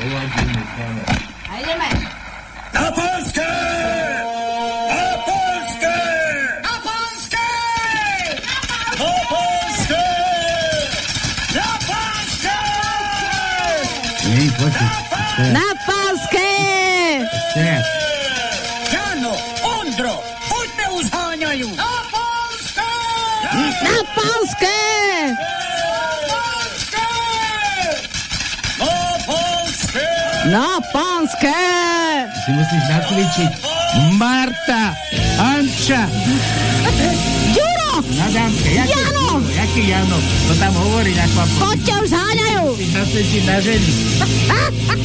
A ideme. Na Polské! Na Polské! Na Polské! Na Polské! Na Polské! Na! Teraz. Jano, Ondro, poďme už háňajú! Na Polské! Na Palské! Na Polské! Na Palské! Si musíš nacvičiť. Marta! Anča! Juro! Na dámke. Jaký, Jano! Jaký Jano? To tam hovorí na kvampu. Poďte už háňajú! Musíš nacvičiť na ženy.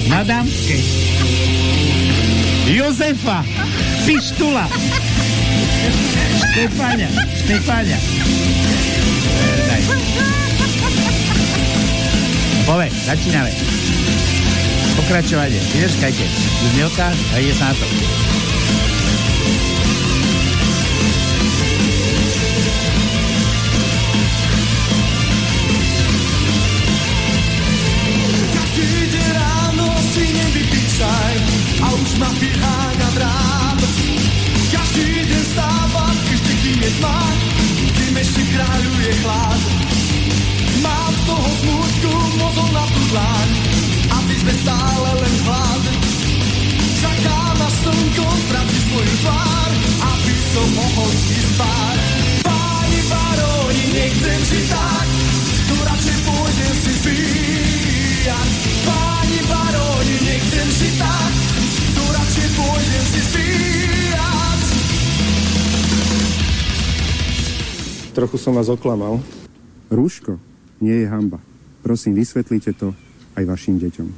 Na dámske. Jozefa! Pištula! Štefáňa! Štefáňa! Daj. Pove, začíname. Pokračovanie. Vydržkajte. Zmielka a ide sa na to. Trochu som vás oklamal. Rúško nie je hamba. Prosím, vysvetlite to aj vašim deťom.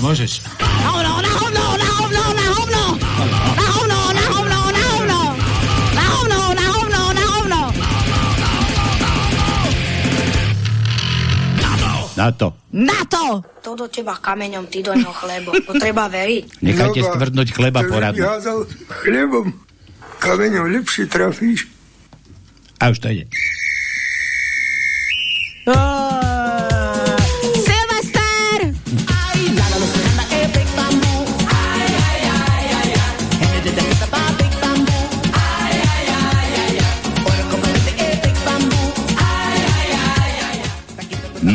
Môžeš. Na hovno, na hovno, na hovno, Na to. Na to! To do teba kameňom, ty do ňoho chlebo. To treba veriť. Nechajte stvrdnúť chleba poradnú. házal chlebom, kameňom lepšie trafíš. A už to ide. Silvester!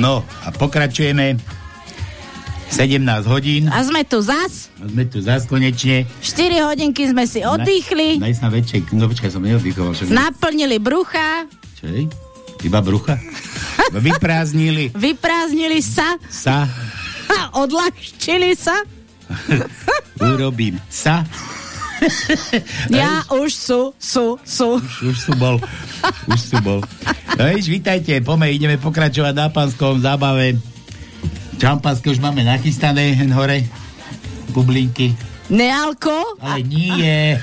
No a pokračujeme. 17 hodín. A sme tu zas. A sme tu zás konečne. 4 hodinky sme si oddychli. Daj sa väčšej. No počkaj, som neoddychoval. Však... Naplnili brucha. Čo je? Iba brucha? Vyprázdnili Vyprázdnili sa. sa. A odľahčili sa. Urobím sa. Ja už sú, sú, sú. Už sú bol. Už sú bol. No iš, vítajte, pome, ideme pokračovať na pánskom zábave. Čampanské už máme nachystané hore. Bublinky. Nealko. Ale nie.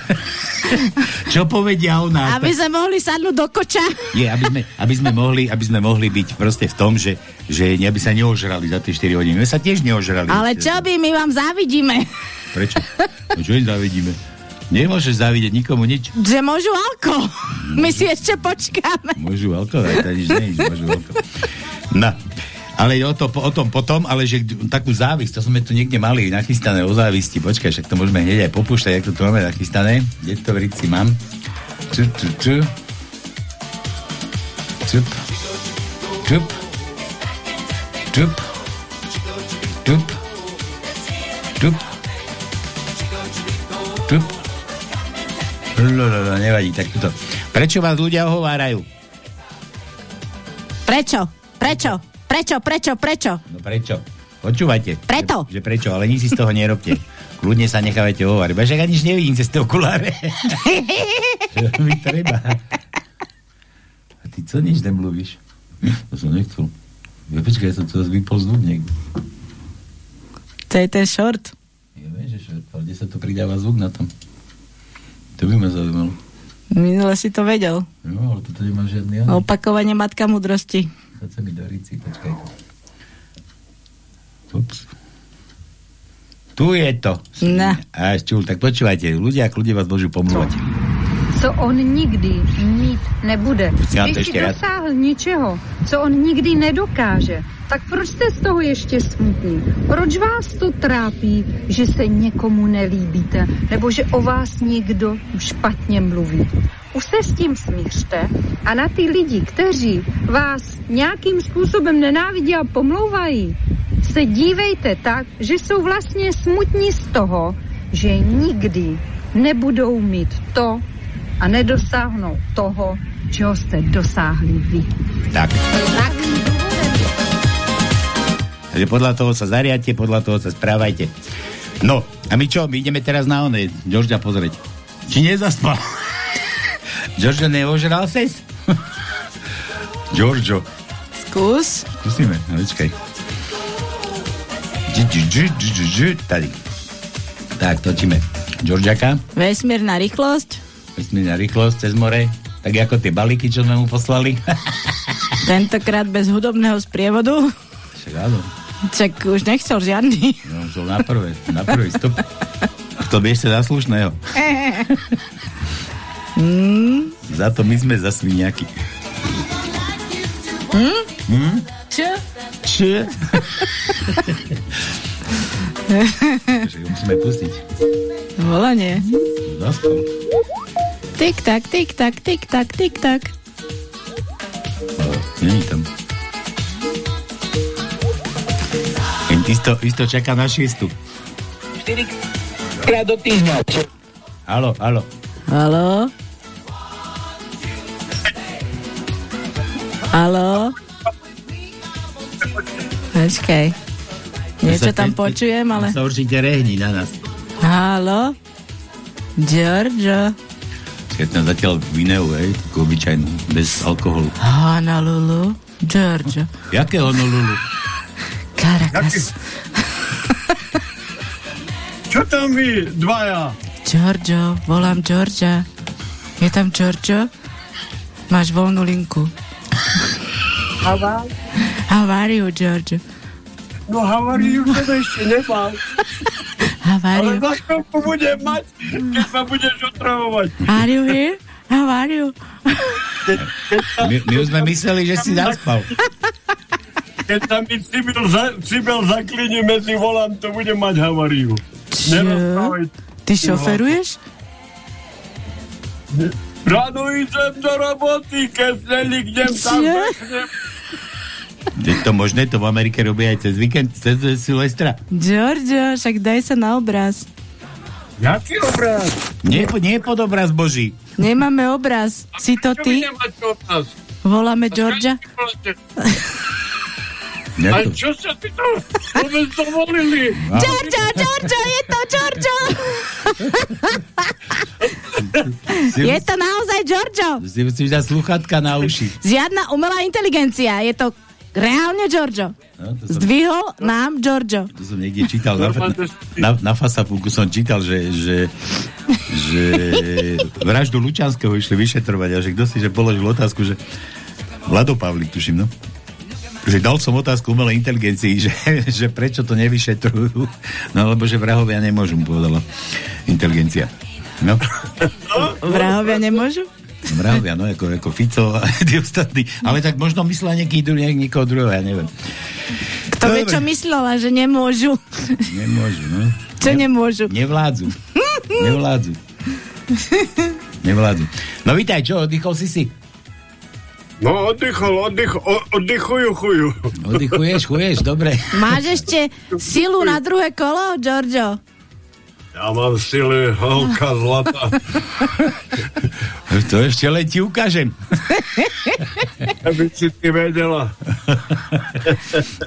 Čo povedia o nás? Aby sme mohli sadnúť do koča. Nie, aby sme, aby sme, mohli, aby sme mohli byť proste v tom, že, že aby sa neožrali za tie 4 hodiny. My sa tiež neožrali. Ale čo by, my vám závidíme. Prečo? No čo im závidíme? Nemôžeš závidieť nikomu nič. Že môžu alko. My si ešte počkáme. Môžu alko, aj to nič nie, môžu alko. No, ale o, to, o tom potom, ale že takú závisť, to sme tu niekde mali nachystané o závisti. Počkaj, však to môžeme hneď aj popúšťať, jak to tu máme nachystané. Kde to v rici mám? Čup, čup, čup. Čup. Čup. Čup. Čup. Čup. Čup. Lululu, nevadí, tak to. Prečo vás ľudia ohovárajú? Prečo? Prečo? Prečo? Prečo? Prečo? No prečo? Počúvajte. Preto. Že, že prečo, ale nič si z toho nerobte. Kľudne sa nechávajte hovoriť. Bežak ani nič nevidím cez tie okuláre. Čo mi treba? A ty co nič nemluvíš? To som nechcel. Ja počkaj, ja som to vypol niekde. To je ten short. Ja viem, že čo, ale kde sa to pridáva zvuk na tom? To by ma zaujímalo. Minule si to vedel. Jo, ale toto nemá žiadny ale. Opakovanie matka mudrosti. Chod sa mi do rici, počkaj. Ups. Tu je to. Ne. A čul, tak počúvajte, ľudia kľudne vás môžu pomluvať. Co on nikdy mít nebude. Když raz. dosáhl něčeho, co on nikdy nedokáže, tak proč jste z toho ještě smutní? Proč vás to trápí, že se někomu nelíbíte, nebo že o vás někdo špatně mluví? Už se s tím smířte a na ty lidi, kteří vás nějakým způsobem nenávidí a pomlouvají, se dívejte tak, že jsou vlastně smutní z toho, že nikdy nebudou mít to a nedosáhnou toho, čeho jste dosáhli vy. Tak. Takže podľa toho sa zariadte, podľa toho sa správajte. No, a my čo? My ideme teraz na oné, Georgia pozrieť. Či nezaspal? Giorgio, neožral ses? Giorgio. Skús. Skúsime, no počkaj. Tady. Tak, točíme. Georgiaka, Vesmírna rýchlosť. Vesmírna rýchlosť cez more, tak ako tie balíky, čo sme mu poslali. Tentokrát bez hudobného sprievodu. Však áno. Čak už nechcel žiadny. No, to na prvé, na prvý stop. To biežte za slušného. Mm. Za to my sme za sviniaky. Hm? Hm? Čo? Čo? Takže ho musíme pustiť. Volanie. Zaspal. Tik tak, tik tak, tik tak, tik tak. Není tam. Isto, isto čaká na šiestu. 4 krát do týždňa. Halo, halo. Halo? Halo? Počkaj. Niečo tam počujem, ale... Sa určite rehni na nás. Halo? Giorgio? Keď zatiaľ vineu, hej, takú obyčajnú, bez alkoholu. Honolulu? Giorgio? Jaké honolulu? Caracas. Čo tam vy, dvaja? Giorgio, volám Georgia. Je tam Giorgio? Máš voľnú linku. How are you, Giorgio? No havariu som ešte nemal. How are Ale you? za chvíľku budem mať, keď ma budeš otravovať. Are you here? How are you? My, my už sme mysleli, že si zaspal. Keď sa mi Cibel, za, Cibel zakliní medzi volám, to budem mať. Nerozprávaj. Ty šoferuješ? Ráno idem do roboty, keď neliknem tam. Je to možné, to v Amerike robia aj cez víkend, cez Silvestra. Giorgio, však daj sa na obraz. Jaký obraz? Nie, nie pod obraz Boží. Nemáme obraz. Si to ty? Voláme Georgia? A čo sa ty to vôbec dovolili? Giorgio, Giorgio, je to Giorgio! je to naozaj Giorgio. Si musíš dať sluchatka na uši. Žiadna umelá inteligencia. Je to reálne Giorgio. No, to som, Zdvihol nám Giorgio. to som niekde čítal, na, na, na Fasapuku som čítal, že, že, že vraždu Lučanského išli vyšetrovať a že kto si že položil otázku, že Vlado Pavlík, tuším, no že dal som otázku umelej inteligencii, že, že prečo to nevyšetrujú. No lebo že vrahovia nemôžu, mu povedala inteligencia. No, Vrahovia nemôžu? Vrahovia, no, ako, ako Fico a tí ostatní. Ale tak možno myslela nieký, niek- niekoho druhého, ja neviem. Kto vie, čo myslela, že nemôžu. Nemôžu, no. Čo nemôžu? Nevládzu. Nevládzu. Nevládzu. No vítaj, čo, oddychol si si? No oddychol, oddych, oddychujú chuju. Oddychuješ, chuješ, dobre. Máš ešte silu na druhé kolo, Giorgio? Ja mám sily, holka zlata. To ešte len ti ukážem. Aby si ty vedela.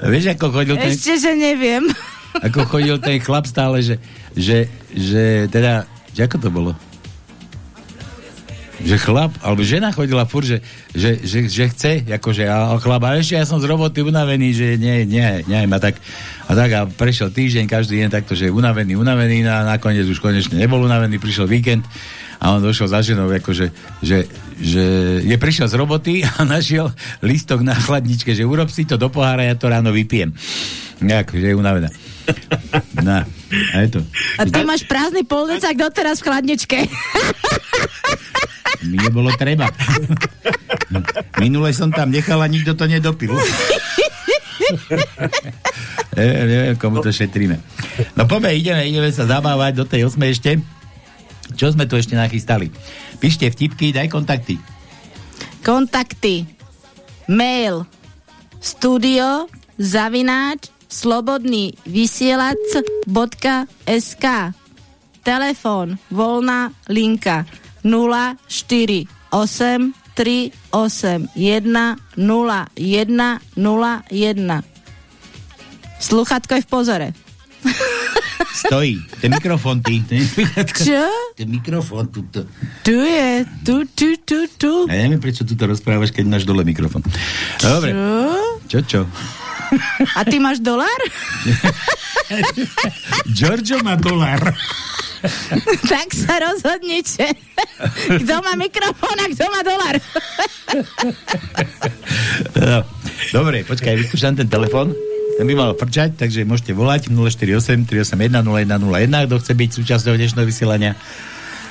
Vieš, ako chodil ten, Ešte, že neviem. ako chodil ten chlap stále, že, že, že teda, že ako to bolo? Že chlap, alebo žena chodila furt, že, že, že, že chce, akože, a chlap, a ešte ja som z roboty unavený, že nie, nie, nie, ma tak, a tak a prešiel týždeň, každý deň takto, že je unavený, unavený, no a nakoniec už konečne nebol unavený, prišiel víkend a on došiel za ženou, akože, že, že je prišiel z roboty a našiel lístok na chladničke, že urob si to do pohára, ja to ráno vypijem. Nejak, že je unavená. No, a je to. A ty máš prázdny poldecák doteraz v chladničke. Mi nebolo treba. Minule som tam nechal a nikto to nedopil. neviem, neviem, komu to šetríme. No poďme, ideme, ideme sa zabávať do tej osme ešte. Čo sme tu ešte nachystali? Píšte vtipky, daj kontakty. Kontakty. Mail. Studio zavináč slobodný vysielač.sk Telefón voľná linka 048 381 0101 Sluchatko je v pozore. Stojí. Ten mikrofón, ty. Ten, Čo? ten mikrofón, tuto. Tu je, tu, tu, tu, tu. Ja neviem, prečo tu to rozprávaš, keď máš dole mikrofón. No, Dobre. Čo? Čo, čo? A ty máš dolár? Giorgio má dolár. tak sa rozhodnite. Kto má mikrofón a kto má dolár? No, dobre, počkaj, vyskúšam ten telefon. Ten by mal frčať, takže môžete volať 048 381 0101, kto chce byť súčasťou dnešného vysielania.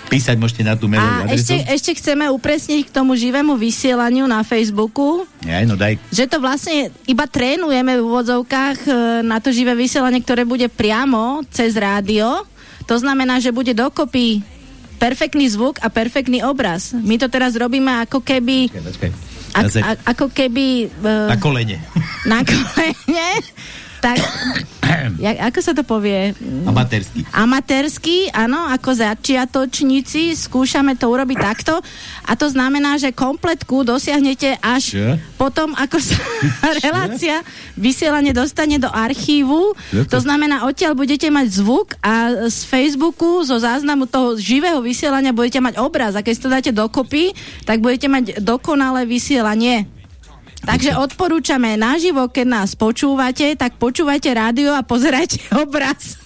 Písať môžete na tú mailovú adresu. ešte, ešte chceme upresniť k tomu živému vysielaniu na Facebooku, Ja, no daj. že to vlastne iba trénujeme v úvodzovkách e, na to živé vysielanie, ktoré bude priamo cez rádio. To znamená, že bude dokopy perfektný zvuk a perfektný obraz. My to teraz robíme ako keby... Počkaj, počkaj. Ak, a, ako keby... Uh, na kolene. na kolene. tak, jak, ako sa to povie? Amatérsky. Amatérsky, áno, ako začiatočníci skúšame to urobiť takto a to znamená, že kompletku dosiahnete až Čo? potom, ako sa relácia vysielanie dostane do archívu. Čo to- znamená, odtiaľ budete mať zvuk a z Facebooku, zo záznamu toho živého vysielania budete mať obraz a keď to dáte dokopy, tak budete mať dokonalé vysielanie. Takže odporúčame naživo, keď nás počúvate, tak počúvajte rádio a pozerajte obraz.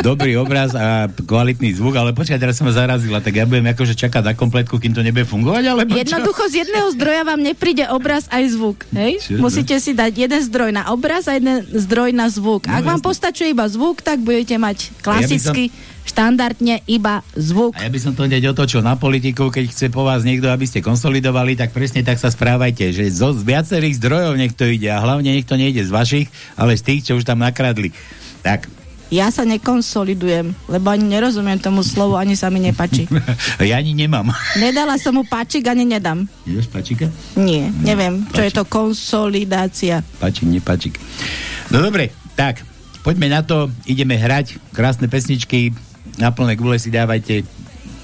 Dobrý obraz a kvalitný zvuk, ale počkaj, teraz som ma zarazila, tak ja budem akože čakať na kompletku, kým to nebude fungovať, čo? Jednoducho z jedného zdroja vám nepríde obraz aj zvuk. Hej? Čo? Musíte si dať jeden zdroj na obraz a jeden zdroj na zvuk. No, Ak vám jasne. postačuje iba zvuk, tak budete mať klasicky, štandardne iba zvuk. A ja by som to hneď otočil na politiku, keď chce po vás niekto, aby ste konsolidovali, tak presne tak sa správajte, že zo, z viacerých zdrojov niekto ide a hlavne niekto nejde z vašich, ale z tých, čo už tam nakradli. Tak, Ja sa nekonsolidujem, lebo ani nerozumiem tomu slovu, ani sa mi nepačí. ja ani nemám. Nedala som mu páčik, ani nedám. Ideš pačika? Nie, neviem, čo je to konsolidácia. Pačik, nepačik. No dobre, tak, poďme na to, ideme hrať, krásne pesničky, na plné gule si dávajte.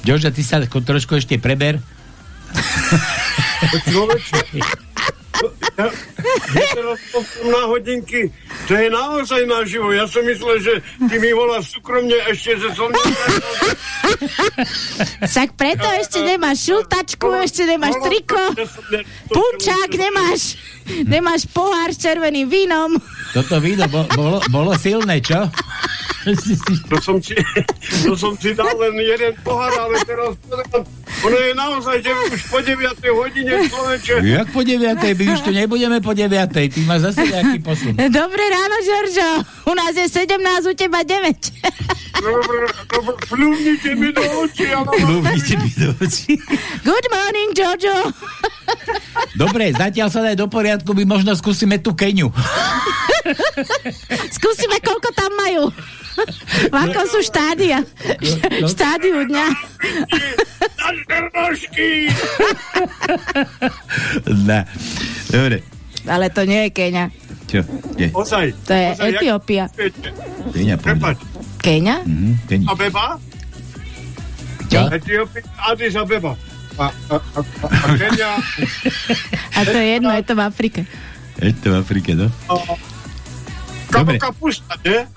Joža, ty sa trošku ešte preber. Človeče, ja, ja teraz na hodinky, to je naozaj naživo. Ja som myslel, že ty mi voláš súkromne ešte, že som... Však preto ešte nemáš šultačku, ešte nemáš triko, punčák nemáš, nemáš pohár s červeným vínom. Toto víno bo, bolo, bolo silné, čo? To som si, to som si dal len jeden pohár, ale teraz ono je naozaj, že už po 9 hodine človeče. Jak po 9. My už tu nebudeme po 9. Ty máš zase nejaký posun. Dobré ráno, Žoržo. U nás je 17, u teba 9. Dobre, dobre, plúvnite mi do očí. Plúvnite mi do očí. Good morning, Jojo. Dobre, zatiaľ sa daj do poriadku, my možno skúsime tú Keňu. Skúsime, koľko tam majú. V akom sú štádia? Štádiu dňa. Na. Dobre. Ale to nie je Keňa. Čo? Kde? Ozaj. To je ozaj, Etiópia. Poďme. Prepač, Keňa? Mhm, Keňa. Abeba? Čo? Etiópia, Addis Abeba. A, a, a, Kenia, A to je jedno, je to v Afrike. Je to v Afrike, no? Dobre. kapusta, nie?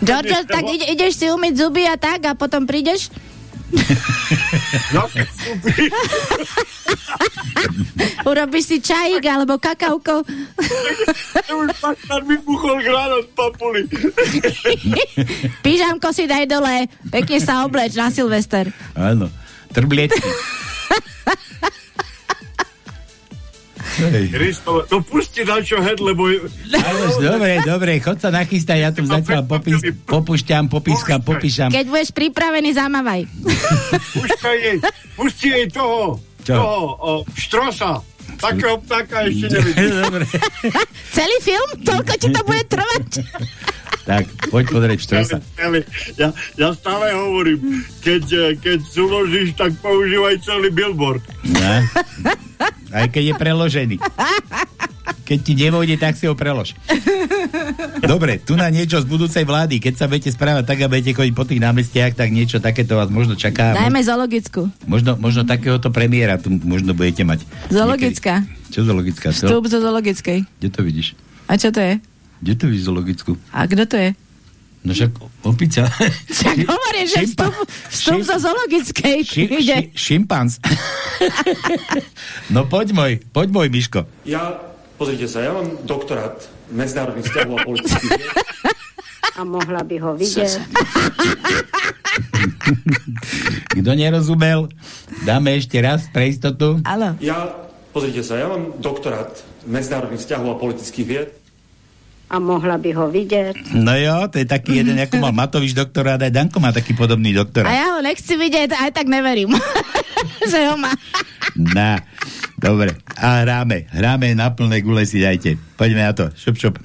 Giorgio, tak ide, ideš si umyť zuby a tak a potom prídeš? No, zuby. Urobíš si čajík alebo kakauko? Už Baktar vybuchol granát papuli. Pyžamko si daj dole, pekne sa obleč na Silvester. Áno. Trblietky. Hej. Kristole, to pusti na čo head, lebo... Ale už dobre, dobre, chod sa nachystať, ja tu zatiaľ popis, popušťam, popískam, popíšam. Keď budeš pripravený, zamávaj. Pušťaj jej, pusti jej toho, Čo? toho, o, štrosa. Takého ptáka ešte nevidím. Celý film? Toľko ti to bude trvať? Tak, poď pozrieť štrosa. Ja, ja stále hovorím, keď, eh, keď súložíš, tak používaj celý billboard. No. Aj keď je preložený. Keď ti nevojde, tak si ho prelož. Dobre, tu na niečo z budúcej vlády. Keď sa budete správať tak a budete chodiť po tých námestiach, tak niečo takéto vás možno čaká. Dajme zoologickú. Možno, možno takéhoto premiéra tu možno budete mať. Zoologická. Niekedy. Čo zoologická? Co? Vstup zo zoologickej. Kde to vidíš? A čo to je? Kde to vidíš zoologickú? A kto to je? No však opica. Však hovorím, že Šimpa- vstup, vstup šim- zo zoologickej Ši, ide. ši, šimpanz. no poď môj, poď môj, Miško. Ja, pozrite sa, ja mám doktorát medzinárodných vzťahov a politických. A mohla by ho vidieť. Kto nerozumel, dáme ešte raz pre istotu. Áno. Ja, pozrite sa, ja mám doktorát medzinárodných vzťahov a politických vied. A mohla by ho vidieť. No jo, to je taký jeden, ako mal Matovič doktorát, aj Danko má taký podobný A doktorát. ja ho nechci vidieť, aj tak neverím. že ho má. Na, dobre. A hráme, hráme na plné gule si dajte. Poďme na to. Šup, šup.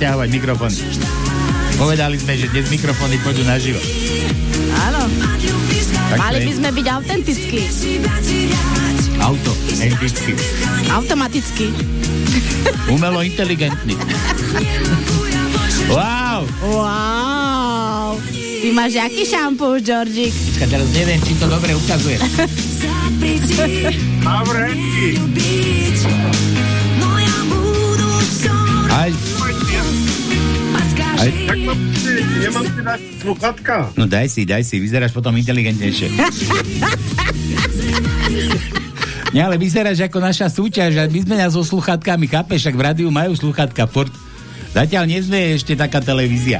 stiahovať mikrofóny. Povedali sme, že dnes mikrofóny pôjdu naživo. Áno. Tak Mali by sme byť autentickí. Auto. Entický. Automaticky. Umelo inteligentný. wow. Wow. Ty máš aký šampú, Georgik? Teraz neviem, či to dobre ukazuje. Dobre. Aj... Tak mám si, nemám si dať sluchatka. No daj si, daj si, vyzeráš potom inteligentnejšie. Nie, ale vyzeráš ako naša súťaž a my sme nás so sluchatkami, chápeš, tak v rádiu majú sluchatka furt. Zatiaľ nie sme ešte taká televízia.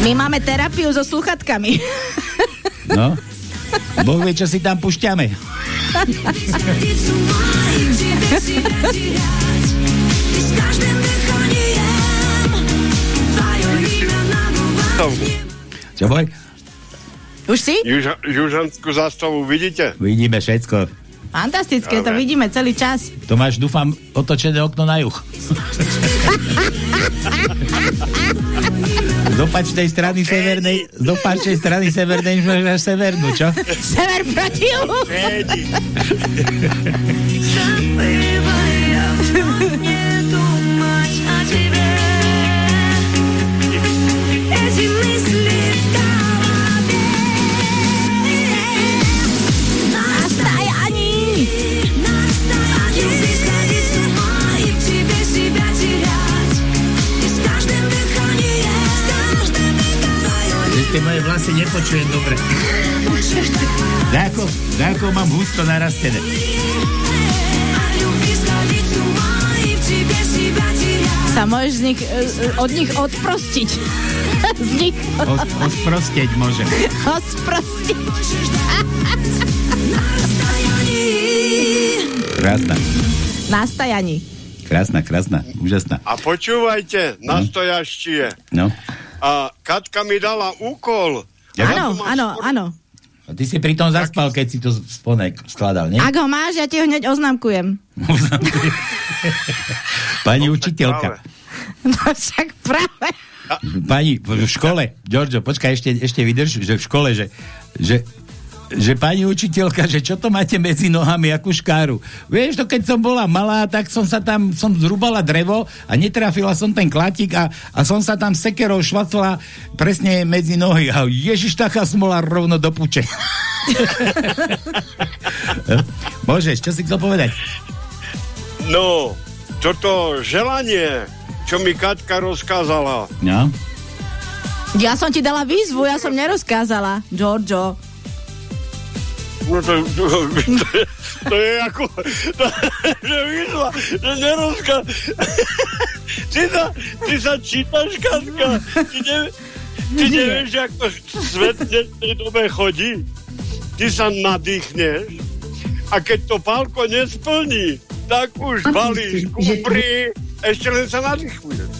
My máme terapiu so sluchatkami. No, Boh vie, čo si tam pušťame. Z každým zástavu. Čo boj? Už si? Juž, južanskú zástavu vidíte? Vidíme všetko. Fantastické, Dobre. to vidíme celý čas. To máš, dúfam, otočené okno na juh. z opačnej strany okay. severnej, z opačnej strany severnej máš severnú, čo? Sever proti juhu. tvoje vlasy nepočujem dobre. Dáko, dáko mám husto narastené. Sa môžeš z nich, e, od nich odprostiť. Z nich. Od, odprostieť môžem. Odprostieť. Krásna. Na. Krásna, krásna, úžasná. A počúvajte, na No. A Katka mi dala úkol. Áno, áno, áno. A ty si pri tom zaspal, keď si to sponek skladal, nie? Ak ho máš, ja ti ho hneď oznamkujem. Pani učiteľka. No však práve. Pani, v škole, Giorgio, počkaj, ešte, ešte vydrž, že v škole, že, že že pani učiteľka, že čo to máte medzi nohami, akú škáru. Vieš, to keď som bola malá, tak som sa tam, som zrubala drevo a netrafila som ten klatik a, a som sa tam sekerou švacla presne medzi nohy. A ježiš, taká smola rovno do puče. Môžeš, čo si chcel povedať? No, toto želanie, čo mi Katka rozkázala. No? Ja som ti dala výzvu, ja som nerozkázala, Giorgio. No to, to, to, je, to je ako, to, že výzva, že nerozka... Ty sa, ty sa čítaš, Katka, ty, ne, ty nevieš, ako svet v dnešnej dobe chodí. Ty sa nadýchneš a keď to Pálko nesplní, tak už balíš kufry, ešte len sa nadýchuješ.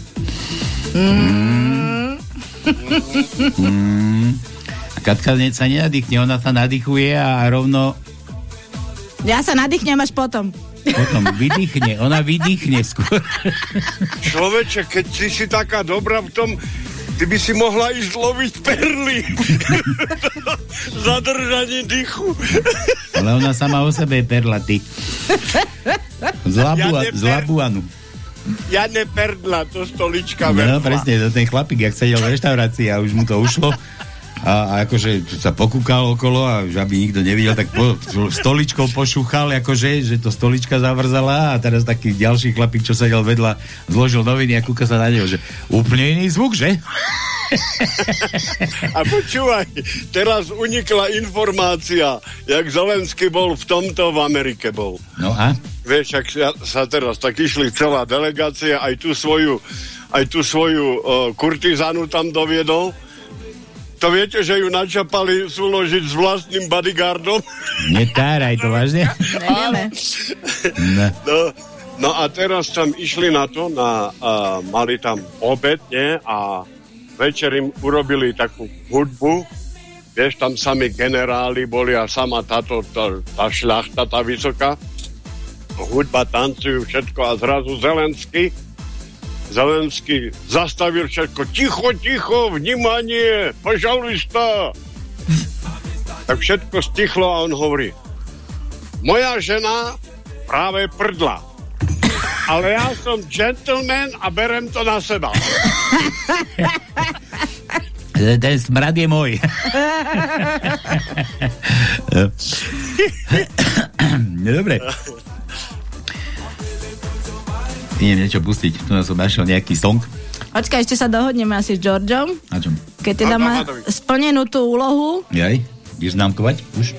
Mm. A Katka ne- sa nenadýchne, ona sa nadýchuje a rovno Ja sa nadýchnem až potom. potom vydýchne, ona vydýchne skôr. Človeče, keď si si taká dobrá v tom, ty by si mohla ísť loviť perly. Zadržanie dychu. Ale ona sama o sebe je perla, ty. Z, labu, Ja z Labuanu. Ja neperdla, to stolička No, vedla. presne, to ten chlapík, jak sedel v reštaurácii a už mu to ušlo a, a akože sa pokúkal okolo a aby nikto nevidel, tak po, stoličkou pošúchal, akože, že to stolička zavrzala a teraz taký ďalší chlapík, čo sedel vedľa, zložil noviny a kúka sa na neho, že úplne iný zvuk, že? A počúvaj, teraz unikla informácia, jak Zelenský bol v tomto, v Amerike bol. No a? Vieš, ak sa, sa teraz tak išli celá delegácia, aj tú svoju, aj tú svoju uh, kurtizanu tam doviedol. To viete, že ju načapali súložiť s vlastným bodyguardom? Netáraj to vážne? Nevieme. No. No, no a teraz tam išli na to, na, uh, mali tam obed, nie? A večer im urobili takú hudbu. Vieš, tam sami generáli boli a sama táto, tá, tá šľachta, tá vysoká. Hudba, tancujú, všetko a zrazu Zelenský Zelenský zastavil všetko. Ticho, ticho, vnímanie, požalista. tak všetko stichlo a on hovorí, moja žena práve prdla. Ale ja som gentleman a berem to na seba. Ten smrad je môj. no, dobre. Idem niečo pustiť. Tu som našiel nejaký song. Počkaj, ešte sa dohodneme asi s Georgeom. Na čom? Keď teda má splnenú tú úlohu, Jaj? Ideš známkovať? Už?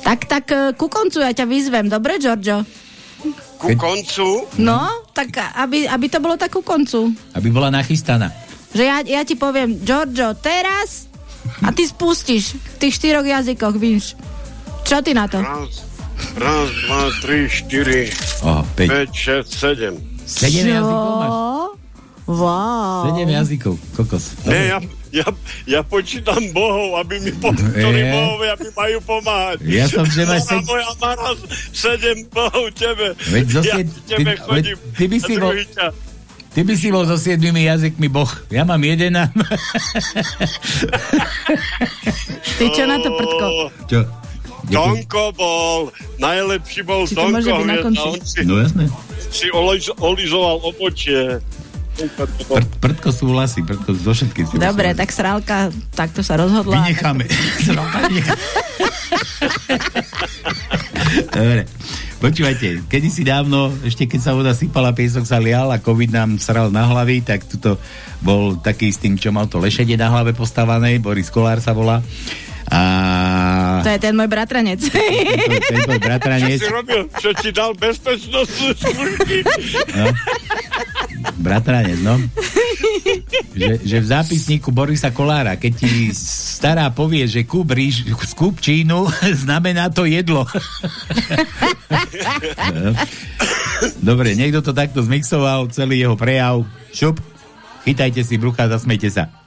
tak, tak e, ku koncu ja ťa vyzvem. Dobre, Giorgio? Ku koncu No, tak aby, aby to bolo tak ku koncu. Aby bola nachystaná. Že ja, ja ti poviem, Giorgio, teraz a ty spustíš v tých štyroch jazykoch, víš. Čo ty na to? raz, raz, dva, tri, štyri, 5. 5, 6, 7. 7 jazykov máš. Wow. 7 jazykov, kokos. Nie, ja, ja, ja počítam bohov, aby mi po, ktorí Je. bohovia mi majú pomáhať. Ja som, že máš sed- moja Mara, sedem bohov tebe. Veď zo ja sied- tebe ty- chodím. veď ty by si bol- ťa- Ty by si bol so 7 jazykmi boh. Ja mám jeden. Ty čo na to, prdko? Čo? Tonko bol, najlepší bol Či to Tonko, môže byť na vieš, konci? a on si, No jasné. si oliz, olizoval obočie. Prd, prdko súhlasí, prdko so všetkým. si Dobre, súhlasí. tak srálka takto sa rozhodla. Vynecháme. Sralka vynecháme. Dobre. Počúvajte, kedy si dávno, ešte keď sa voda sypala, piesok sa lial a covid nám sral na hlavy, tak tuto bol taký s tým, čo mal to lešenie na hlave postavané, Boris Kolár sa volá. A To je ten môj bratranec. to, ten tvoj Čo bratranec, si robil? Čo ti dal bezpečnostné služby? no, bratranec, no. Že, že v zápisníku Borisa Kolára, keď ti stará povie, že kúp, ríž, skúp čínu, znamená to jedlo. No. Dobre, niekto to takto zmixoval, celý jeho prejav. Šup, chytajte si brucha, zasmejte sa.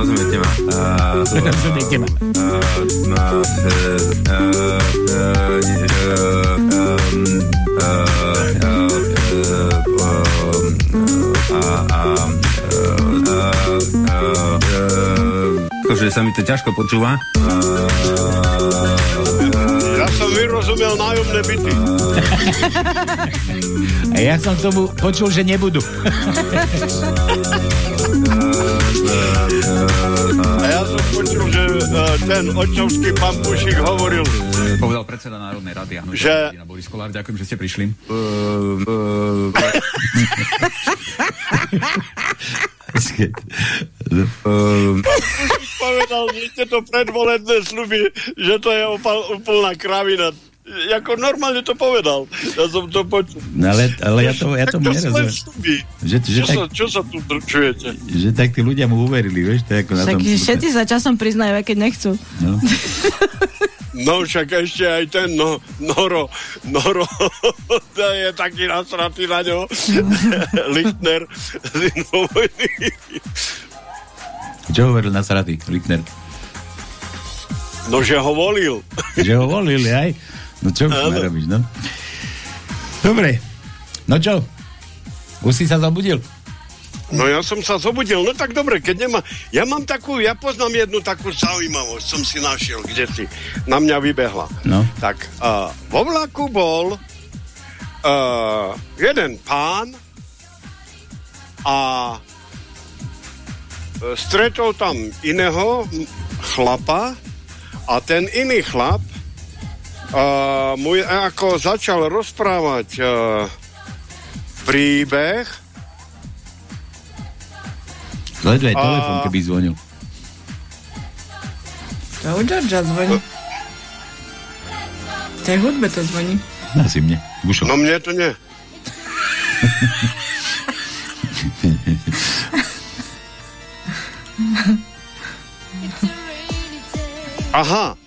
rozumiecie Rozumiecie Akože sa mi to ťažko počúva. Ja som vyrozumel nájomné byty. A ja som tomu počul, že nebudú. A ja som počul, že uh, ten očovský pán Pušik hovoril, Povedal predseda Národnej rady a Že- Boris Kolár, ďakujem, že ste prišli. Povedal, že ste to predvolebné sluby, že to je opal, úplná kravina. Jako normálne to povedal. Ja som to počul. No ale, ale ja, to, ja to nerozumiem. Že, že, Čo, tak, sa, čo sa tu drčujete? že tak tí ľudia mu uverili, vieš, to je ako na Však tom... všetci sa časom priznajú, aj keď nechcú. No. No však ešte aj ten no, Noro, Noro, to je taký nasratý na ňo, Lichtner z. Čo hovoril na Saraty, Lichtner? No, že ho volil. Že ho volili aj? No čo už Áno. robíš, no? Dobre. No čo? Už si sa zabudil? No ja som sa zobudil, no tak dobre, keď nemá... Ja mám takú, ja poznám jednu takú zaujímavosť, som si našiel, kde si na mňa vybehla. No. Tak uh, vo vlaku bol uh, jeden pán a stretol tam iného chlapa a ten iný chlap uh, mu ako začal rozprávať uh, príbeh Sleduje A- telefon, keby zvonil. To u Georgia zvoní. Tej hudbe to zvoní. Asi mne. Gušo. No mne to nie. Aha,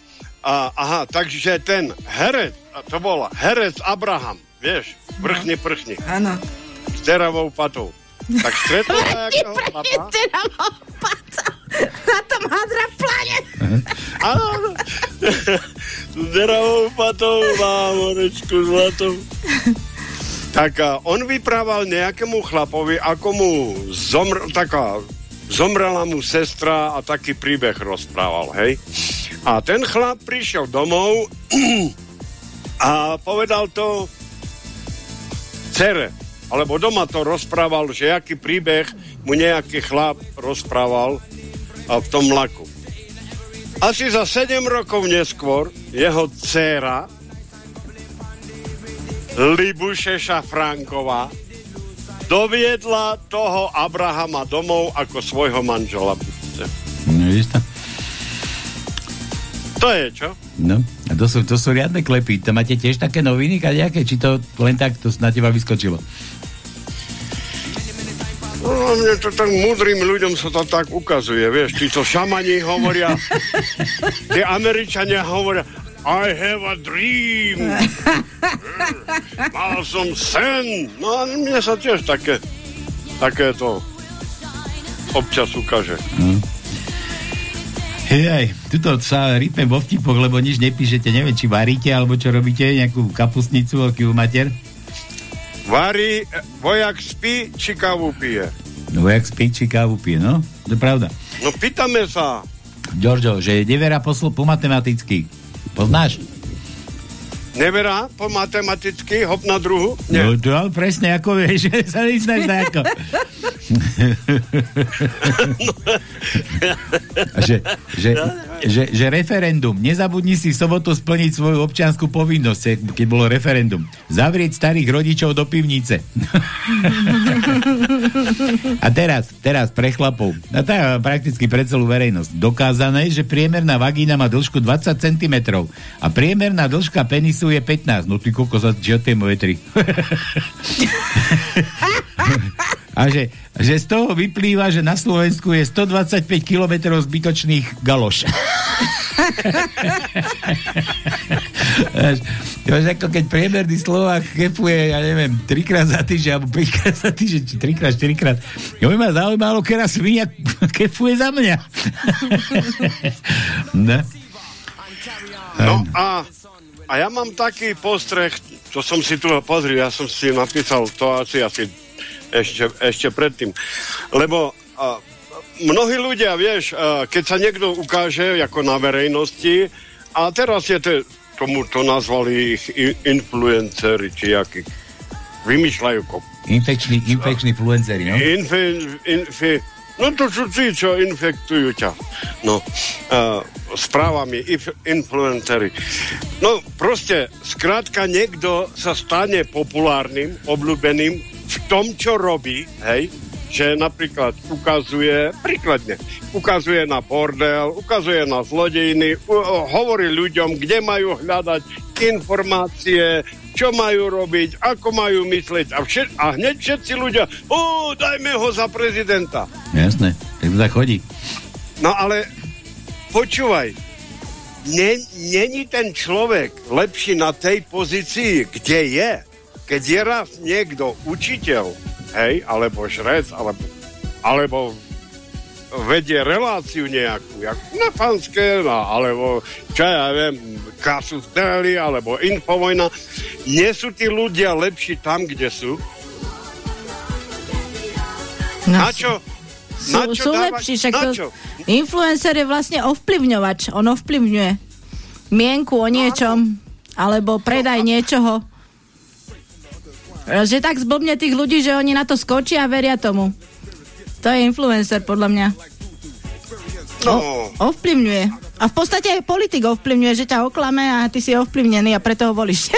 a, aha, takže ten herec, a to bol herec Abraham, vieš, vrchne prchne, Áno. s teravou patou. Tak stretol sa jakého chlapa. Na tom hadra plane. Áno, s teravou patou má morečku zlatou. Tak a on vyprával nejakému chlapovi, ako mu zomr, taká, zomrela mu sestra a taký príbeh rozprával, hej. A ten chlap prišiel domov a povedal to cere, alebo doma to rozprával, že aký príbeh mu nejaký chlap rozprával v tom mlaku. Asi za 7 rokov neskôr jeho dcéra Libušeša Franková doviedla toho Abrahama domov ako svojho manžela. No, vidíš to? To je čo? No, a to sú, to sú riadne klepy. To máte tiež také noviny, kadejaké? Či to len tak to na teba vyskočilo? No, mne to tak múdrym ľuďom sa to tak ukazuje, vieš, títo šamani hovoria, tí Američania hovoria, I have a dream. Mal som sen. No a mne sa tiež také, takéto občas ukáže. Hej, tuto sa rypem vo vtipoch, lebo nič nepíšete, neviem, či varíte, alebo čo robíte, nejakú kapustnicu, aký mater. Varí, vojak spí, či kávu pije. No, jak spí, či kávu pije, no? To je pravda. No pýtame sa. Giorgio, že neverá posl po matematicky. Poznáš? Neverá po matematicky, hop na druhu? No, to ale presne ako vieš, že sa vyznaš na ako. Že, že, že, že referendum. Nezabudni si sobotu splniť svoju občianskú povinnosť, keď bolo referendum. Zavrieť starých rodičov do pivnice. A teraz, teraz pre chlapov. A to je prakticky pre celú verejnosť. Dokázané, že priemerná vagína má dĺžku 20 cm a priemerná dĺžka penisu je 15. No ty za čo tie moje tri. A že, že z toho vyplýva, že na Slovensku je 125 km zbytočných galoš. Je ako keď priemerný Slovák kefuje, ja neviem, trikrát za týždeň, alebo 5 krát za týždeň, či trikrát, štyrikrát. Jo by ma zaujímalo, kera svinia kefuje za mňa. no. No a, a ja mám taký postreh, čo som si tu pozrel, ja som si napísal to asi, asi ešte, ešte predtým. Lebo a, mnohí ľudia, vieš, a, keď sa niekto ukáže ako na verejnosti, a teraz je to, tomu to nazvali ich influenceri, či aký vymýšľajú kop. Infekční, infekční fluenceri, no? Infe, infe, no to sú tí, čo infektujú ťa. No, uh, správami, if, influencery. No, proste, skrátka, niekto sa stane populárnym, obľúbeným v tom, čo robí, hej, že napríklad ukazuje, príkladne, ukazuje na bordel, ukazuje na zlodejiny, hovorí ľuďom, kde majú hľadať informácie, čo majú robiť, ako majú myslieť a, všet, a hneď všetci ľudia, o, dajme ho za prezidenta. Jasné, tak to tak chodí. No ale počúvaj, ne, není ten človek lepší na tej pozícii, kde je, keď je raz niekto učiteľ, hej, alebo šrec, alebo, alebo vedie reláciu nejakú, jak na fanské, no, alebo čo ja viem, kasu zdeli, alebo infovojna. Nie sú tí ľudia lepší tam, kde sú? No, Na čo? sú, na čo sú dávať- lepší, však na čo? influencer je vlastne ovplyvňovač, on ovplyvňuje mienku o niečom, alebo predaj niečoho. Že tak zblbne tých ľudí, že oni na to skočia a veria tomu. To je influencer, podľa mňa. No, Ovplyvňuje. A v podstate aj politik ovplyvňuje, že ťa oklame a ty si ovplyvnený a preto ho volíš.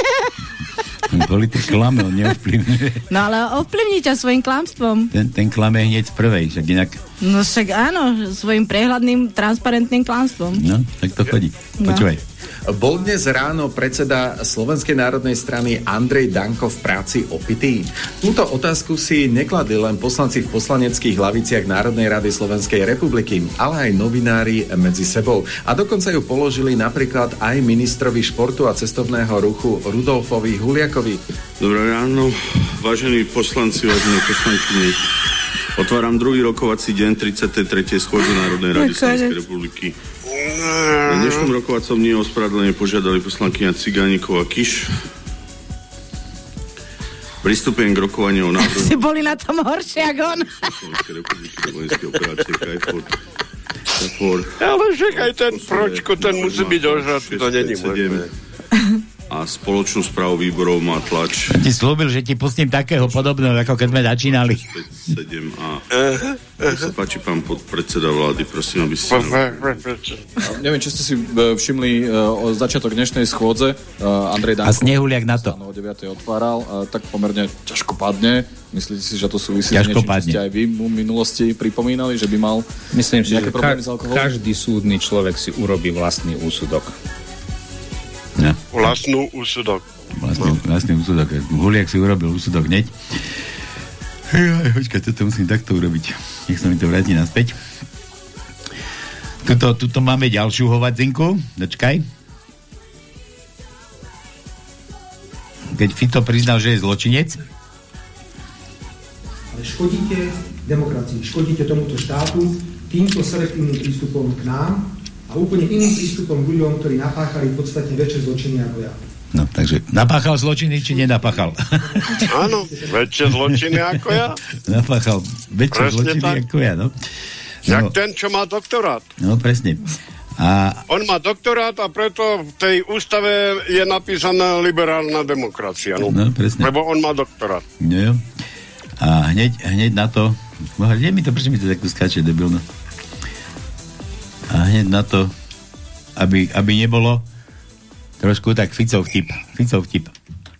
Politik klame, on neovplyvňuje. no ale ovplyvní ťa svojim klamstvom. Ten, ten klame hneď z prvej, však inak, No však áno, svojim prehľadným, transparentným klamstvom. no, tak to chodí. No. Bol dnes ráno predseda Slovenskej národnej strany Andrej Danko v práci opitý? Túto otázku si nekladli len poslanci v poslaneckých hlaviciach Národnej rady Slovenskej republiky, ale aj novinári medzi sebou. A dokonca ju položili napríklad aj ministrovi športu a cestovného ruchu Rudolfovi Huliakovi. Dobré ráno, vážení poslanci, vážení poslankyne. Otváram druhý rokovací deň 33. schôdze Národnej rady. Slovenskej republiky. Na dnešnom rokovacom dni o ospravedlenie požiadali poslankyňa Cigánikov a Kiš. Pristupujem k rokovaniu o návrhu Si boli na tom horšie ako on. Slovenskej operácie. KFOR Ale však aj ten pročko, ten musí byť ožratý, to není možné. A spoločnú správu výborov má tlač Ti slúbil, že ti pustím takého podobného, ako keď sme začínali. 7 a nech sa páči pán podpredseda vlády, prosím, aby ste... Neviem, či ste si e, všimli e, o začiatok dnešnej schôdze. E, Andrej A Danko snehuliak na to. o 9. otváral, tak pomerne ťažko padne. Myslíte si, že to súvisí s Ťažko niečím, čo padne. ste aj vy mu v minulosti pripomínali, že by mal Myslím si, že ka- s každý súdny človek si urobí vlastný úsudok. Vlastnú úsudok. Vlastný, vlastný úsudok. Huliak si urobil úsudok hneď. Jaj, Počkaj, toto musím takto urobiť. Nech sa mi to vráti naspäť. Tuto, tuto máme ďalšiu hovadzinku. Dočkaj. Keď Fito priznal, že je zločinec, Ale škodíte demokracii, škodíte tomuto štátu týmto selektívnym prístupom k nám a úplne iným prístupom k ľuďom, ktorí napáchali podstatne väčšie zločiny ako ja. no takže napáchal zločiny, či nenapáchal? Áno, väčšie zločiny ako ja. napáchal väčšie Presne zločiny tak. ako ja, no. Jak No, ten, čo má doktorát. no presne. A On má doktorát a preto v tej ústave je napísaná liberálna demokracia. No, No, presne. Lebo on má doktorát. No jo. A hneď, hneď na to, kde mi to, prečo mi to takto skáče, debilno? A hneď na to, aby, aby nebolo trošku tak Ficov vtip. Ficov vtip.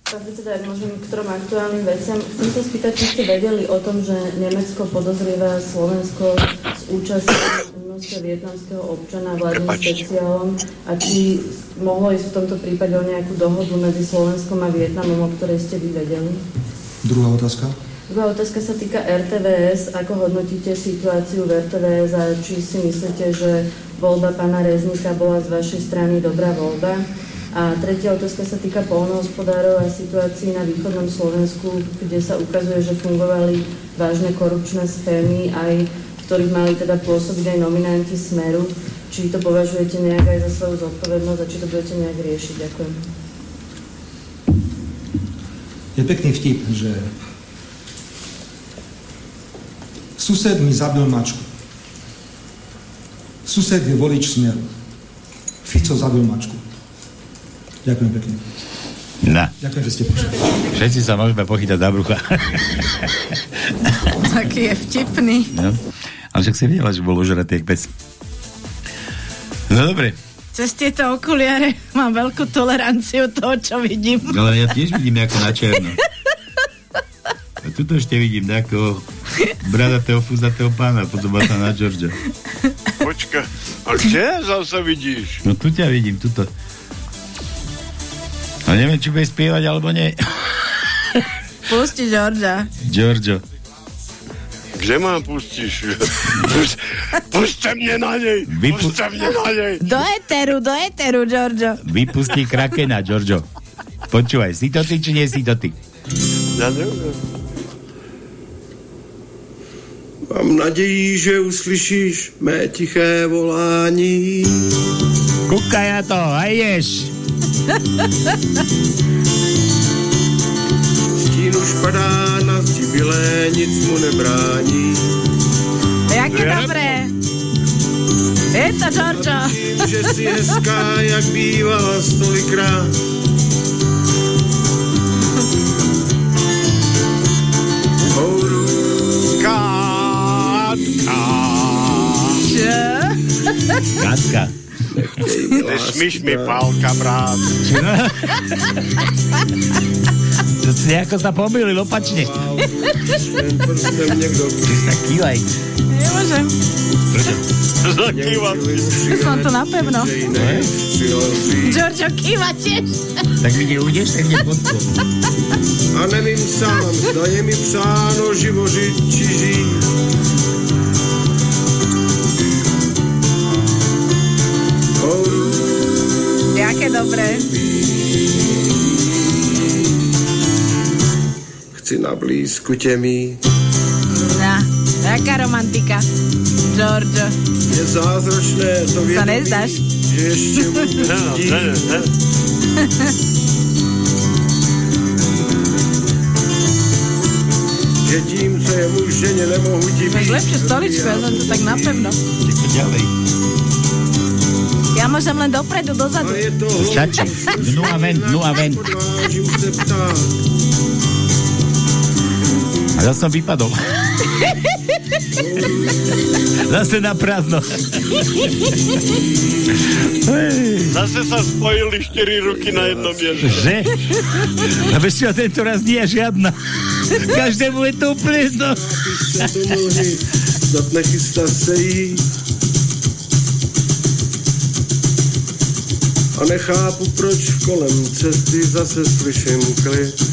Pán predseda, ak môžem k trom aktuálnym veciam. Chcem sa spýtať, či ste vedeli o tom, že Nemecko podozrieva Slovensko z účasti množstva vietnamského občana vládnym špeciálom a či mohlo ísť v tomto prípade o nejakú dohodu medzi Slovenskom a Vietnamom, o ktorej ste vy vedeli? Druhá otázka. Druhá otázka sa týka RTVS. Ako hodnotíte situáciu v RTVS a či si myslíte, že voľba pána Reznika bola z vašej strany dobrá voľba? A tretia otázka sa týka polnohospodárov a situácií na východnom Slovensku, kde sa ukazuje, že fungovali vážne korupčné schémy, aj ktorých mali teda pôsobiť aj nominanti Smeru. Či to považujete nejak aj za svoju zodpovednosť a či to budete nejak riešiť? Ďakujem. Je pekný vtip, že sused mi zabil mačku. Sused je volič smeru. Fico zabil mačku. Ďakujem pekne. Na. Ďakujem, že ste prišli. Všetci sa môžeme pochytať za brucha. Taký je vtipný. no. Ale však si videla, že bol ožratý jak pes. No dobre, Cez tieto okuliare mám veľkú toleranciu toho, čo vidím. ale ja tiež vidím ako na černo. A tuto ešte vidím nejakého bradatého, fúzatého pána, podobá sa na Georgia. Počka, a kde zase vidíš? No tu ťa vidím, tuto. A neviem, či bude spievať, alebo nie. Pusti Georgia. Giorgio. Kde ma pustíš? Pust, puste mne na nej! Vypu- Puste mne na nej! Do eteru, do eteru, Giorgio. Vypustí krakena, Giorgio. Počúvaj, si to ty, či nie si to ty? Ja neviem. Mám naději, že uslyšíš mé tiché volání. Kúkaj na to, ješ. Stín už padá na zdi bylé, nic mu nebrání. Jaké dobré. Je to, Giorgio. Že jsi hezká, jak bývala stolikrát. Katka. Nesmíš mi pálka brát. To si nejako sa pomýlil opačne. Ty sa kývaj. Nemôžem. Zakývam. Som to napevno. Giorgio kýva tiež. Tak mi neudeš, tak mne podpom. A nevím sám, zda je mi přáno živořit či žít. Dobré. chci na blízku tě mít. Na, jaká romantika. Giorgio. Je zázračné to Sa vědomí, nezdáš? že ještě můžu Ne, chtít. ne, ne. Že tím, co je muž ženě, nemohu ti Máš být. lepšiu stoličku, ja som to tak napevno. Ďalej. Môžem len dopredu, dozadu. To Stačí. Dnu a ven, dnu a ven. A ja som vypadol. Zase na prázdno. Zase sa spojili štyri ruky na jednom miesto. Že? A bez čo tento raz nie je žiadna. Každému je to úplne jedno. Snad nechystá se jít. A nechápu, proč kolem cesty zase slyším klid.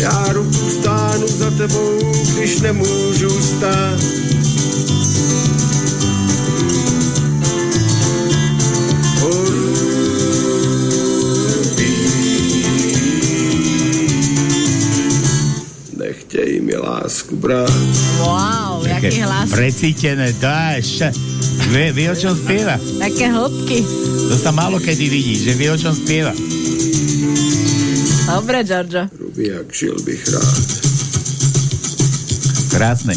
Já ruku stánu za tebou, když nemůžu stát. Nechtěj mi lásku brát. Wow, jaký hlas. Precítené, to je vie, vie, o čom spieva. Také hĺbky. To sa málo kedy vidí, že vie, o čom spieva. Dobre, Giorgio. Ruby, jak žil bych rád. Krásne.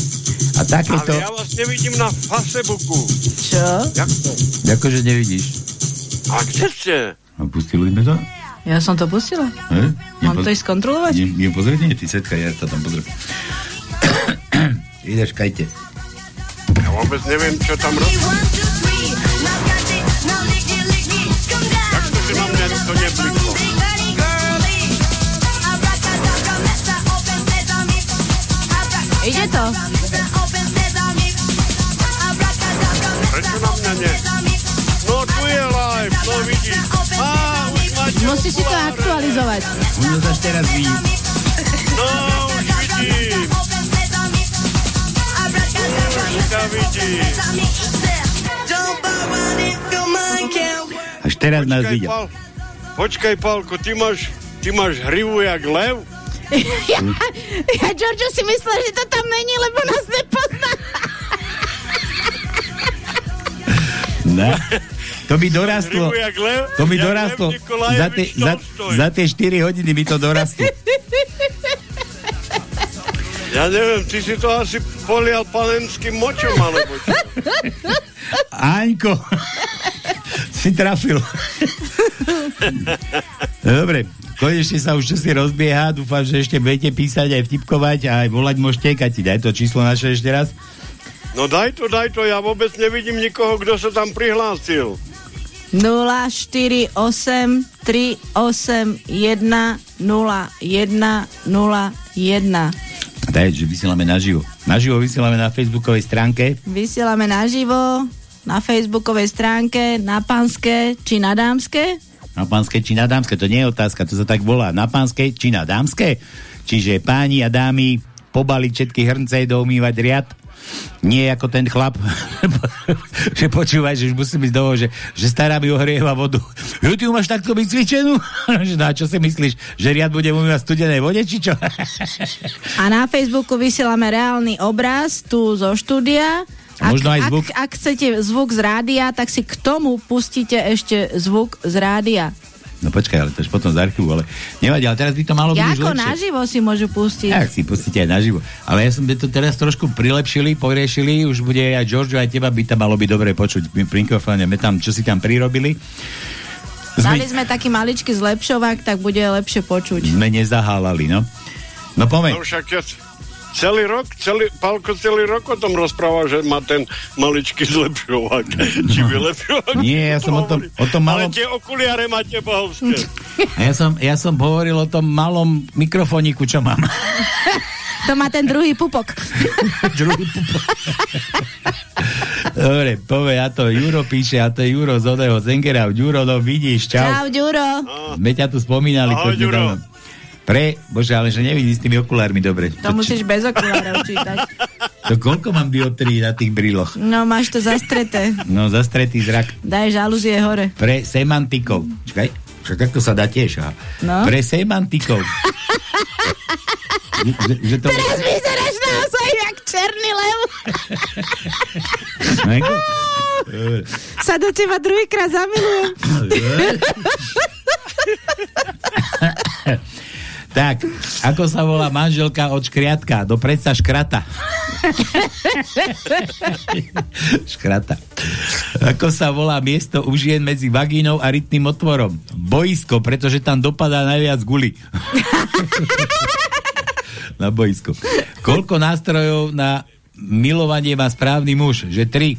A takéto, Ale ja vás nevidím na Facebooku. Čo? Jak to? akože nevidíš. A kde ste? A pustili sme to? Ja som to pustila. He? Mám to ísť skontrolovať? Nie, nie pozrieť? Nie, ty setka, ja sa tam pozriem. Ideš, kajte. Ja vôbec neviem, čo tam robí. Jak to, že na mňa to nebliklo? Ide to. Prečo na mňa nie? No tu je live, no vidíš. Á, už máte Musíš si to aktualizovať. Ono sa teraz vidí. No, už vidím. Ťa you Teraz nás Počkaj, videl. Pál, počkaj, Pálko, ty máš, ty máš hrivu jak lev? ja, ja Giorgio si myslel, že to tam není, lebo nás nepozná. No. To by dorastlo. To by dorastlo. Za, tie, za, za tie 4 hodiny by to dorastlo. Ja neviem, ty si to asi polial panenským močom, alebo čo? Aňko, si trafil. Dobre, konečne sa už čosi rozbieha. Dúfam, že ešte budete písať aj vtipkovať a aj volať môžete. Kati, daj to číslo naše ešte raz. No daj to, daj to, ja vôbec nevidím nikoho, kto sa tam prihlásil. 048 381 01 01 Daj, že vysielame naživo. Naživo vysielame na facebookovej stránke. Vysielame naživo na facebookovej stránke, na pánske či na dámske. Na pánske či na dámske, to nie je otázka, to sa tak volá. Na pánske či na dámske. Čiže páni a dámy pobaliť všetky hrnce do umývať riad. Nie ako ten chlap, že počúvaj, že už musím ísť do toho, že, že stará mi ohrieva vodu. Jo, ty máš takto vycvičenú? Že no a čo si myslíš, že riad bude umývať studenej vode, či čo? A na Facebooku vysielame reálny obraz tu zo štúdia. A možno aj zvuk. Ak, ak chcete zvuk z rádia, tak si k tomu pustíte ešte zvuk z rádia. No počkaj, ale to už potom z archívu, ale nevadí, ale teraz by to malo byť už Jako lepšie. naživo si môžu pustiť. Tak si pustíte aj naživo. Ale ja som to teraz trošku prilepšili, poriešili, už bude aj Giorgio, aj teba by tam malo byť dobre počuť pri mikrofóne. My tam, čo si tam prirobili, Dali sme taký maličký zlepšovák, tak bude lepšie počuť. sme nezahálali, no. No pomeň. No však ja celý rok, celý, Pálko celý rok o tom rozprával, že má ten maličký zlepšovák. Či vylepšovák. Nie, ja som o tom, o tom Ale malom... tie okuliare máte bohovské. A ja som, ja som hovoril o tom malom mikrofóniku, čo mám. To má ten druhý pupok. Druhý pupok. Dobre, povie, a to Juro píše, a to je Juro z oného Zengera. Juro, no vidíš, čau. Čau, Ďuro. Sme ťa tu spomínali. Ahoj, nedávno. Pre, bože, ale že nevidím s tými okulármi dobre. To musíš bez okulárov čítať. To koľko mám dioptrií na tých bríloch? No, máš to zastreté. No, zastretý zrak. Daj žalúzie hore. Pre semantikov. Čakaj, však takto sa dá tiež. Aha. No. Pre semantikov. že, že, že to... Teraz vyzeráš naozaj jak černý lev. No. Sa do teba druhýkrát zamilujem. Tak, ako sa volá manželka od škriatka? Do predsa škrata. škrata. Ako sa volá miesto u žien medzi vagínou a rytným otvorom? Boisko, pretože tam dopadá najviac guli. na boisko. Koľko nástrojov na milovanie má správny muž? Že tri.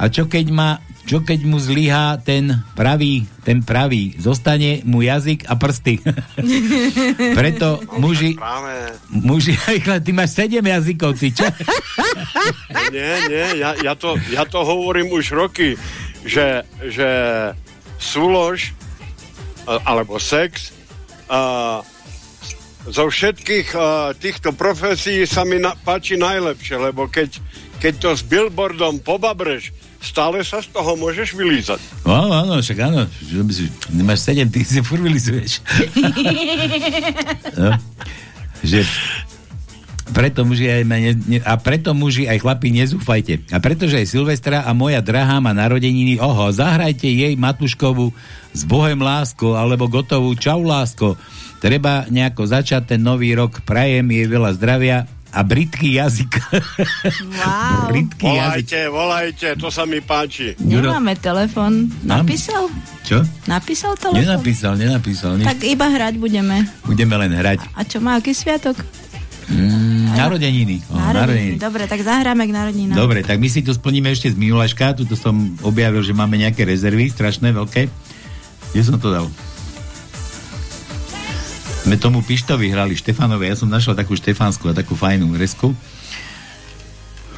A čo keď má čo keď mu zlyhá ten pravý, ten pravý, zostane mu jazyk a prsty. Preto muži, muži, ty máš sedem jazykov, ty čo? Nie, nie, ja, ja, to, ja to hovorím už roky, že, že súlož a- alebo sex a, zo všetkých a, týchto profesí sa mi na, páči najlepšie, lebo keď, keď to s billboardom pobabreš, stále sa z toho môžeš vylízať. Áno, áno, však áno. Nemáš sedem, ty si furt vylizuješ. no. Že preto muži aj ne, ne, a preto muži aj chlapi nezúfajte. A pretože aj Silvestra a moja drahá má narodeniny, oho, zahrajte jej Matuškovu s Bohem lásko alebo gotovú čau lásko. Treba nejako začať ten nový rok. Prajem jej veľa zdravia a britký jazyk. Wow. britký jazyk. Volajte, volajte, to sa mi páči. Nemáme telefon. Mám. Napísal? Čo? Napísal telefon? Nenapísal, nenapísal. Nič. Tak iba hrať budeme. Budeme len hrať. A čo má, aký sviatok? Mm, narodeniny. O, narodeniny. Dobre, tak zahráme k narodinám. Dobre, tak my si to splníme ešte z minulaška. Tuto som objavil, že máme nejaké rezervy, strašné, veľké. Kde som to dal? Sme tomu Pištovi hrali, Štefanovi. Ja som našiel takú Štefansku a takú fajnú resku.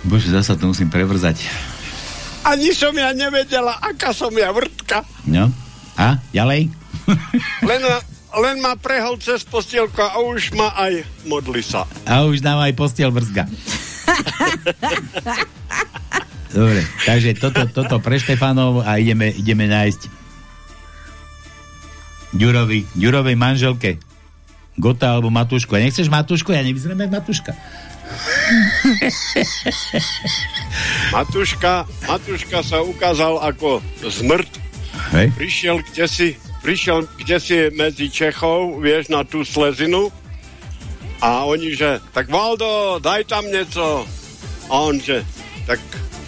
Bože, zasa to musím prevrzať. Ani som ja nevedela, aká som ja vrtka. No. A? Ďalej? Len, len ma prehol cez postielku a už ma aj modli sa. A už nám aj postiel brzga. Dobre, takže toto, toto pre Štefanov a ideme, ideme nájsť Ďurovi, Ďurovej manželke. Gota alebo Matúšku. A nechceš Matúšku? Ja nevyzerám jak Matúška. Matuška, Matuška sa ukázal ako zmrt. Hej. Prišiel kde si, prišiel kde si medzi Čechov, vieš, na tú slezinu. A oni, že, tak Valdo, daj tam něco. A on, že, tak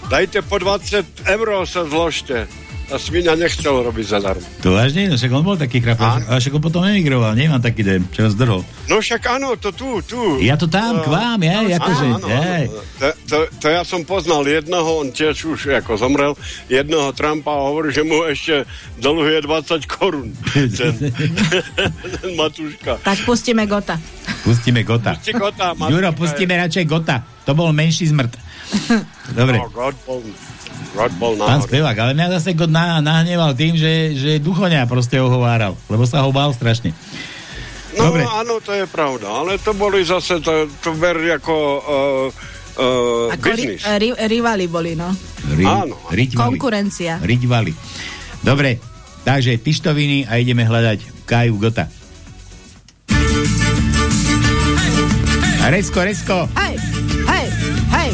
dajte po 20 eur sa zložte. A svinia nechcel robiť zadarmo. To vážne? No však on bol taký chrapáč. Ale však on potom emigroval. Nemám taký dojem, čo ho zdrhol. No však áno, to tu, tu. Ja to tam, k vám, je, akože, Áno, áno, hej. áno. To, to, to ja som poznal jednoho, on tiež už ako zomrel, jednoho Trumpa a hovorí, že mu ešte dlhuje 20 korún. Ten, ten Matúška. Tak pustíme Gota. Pustíme Gota. Pusti Gota, Juro, je- pustíme radšej Gota. To bol menší zmrt. Dobre. No, God rok bol Pán Spevák, ale mňa zase God nahneval tým, že, že Duchoňa proste ohováral, lebo sa ho bál strašne. No Dobre. áno, to je pravda, ale to boli zase, to, to ver ako uh, uh, ako. Ri, eh, ri, rivali boli, no. Ri, áno. Konkurencia. Ritvali. Dobre, takže pištoviny a ideme hľadať Kaju Gota. Hey, hey. Resko, resko. Hej, hej, hej.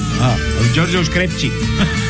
Giorgio už.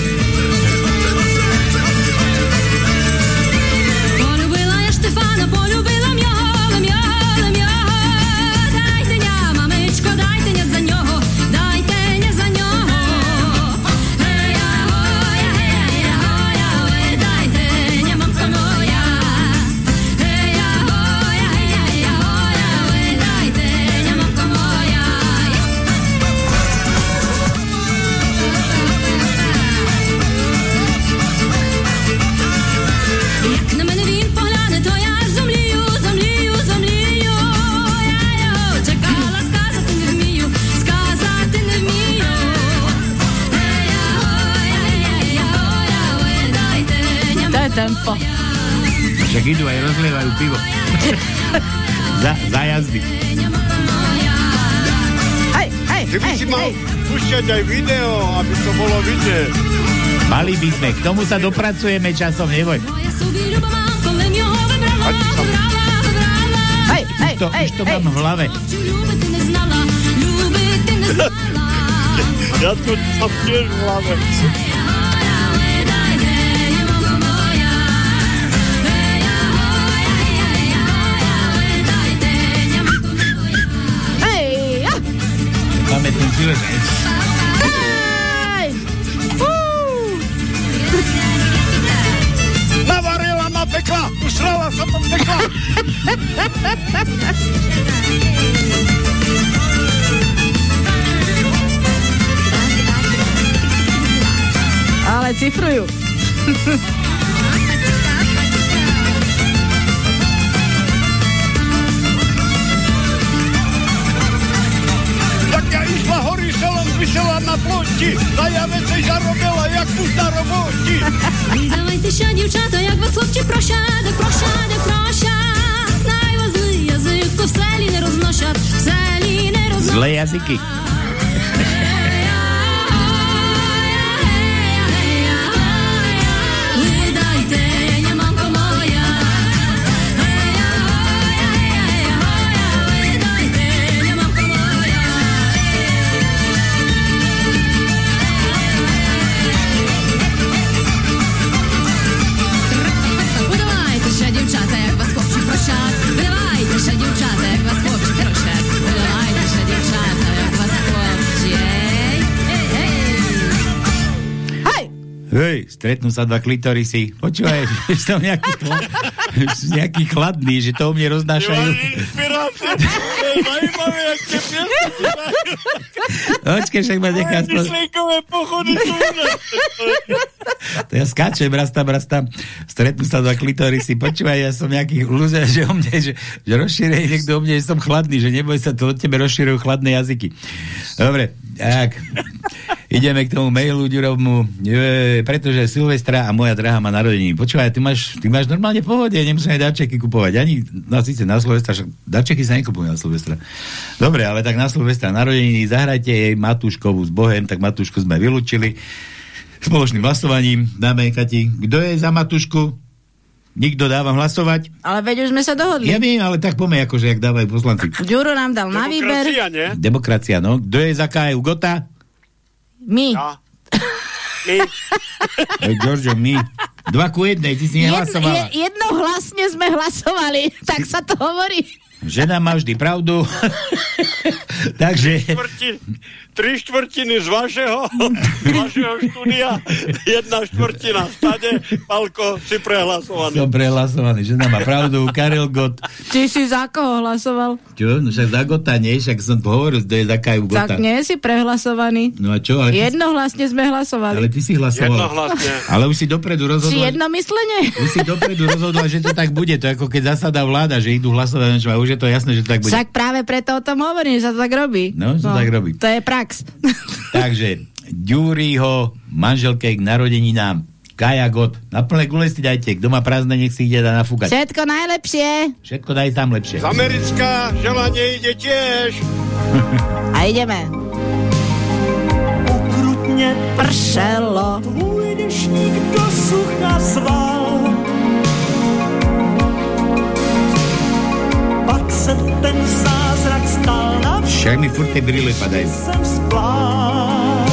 Však idú aj rozlievajú pivo. za, za jazdy. Hej, hej, Ty by hej, si mal púšťať aj video, aby to bolo vidieť. Mali by sme, k tomu sa dopracujeme časom, neboj. Hej, to, hej, už to hej. mám v hlave. ja to mám tiež v hlave. Cíle. Fú. Navarila, napekla, usrala sa tam pekla. Ale cifrujú. selom, vysela na ploti, a ja vecej zarobila, jak tu na roboti. Давайте дівчата, як вас хлопці прощать, так прощать, так прощать. Най вас злий язик, то в селі не рознощать, в селі не рознощать. Zlé jazyky. Stretnú sa dva klitorisy. Počúvaj, že som nejaký, chla, nejaký chladný, že to u mne roznášajú. Počkej, však ma nechá. To ja skáčem, rastám, rastám. Stretnú sa dva klitorisy. Počúvaj, ja som nejaký ľudia, že o mne, že, že rozšírej niekto o mne, že som chladný, že neboj sa, to od tebe rozšírujú chladné jazyky. Dobre, tak. Ideme k tomu mailu Ďurovmu, e, pretože Silvestra a moja drahá má narodeniny. Počúvaj, ty máš, ty máš normálne pohode, nemusíme aj darčeky kupovať. Ani, no síce na Silvestra, však darčeky sa nekupujú na Silvestra. Dobre, ale tak na Silvestra narodeniny zahrajte jej Matúškovú s Bohem, tak Matúšku sme vylúčili spoločným hlasovaním. Dáme Kati, kto je za Matúšku? Nikto dávam hlasovať. Ale veď už sme sa dohodli. Ja viem, ale tak poďme, akože, jak dávajú poslanci. Ďuro nám dal na výber. Demokracia? Demokracia, no. Kto je za KU Gota? My. My. Ej, Giorgio, my. Dva ku jednej, ty si Jedno, nehlasovala. je, jednohlasne sme hlasovali, tak sa to hovorí. Žena má vždy pravdu. Takže... Tri štvrtiny z vašeho, z vašeho štúdia, jedna štvrtina stade, Palko, si prehlasovaný. Som prehlasovaný, žena má pravdu, Karel Gott. Ty si za koho hlasoval? Čo? No však za Gota nie, však som hovoril, kto je za KU Gota. Tak nie si prehlasovaný. No a čo? Ale Jednohlasne sme hlasovali. ale ty si hlasoval. Jednohlasne. Ale už si dopredu Či rozhodla. jednomyslene? Už si dopredu rozhodla, že to tak bude. To je ako keď zasada vláda, že idú hlasovať, a už je to jasné, že to tak bude. Však práve preto o tom hovorím, že sa to tak robí. No, že sa tak robí. To je prax. Takže Ďuriho manželke k narodeninám Kaja Got. Na plné gule si dajte. Kto má prázdne, nech si ide dá nafúkať. Všetko najlepšie. Všetko daj tam lepšie. Z Americká želanie ide tiež. A ideme. Ukrutně Pršelo. tvůj dešník do sucha sval. Pak se ten zázrak stal na Však mi furt tie brýle padajú. jsem splál.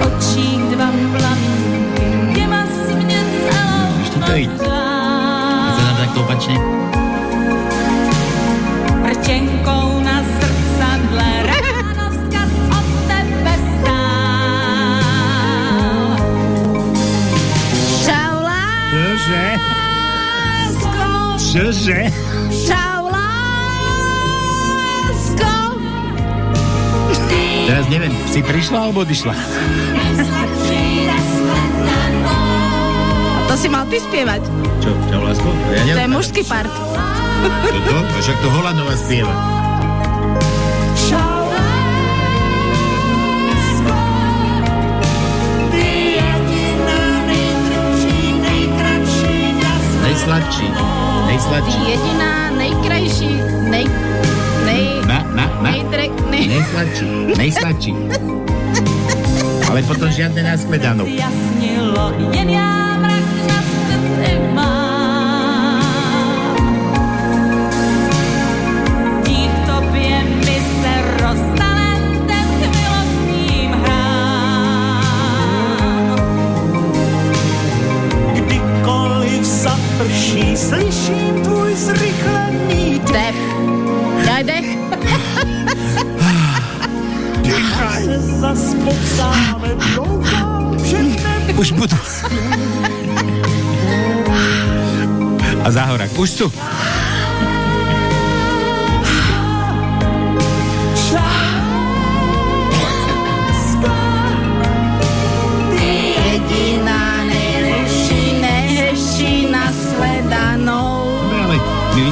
Očích dva plamínky, těma si mě celou Ešte to ide. Keď sa nám takto opačne. Rtěnkou Čože? Čože? Čau, lásko. Teraz neviem, si prišla alebo odišla? To si mal ty spievať. Čo, čau lásko? Ja To je mužský part. Toto? A Však to Holanova spieva. Ty Najsladší. jediná, nejkrajší, nej... nej... Na, na, na. Nejdrek, nej... Najsladší. Najsladší. Ale potom žiadne následanov. Jasnilo, jen já zaprší, slyším tvůj zrychlený Dech. Daj dech. se zas potkáme, doufám, že Už budú. A záhorak, už sú.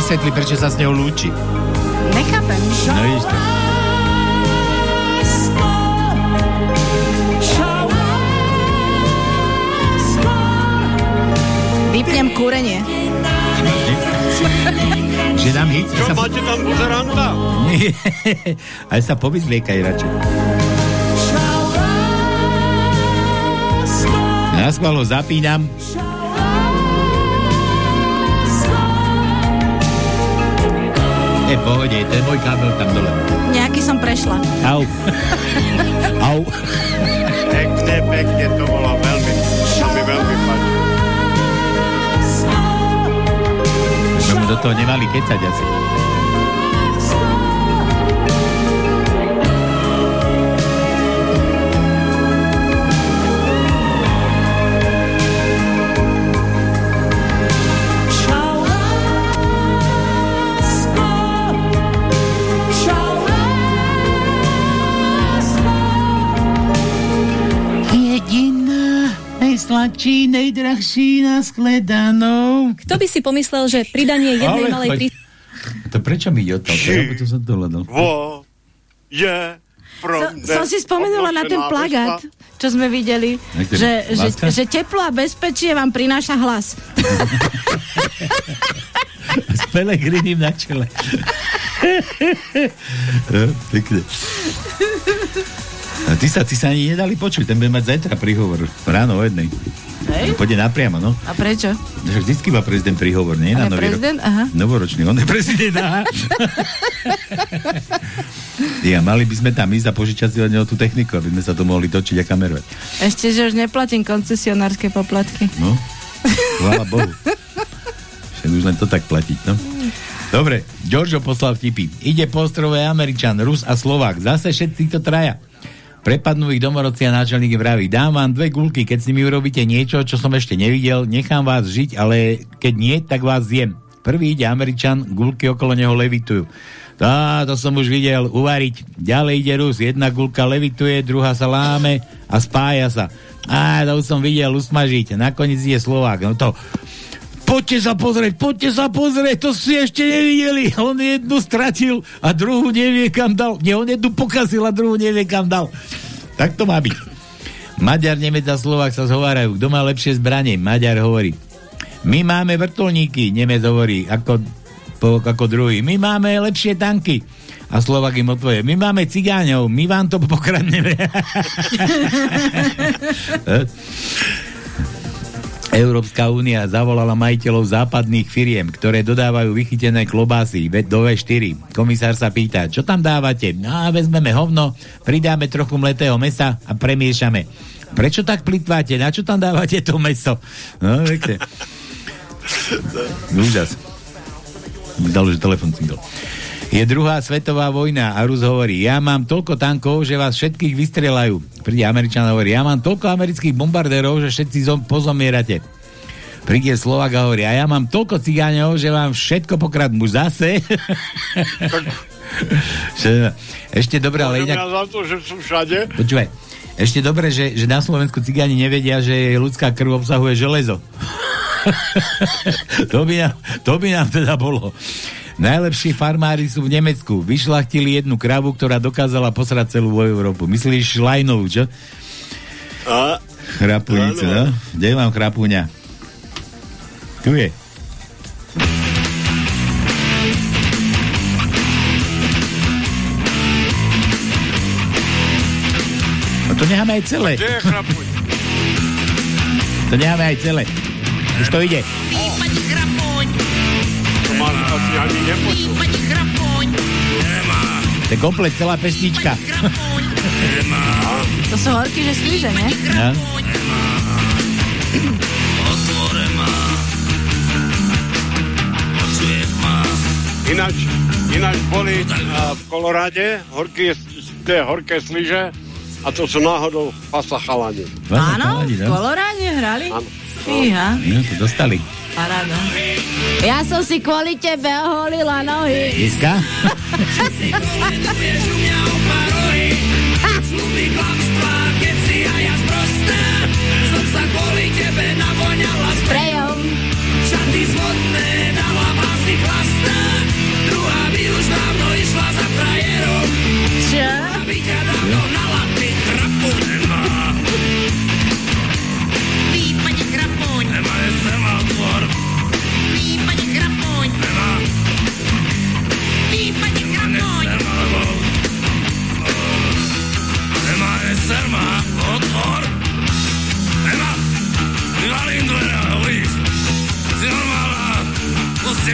Vysvetli, prečo sa s ňou lúči. Nechápem. No vidíš to. Vypnem kúrenie. Že dám hit. Čo, Sa, máte tam buzeranta? nie, ale sa povyzliekaj radšej. Na schvál ho zapínam. Je v pohode, to je môj kábel tam dole. Nejaký som prešla. Au. Au. Pekne, pekne, to bolo veľmi, to mi veľmi páči. Sme do toho nemali kecať asi. Najsladší, najdrahší na skledanou. Kto by si pomyslel, že pridanie jednej Ale malej prí... To prečo mi ide o to? To som to hľadal. Vo je Som, som si spomenula na ten plagát, čo sme videli, že, že, že teplo a bezpečie vám prináša hlas. S Pelegrinim na čele. pekne. A ty sa, ty sa ani nedali počuť, ten bude mať zajtra príhovor. Ráno o jednej. Hej? Pôjde napriamo, no. A prečo? Však vždycky má prezident príhovor, nie? On Na nový prezident? rok. Aha. Novoročný, on je prezident, aha. ja, mali by sme tam ísť a požičať si od neho tú techniku, aby sme sa to mohli točiť a kamerovať. Ešte, že už neplatím koncesionárske poplatky. No, chvála Bohu. Však už len to tak platiť, no. Dobre, Giorgio poslal vtipy. Ide po ostrove Američan, Rus a Slovák. Zase všetci títo traja. Prepadnú ich domorodci a náčelník vraví, dám vám dve gulky, keď si mi urobíte niečo, čo som ešte nevidel, nechám vás žiť, ale keď nie, tak vás zjem. Prvý ide Američan, gulky okolo neho levitujú. Tá, to som už videl, uvariť. Ďalej ide Rus, jedna gulka levituje, druhá sa láme a spája sa. Á, to už som videl, usmažiť. Nakoniec ide Slovák. No to, poďte sa pozrieť, poďte sa pozrieť, to si ešte nevideli. On jednu stratil a druhú nevie kam dal. Nie, on jednu pokazil a druhú nevie kam dal. Tak to má byť. Maďar, Nemec a Slovák sa zhovárajú. Kto má lepšie zbranie? Maďar hovorí. My máme vrtulníky, Nemec hovorí, ako, po, ako druhý. My máme lepšie tanky. A Slovak im odpovie, my máme cigáňov, my vám to pokradneme. Európska únia zavolala majiteľov západných firiem, ktoré dodávajú vychytené klobásy do V4. Komisár sa pýta, čo tam dávate? No vezmeme hovno, pridáme trochu mletého mesa a premiešame. Prečo tak plitváte? Na čo tam dávate to meso? No, viete. Úžas. Dalo, že telefon cingol. Je druhá svetová vojna a Rus hovorí, ja mám toľko tankov, že vás všetkých vystrelajú. Príde Američan a hovorí, ja mám toľko amerických bombardérov, že všetci zom, pozomierate. Príde Slovak a hovorí, a ja mám toľko cigáňov, že vám všetko pokradnú zase. Ešte dobré, ale inak... za to, že sú všade. Počúvaj, ešte dobre, že, že na Slovensku cigáni nevedia, že ľudská krv obsahuje železo. to, by nám, to by nám teda bolo. Najlepší farmári sú v Nemecku. Vyšlachtili jednu kravu, ktorá dokázala posrať celú Európu. Myslíš Šlajnovú, čo? A, Chrapunicu, no? Kde mám chrapúňa? Tu je. No to necháme aj celé. kde je chrapuň? To necháme aj celé. Už to ide. Asi ani nepočul. To je komplet celá pesnička. To sú horky, že slíže, ne? No. Ináč, ináč boli a, v Koloráde horké, tie horké sliže a to sú náhodou pasa chalani. Áno, v no. Koloráde hrali? Áno. Fíha, No, to dostali. Paráda. Ja som si kvôli tebe oholila nohy. Iska? Sprejom. Šaty smutné, dala pásy chlastá Druhá by už dávno išla za frajerom Čo?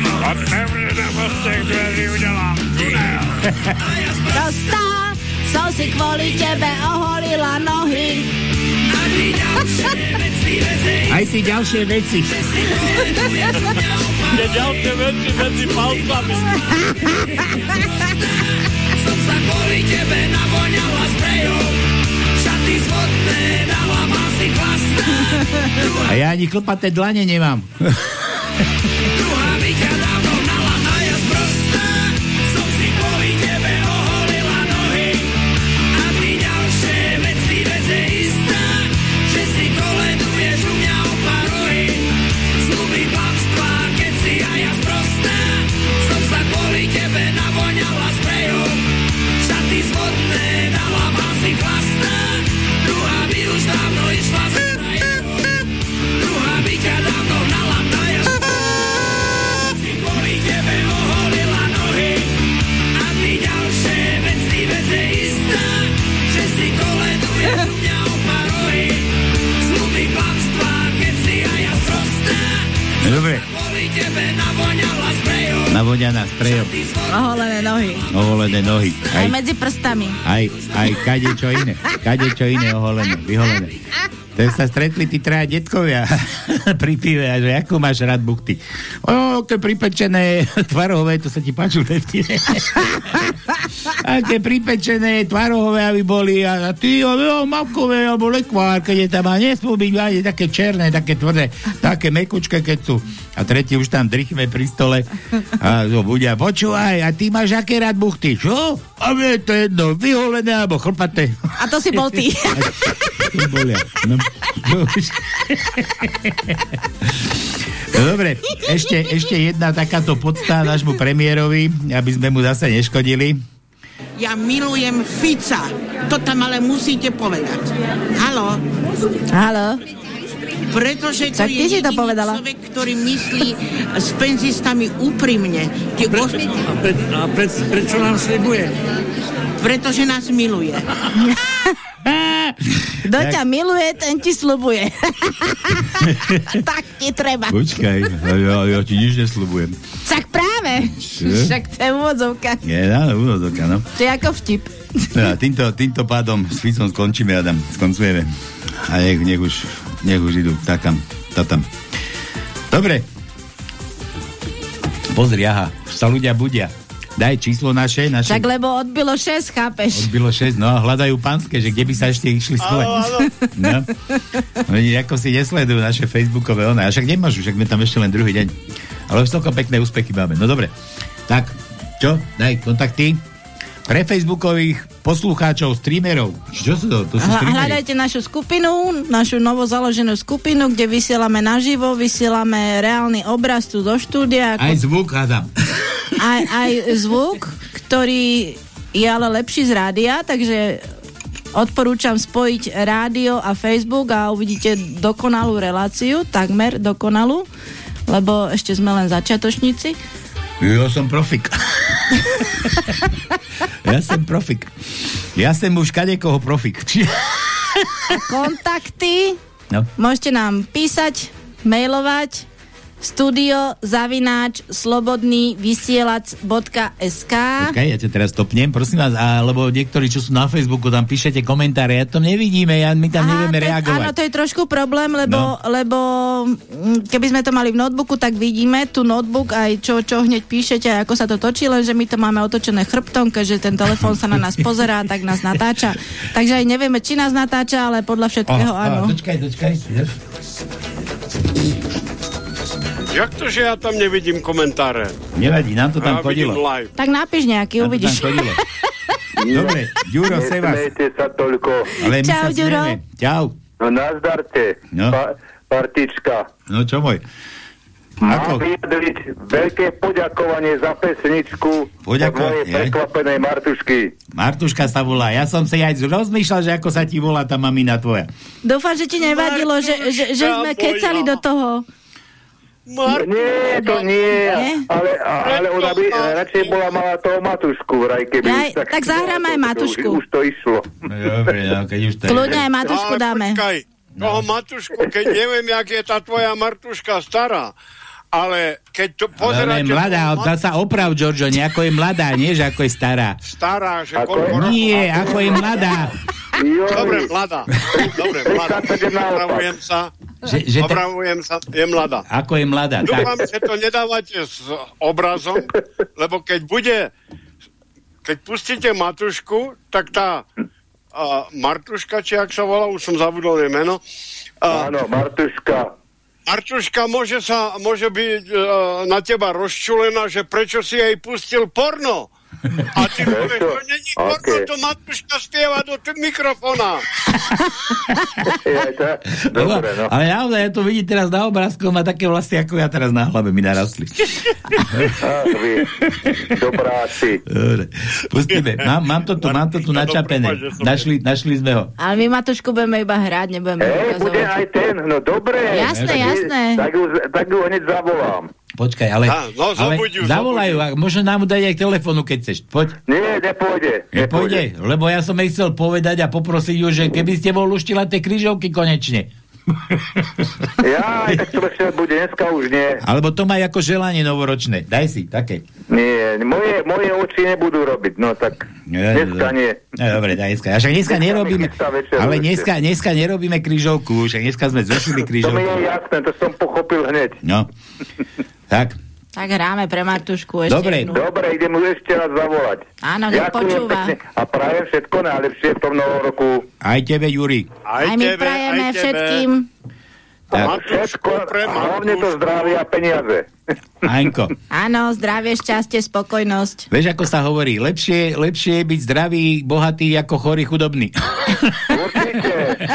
A pevne na mostech si kvôli tebe oholila nohy. Aj ty ďalšie veci. Tie ďalšie veci medzi palcami. Som sa kvôli tebe navoňala sprejom Šaty smutné, dala chlastá A ja ani klpaté dlane nemám. Sprejom. Oholené nohy. Oholené nohy. Aj Aj, medzi prstami. aj, aj kade čo iné. Kade čo iné oholené, vyholené. Tak sa stretli tí traja detkovia pri pive a že ako máš rád buchty? O, aké pripečené tvarohové, to sa ti páčilo vtipne. aké pripečené tvarohové, aby boli a, a ty, o, o, mavkové, alebo lekvár, keď je tam a nesmú byť ani také černé, také tvrdé, také mekučké, keď sú. A tretí už tam drichme pri stole a to bude, počúvaj, a ty máš aké rád buchty? Čo? A mne je to jedno, vyholené alebo chlpaté. A to si bol ty. Bolia. No, no dobre, ešte, ešte jedna takáto podstá nášmu premiérovi, aby sme mu zase neškodili. Ja milujem Fica. To tam ale musíte povedať. Halo? Halo? Pretože to Tak ty je si to jediný povedala. človek, ktorý myslí s penzistami úprimne. Tie Pre, os- a, pre, a pre, prečo nám slibuje? Pretože nás miluje. Kto ťa miluje, ten ti slubuje. tak ti treba. Počkaj, ja, ja ti nič nesľubujem. Tak práve. Čo? Však to je úvodzovka. Je, áno, úvodzovka, no. To je ako vtip. No a týmto, týmto pádom s Ficom skončíme, Adam, skoncujeme. A nech, nech už, nech už idú takam, tatam. Dobre. Pozri, aha, sa ľudia budia. Daj číslo naše, naše. Tak lebo odbilo 6, chápeš? Odbilo 6, no a hľadajú pánske, že kde by sa ešte išli schovať. No. Oni ako si nesledujú naše facebookové one. A však nemôžu, však sme tam ešte len druhý deň. Ale už celkom pekné úspechy máme. No dobre. Tak, čo? Daj kontakty. Pre facebookových poslucháčov, streamerov. Čo sú to? To sú streamery. Hľadajte našu skupinu, našu novo založenú skupinu, kde vysielame naživo, vysielame reálny obraz tu zo štúdia. Aj zvuk, Adam. aj, aj zvuk, ktorý je ale lepší z rádia, takže odporúčam spojiť rádio a Facebook a uvidíte dokonalú reláciu, takmer dokonalú, lebo ešte sme len začiatočníci. Ja som profik. ja som profik. Ja som už kadekoho profik. Kontakty No. môžete nám písať, mailovať studio zavináč slobodný vysielač.sk Počkaj, ja ťa teraz stopnem, prosím vás, a, lebo niektorí, čo sú na Facebooku, tam píšete komentáre, ja to nevidíme, ja, my tam nevieme to, reagovať. Áno, to je trošku problém, lebo, No. lebo mm, keby sme to mali v notebooku, tak vidíme tu notebook aj čo, čo hneď píšete ako sa to točí, lenže my to máme otočené chrbtom, keďže ten telefón sa na nás pozerá, tak nás natáča. Takže aj nevieme, či nás natáča, ale podľa všetkého áno. Dočkaj, dočkaj. Jak to, že ja tam nevidím komentáre? Nevadí, nám to tam ja chodilo. live. Tak napíš nejaký, Nám to uvidíš. tam chodilo. Dobre, Ďuro, sej vás. Sa toľko. Ale my Čau, sa Ďuro. smieme. Čau. No nazdarte, No. pa, partička. No čo môj? Mám Ako? vyjadriť veľké poďakovanie za pesničku Poďako- mojej je? prekvapenej Martušky. Martuška sa volá. Ja som si aj rozmýšľal, že ako sa ti volá tá mamina tvoja. Dúfam, že ti nevadilo, že, že, že sme kecali do toho. Nie, to nie, ale, ale ona by radšej bola mala toho Matušku vraj, keby... Jaj, tak zahráme aj Matušku. Už, už to išlo. No, dobre, no, keď už to Kľudne aj Matušku dáme. Počkaj, toho Matušku, keď neviem, jak je tá tvoja Martuška stará, ale keď to Ale pozeráte... je mladá, dá sa oprav, Giorgio, nie ako je mladá, nie že ako je stará. Stará, že koľko rokov... Nie, ako je mladá. Dobre, mladá. Dobre, mladá. Opravujem sa. Že, že ta, Opravujem sa, je mladá. ako je mladá. Dúfam, Tak, že to nedávate s obrazom, lebo keď bude, keď pustíte Matušku, tak tá uh, Martuška, či ak sa volá, už som zabudol jej meno. Uh, Áno, Martuška. Martuška môže, sa, môže byť uh, na teba rozčulená, že prečo si jej pustil porno. A ty povieš, to není porno, to Matuška spieva do mikrofóna. Dobre, no. ale naozaj, ja to vidím teraz na obrázku, má také vlasy, ako ja teraz na hlave mi narastli. Dobráci. Dobre, pustíme. Mám, mám to tu, mám to tu načapené. Našli, našli sme ho. Ale my Matušku budeme iba hrať, nebudeme Hej, bude ukazovať. aj ten, no dobre. Jasné, jasné. Tak ju, tak ju hneď zavolám. Počkaj, ale, no, ale zobuď ju, zavolajú, a môže nám dať aj telefónu, keď chceš. Poď. Nie, nepôjde. Nepôjde, lebo ja som jej chcel povedať a poprosiť ju, že keby ste bol luštila tie kryžovky konečne. Ja, aj tak to ešte bude, dneska už nie. Alebo to má ako želanie novoročné. Daj si, také. Nie, moje, moje oči nebudú robiť, no tak dneska nie. No, dobre, dneska. A však dneska Dneska nerobíme, ale dneska, dneska nerobíme krížovku, však dneska sme zrušili To mi je jasné, to som pochopil hneď. No. Tak, Tak hráme pre Martušku ešte. Dobre. jednu. Dobre, idem mu ešte raz zavolať. Áno, nech počúva. A prajem všetko najlepšie v tom novom roku. aj tebe, Juri. Aj, my prajeme všetkým. Tak. A všetko, a hlavne to zdravie a peniaze. Aňko, Áno, zdravie, šťastie, spokojnosť. vieš, ako sa hovorí, lepšie, lepšie je byť zdravý, bohatý, ako chorý, chudobný. Určite.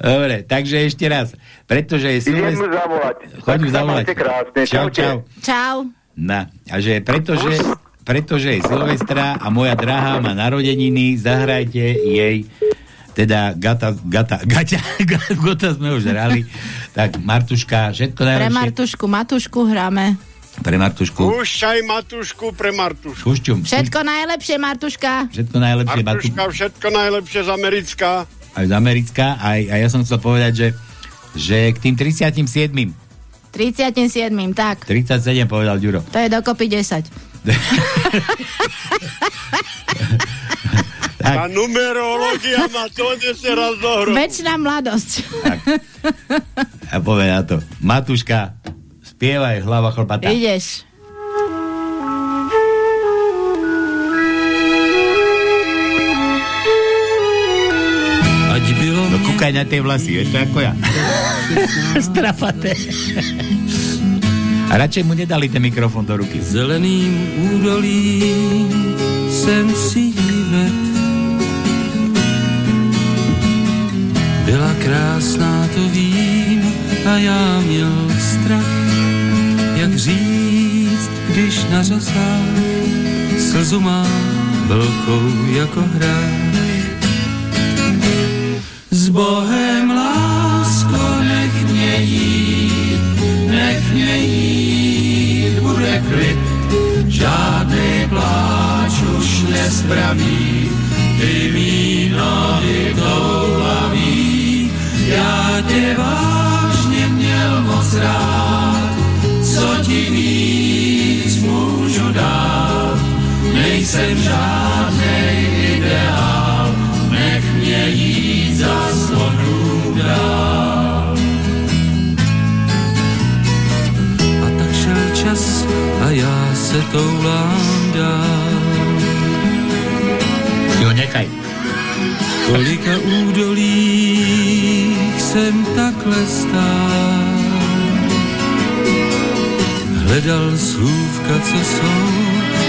Dobre, takže ešte raz. Pretože je Idem mu zavolať. Choď mu zavolať. krásne. Čau, Čaute. čau. Čau. Na. A že pretože, pretože je Silvestra a moja drahá má narodeniny, zahrajte jej teda Gata, Gata, Gaťa, Gata sme už hrali. Tak Martuška, všetko Pre najlepšie. Martušku, Matušku hráme. Pre Martušku. Púšťaj Matušku pre Martušku. Pušťum. Všetko najlepšie, Martuška. Všetko najlepšie. Matu, Martuška, všetko najlepšie z Americká. aj z Americká. Aj, a ja som chcel povedať, že, že k tým 37. 37. Tak, 37 povedal Ďuro. to je dokopy 10. Tá numerológia ma to nese raz do hrobu. Večná mladosť. A povie na to. Matuška, spievaj hlava chlpatá. Ideš. Ať bylo No kúkaj na tie vlasy, vieš to ako ja. Strapaté. A radšej mu nedali ten mikrofon do ruky. zeleným údolím jsem si dívet. Byla krásná, to vím, a já měl říct, když na řasách slzu má velkou jako hrách. S Bohem lásko, nech mě jít, nech mě jít, bude klid, žádný pláč už nespraví, ty mý nohy toulaví, já tě vážně nejsem žádnej ideál, nech mě jít za slonu dál. A tak šel čas a já se toulám dál. Jo, nechaj. Kolika údolích jsem takhle stál. Hledal slůvka, co jsou,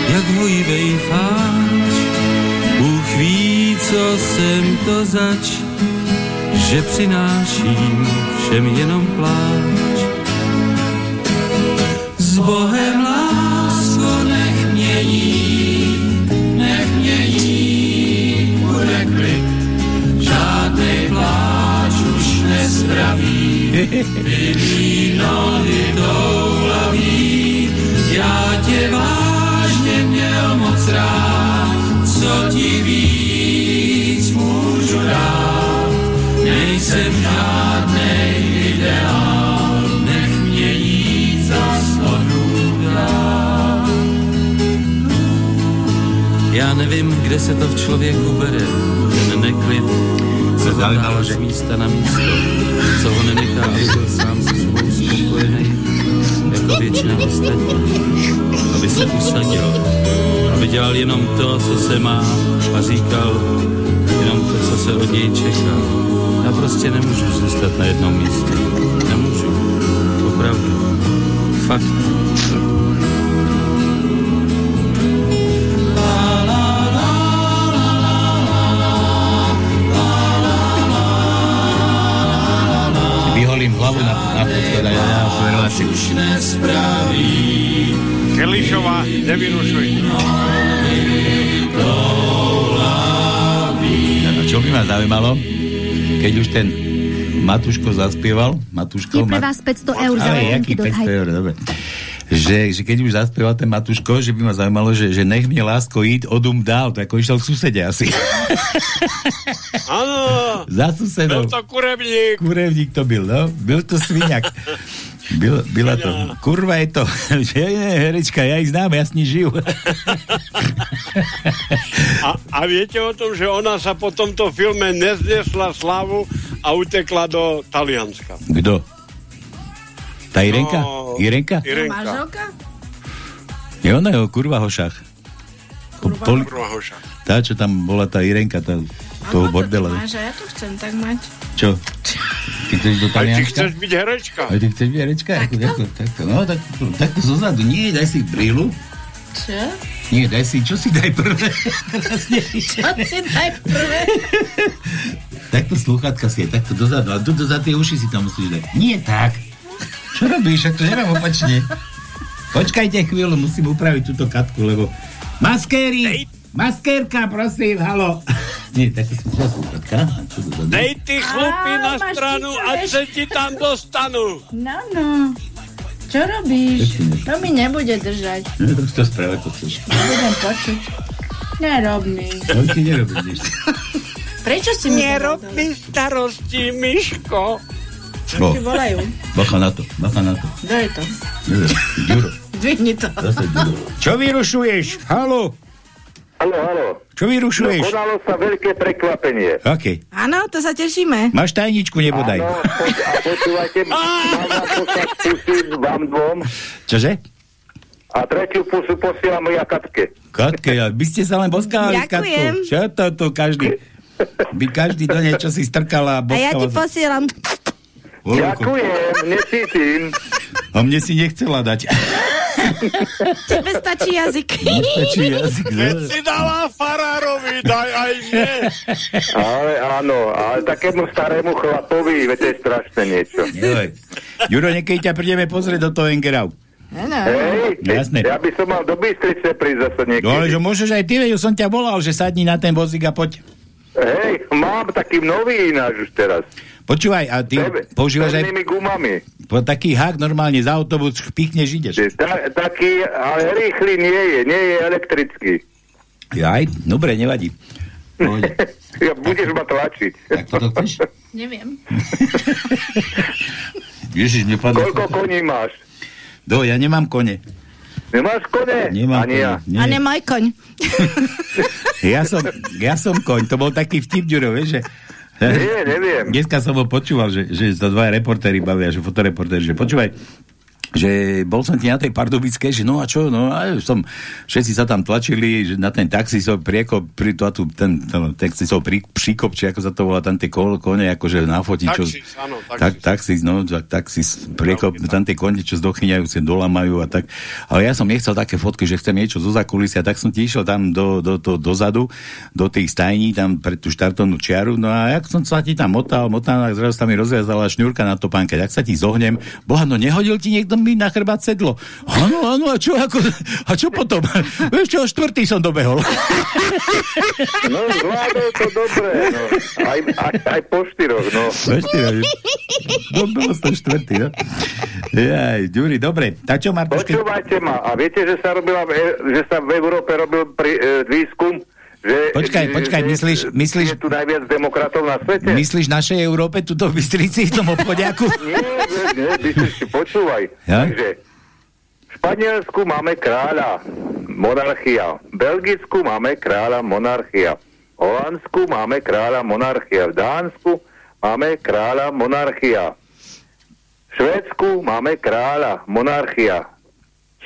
jak hojivej fáč. Bůh ví, co jsem to zač, že přináším všem jenom pláč. S Bohem lásko, nech mě jít, nech mě jít, bude klid, žádný pláč už nespraví, ty nohy toulaví, já tě vážně rád, co ti víc můžu dát, nejsem žádnej ideál, nech mě jít za slonu dál. Já nevím, kde se to v člověku bere, ten neklid, co ho dává z místa na místo, co ho nenechá, aby byl sám se sebou spokojený, jako většina ostatních, aby se usadil, aby dělal jenom to, co se má a říkal jenom to, co se od něj čeká. Já prostě nemůžu zůstat na jednom místě. Nemůžu. Opravdu. Fakt. Vyholím hlavu na, na reláciu. Nevyrušuj. Ma zaujímalo, keď už ten Matuško zaspieval, Matuško... Je pre vás 500 eur za jaký do 500 Thaj- eur, dobre. že, že keď už zaspieval ten Matuško, že by ma zaujímalo, že, že nech mne lásko íť odum dál, to ako išiel k susede asi. Áno, Za susedov. byl to kurevník. Kurevník to byl, no. Byl to sviňak. Byl, byla to. Kurva je to. Že je, herečka, ja ich znám, ja s ní žijú. A, a viete o tom, že ona sa po tomto filme neznesla slavu a utekla do Talianska. Kto? Tá Irenka? No, Irenka? Irenka. Manželka? Je ona je o kurva hošách. Kurva, Poli- Kurva hoša. tá, čo tam bola tá Irenka, tá, toho bordela. Máš, a ja to chcem tak mať. Čo? Ty chceš do Aj ty Talianska? chceš byť herečka. Aj ty chceš byť herečka? Takto? Takto, takto. No, tak, takto zozadu. Nie, daj si brýlu. Čo? Nie, daj si, čo si daj prvé? Teraz. Čo si daj prvé? Takto slúchatka si je, takto dozadu. A tu za tie uši si tam musíš dať. Nie tak. Čo robíš? Ak to nemám opačne. Počkajte chvíľu, musím upraviť túto katku, lebo... Maskéry! Maskérka, prosím, halo. Nie, takto si čo slúchatka. Čo? Dej ty chlupy na stranu a se ti tam dostanú. No, no. Čo robíš? To mi nebude držať. No, tak si to ako chceš. Nebudem počuť. Nerob mi. No, ti nerobíš nič. Prečo si mi Nerob mi starosti, Miško. Bo, Ti volajú. bacha na to, bacha na to. Kto je to? Neviem, Ďuro, Dvihni to. zase Ďuro. Čo vyrušuješ? Halo? Halo, halo. Čo vyrušuješ? No, konalo sa veľké prekvapenie. OK. Áno, to sa tešíme. Máš tajničku, nebodaj. Áno, poč- a počúvajte, mám vám dvom Čože? a tretiu pusu posielam ja Katke. Katke, ja, by ste sa len boskávali s Katkou. Čo to tu každý? By každý do niečo si strkala a A ja boskala ti posielam. Ďakujem, necítim. A mne si nechcela dať. Tebe stačí jazyk. Stačí jazyk, Keď si dala farárovi, daj aj mne. Ale áno, ale takému starému chlapovi, veď to je strašné niečo. Joj. Juro, niekedy ťa prídeme pozrieť do toho Engerau. Hej, Jasné. ja by som mal do Bystrice prísť zase niekedy. No ale že môžeš aj ty, veď už som ťa volal, že sadni na ten vozík a poď. Hej, mám taký nový ináč už teraz. Počúvaj, a ty Peve- používaš aj gumami. po taký hák normálne za autobus, pichneš, ideš. Ta, taký, ale rýchly nie je, nie je elektrický. Jaj, dobre, nevadí. Ja budeš ma tlačiť. Tak toto chceš? Neviem. Ježiš, mne padlo. Koľko koní máš? Do, ja nemám kone. Nemáš kone? Nemám Ani ja. Nie. A nemaj koň. Ja som, ja som koň, to bol taký vtip, Ďuro, vieš, že... Nie, neviem. Dneska som ho počúval, že, že sa dva reportéri bavia, že fotoreportéri, že počúvaj, že bol som ti na tej Pardubickej, že no a čo, no a som, všetci sa tam tlačili, že na ten taxisov priekop, pri to, tu, ten, ten taxisov pri, príkop, či ako sa to volá, tam tie kol, kone, akože na foti, čo... Taxis, áno, taxis. Tak, taxis, no, taxis, priekop, tam tie kone, čo zdochyňajú, sa dolamajú a tak. Ale ja som nechcel také fotky, že chcem niečo zo zakulisia, tak som ti išiel tam do, do, do, dozadu, do tých stajní, tam pre tú štartovnú čiaru, no a jak som sa ti tam motal, motal, a zrazu sa mi rozviazala šňurka na topánke, tak sa ti zohnem, boha, no nehodil ti niekto mi na chrbát sedlo. Áno, áno, a čo, ako, a čo potom? Vieš čo, štvrtý som dobehol. No, zvládol to dobre, no. Aj, aj, aj po štyroch, no. Ešte, dobehol som štvrtý, no. Jaj, Ďuri, dobre, tak čo, Martuške? Počúvajte ma, a viete, že sa, robila, E- že sa v Európe robil pri, e, výskum, že, Počkaj, počkaj, že, myslíš, myslíš, je tu najviac demokratov na svete? myslíš našej Európe, tuto v Bystrici, v tom obchodiaku? Nie, nie, nie, Bystrici, počúvaj. Ja? Takže v Španielsku máme kráľa, monarchia. V Belgicku máme kráľa, monarchia. V Holandsku máme kráľa, monarchia. V Dánsku máme kráľa, monarchia. V Švédsku máme kráľa, monarchia.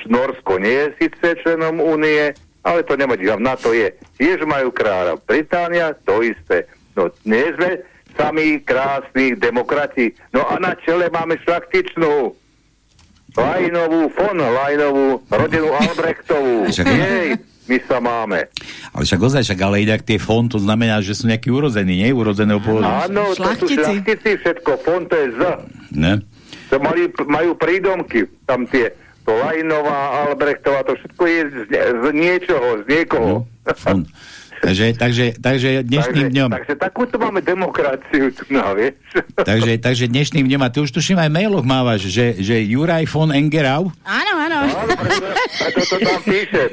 Norsko nie je síce členom únie, ale to nevadí, v NATO je. Tiež majú kráľa. Británia to isté. No nie sme sami krásni demokrati. No a na čele máme šlachtičnú Lajnovú, von Lajnovú, rodinu Albrechtovú. Jej, my sa máme. Ale však ozaj, však ale inak tie fón, to znamená, že sú nejakí urodení, nie? Urodzeného pôvodu. Áno, to sú šlachtici, všetko, fon to je Z. Ne? To mali, majú prídomky, tam tie, to Lajnová, Albrechtová, to všetko je z, z niečoho, z niekoho. Fón. Takže, takže, takže dnešným takže, dňom, takže takúto máme demokraciu tu na, vieš. takže, takže dnešným dňom, a ty už tuším aj mailoch mávaš, že, že Juraj von Engerau, Áno, áno. Preto to tam píšem.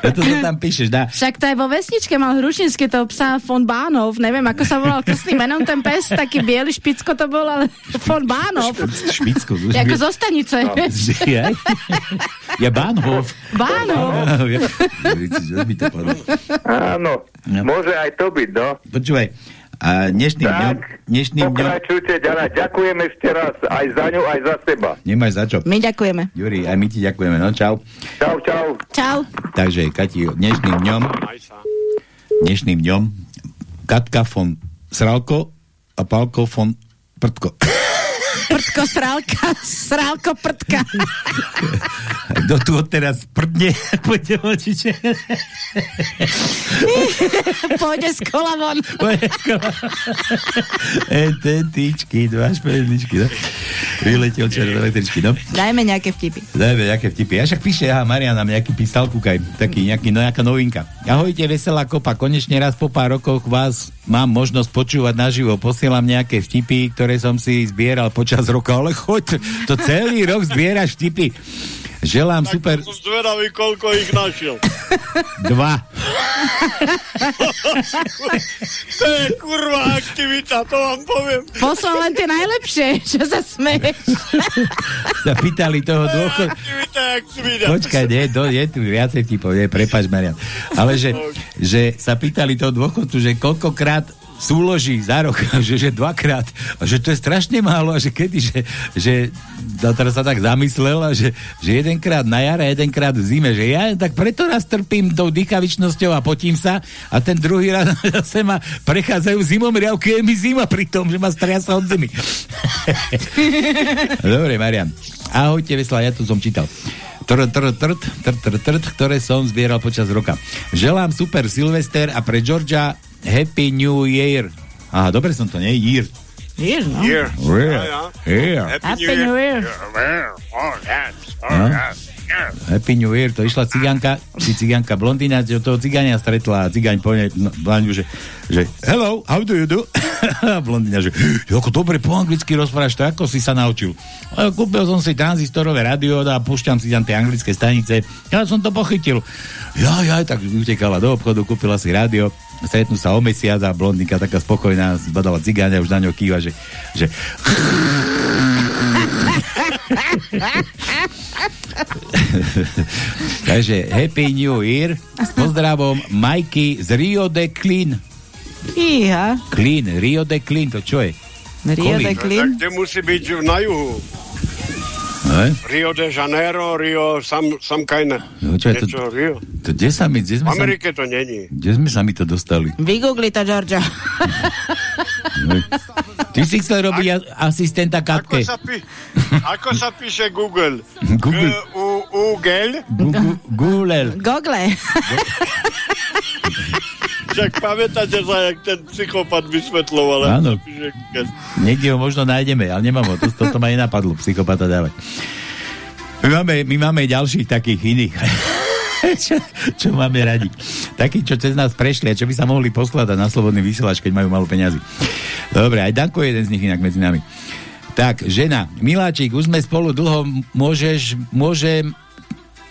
Preto to tam píšeš, dá. Však to aj vo vesničke mal Hrušinské toho psa von Bánov. Neviem, ako sa volal krstným menom ten pes, taký biely špicko to bol, ale von Bánov. Špicko. Ako zo stanice, vieš. Ja, ja Bahnhof. Bánov. Ja, čo Áno, môže aj to byť, no. Počúvaj, a dnešným dňom, dnešným dňom, Pokračujte ďalej. Ďakujem ešte raz aj za ňu, aj za seba. nemáš za čo. My ďakujeme. Juri, aj my ti ďakujeme, no čau. Čau, čau. Čau. Takže, Kati, dnešným dňom, dnešným dňom, Katka von Sralko a Palko von Prtko. Prdko, srálka, srálko, prdka. Kto tu odteraz prdne, pôjde očiče. Pôjde z kola von. Pôjde z kola. e, dva špedličky, no. Vyletel červené električky, no. Dajme nejaké vtipy. Dajme nejaké vtipy. Ja však píše, aha, Marian nám nejaký písal, kúkaj, taký, nejaký, no, nejaká novinka. Ahojte, veselá kopa, konečne raz po pár rokoch vás mám možnosť počúvať naživo. Posielam nejaké vtipy, ktoré som si zbieral počas roka, ale choď, to celý rok zbieraš vtipy. Želám super... Som zvedavý, koľko ich našiel. Dva. to je kurva aktivita, to vám poviem. Poslal len tie najlepšie, čo sa smeješ. Sa pýtali toho dôchod... Aktivita, aktivita. Počkaj, nie, do, je tu viacej tipov, nie, prepač, Marian. Ale že, že sa pýtali toho dôchodcu, že koľkokrát súloží za rok, že, že dvakrát, a že to je strašne málo a že kedy, že, že no, teraz sa tak zamyslel a že, že jedenkrát na jare, jedenkrát v zime, že ja tak preto raz trpím tou dýchavičnosťou a potím sa a ten druhý raz zase ma prechádzajú zimomriavky, je mi zima pri tom, že ma striasa od zimy. Dobre, Marian. Ahojte, Vesla, ja tu som čítal. Tr, tr, tr, tr, tr, tr, ktoré som zbieral počas roka. Želám super Silvester a pre Georgia Happy New Year. Aha, dobre som to, nie? Year. Year, no. Year. Year. Year. Happy New Year. Oh, yes. Oh, yes. Happy New Year, to išla ciganka, si ciganka blondína, že toho cigáňa stretla a cigáň po nej, no, že, že hello, how do you do? a blondína, že ako dobre po anglicky rozprávaš, to ako si sa naučil? A kúpil som si tranzistorové rádio a púšťam si tam tie anglické stanice. Ja som to pochytil. Ja, ja, tak utekala do obchodu, kúpila si rádio, stretnú sa o mesiac a blondinka taká spokojná, zbadala cigáňa, už na ňo kýva, že, že Takže Happy New Year s pozdravom Majky z Rio de Clean. Iha. Clean, Rio de Clean, to čo je? Rio de Tak Clean. kde musí byť na juhu? Rio de Janeiro, Rio, sam, of, No, čo je to? niečo, Rio. To kde sa kde V sme sa, Amerike to není. kde sme sa mi to dostali? Vygoogli to, Georgia. Ty si chcel robiť a- asistenta Ako Katke. sa, pí, ako sa píše Google? Google. Google? Google. Google. Google. Však pamätáte sa, jak ten psychopat vysvetloval. Áno. Niekde ho možno nájdeme, ale nemám ho. To, toto ma nenapadlo, psychopata dávať. My máme, my máme ďalších takých iných. čo, čo máme radi. Takí, čo cez nás prešli a čo by sa mohli poskladať na slobodný vysielač, keď majú malo peňazí. Dobre, aj Danko je jeden z nich inak medzi nami. Tak, žena, Miláčik, už sme spolu dlho, môžeš, môžem,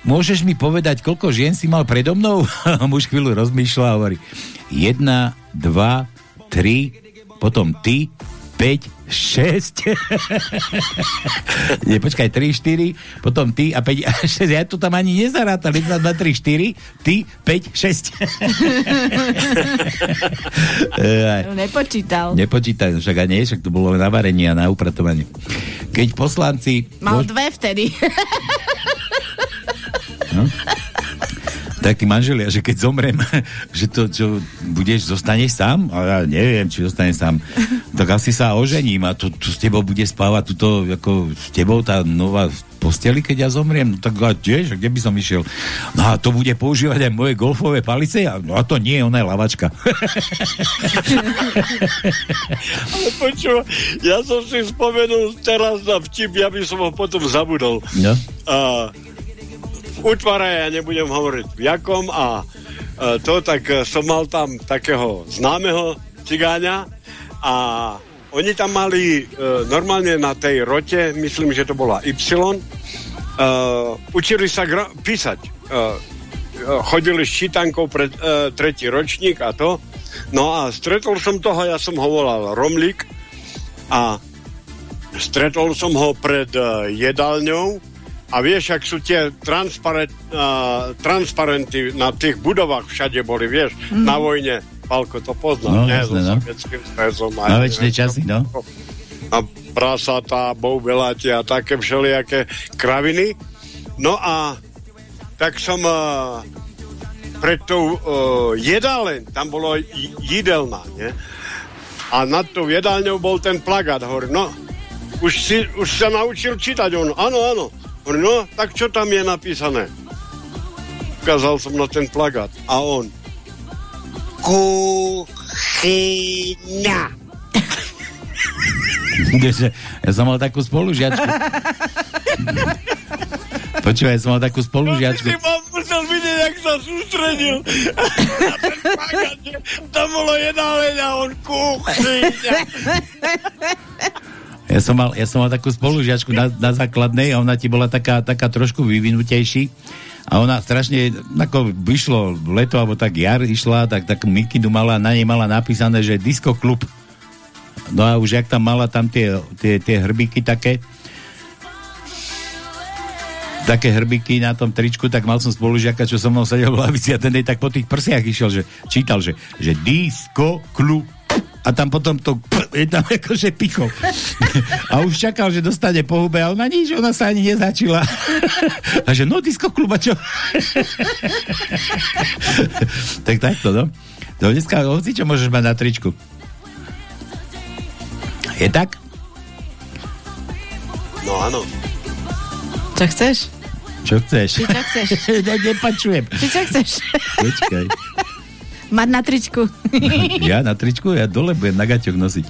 môžeš mi povedať, koľko žien si mal predo mnou? Muž chvíľu rozmýšľa a hovorí, jedna, dva, tri, potom ty, 5, 6. Nie, počkaj, 3, 4, potom ty a 5 a 6. Ja to tam ani nezarátal. 1, 2, 3, 4, ty, 5, 6. Ej, Nepočítal. Nepočítaj, však aj nie, však to bolo na varenie a na upratovanie. Keď poslanci... Mal dve vtedy. No? Takí manželia, že keď zomrem, že to, čo, budeš, zostaneš sám? A ja neviem, či zostaneš sám. Tak asi sa ožením a tu, tu s tebou bude spávať tuto, ako s tebou tá nová posteli, keď ja zomriem. No tak a tiež, kde by som išiel? No a to bude používať aj moje golfové palice? A, no a to nie, ona je lavačka. Ale počúva, ja som si spomenul teraz na vtip, ja by som ho potom zabudol. No. A, útvare, ja nebudem hovoriť v jakom, a, a to tak e, som mal tam takého známeho cigáňa a oni tam mali e, normálne na tej rote, myslím, že to bola Y, uh, učili sa gra- písať. Uh, chodili s čítankou pred uh, tretí ročník a to. No a stretol som toho, ja som ho volal Romlík a stretol som ho pred uh, jedálňou a vieš, ak sú tie transparent, uh, transparenty na tých budovách všade boli, vieš, Mhm. na vojne. Palko to pozná, No, nie? jasné, So no. sovietským zväzom. a Na väčšie časy, no. a prasatá, boubeláti a také všelijaké kraviny. No a tak som uh, pred tou uh, jedáleň, tam bolo jídelná, nie? A nad tou jedálňou bol ten plagát, hovorí, no, už, si, už sa naučil čítať, on, áno, áno. No, tak čo tam je napísané? Ukázal som na ten plagát a on, kuchyňa. Ja som mal takú spolužiačku. Počúvaj, ja som mal takú spolužiačku. Si ma musel vidieť, jak sa sústredil. Tam bolo jedáleň a on kuchyňa. Ja som mal, ja som mal takú spolužiačku na, na základnej a ona ti bola taká, taká trošku vyvinutejší. A ona strašne, ako vyšlo leto, alebo tak jar išla, tak takú mikinu mala, na nej mala napísané, že disco klub. No a už jak tam mala tam tie, tie, tie hrbíky také, také hrbíky na tom tričku, tak mal som spolužiaka, čo so mnou sedel v lavici a ten tak po tých prsiach išiel, že čítal, že, že disco klub a tam potom to je tam akože pichol. A už čakal, že dostane po hube a ona nič, ona sa ani nezačila. A že no, disco kluba, čo? tak takto, no. To dneska hoci čo môžeš mať na tričku. Je tak? No áno. Čo chceš? Čo chceš? Ty čo chceš? ne, nepačujem. Ty čo chceš? Počkaj. Mať na tričku. Ja na tričku, ja dole budem na gaťoch nosiť.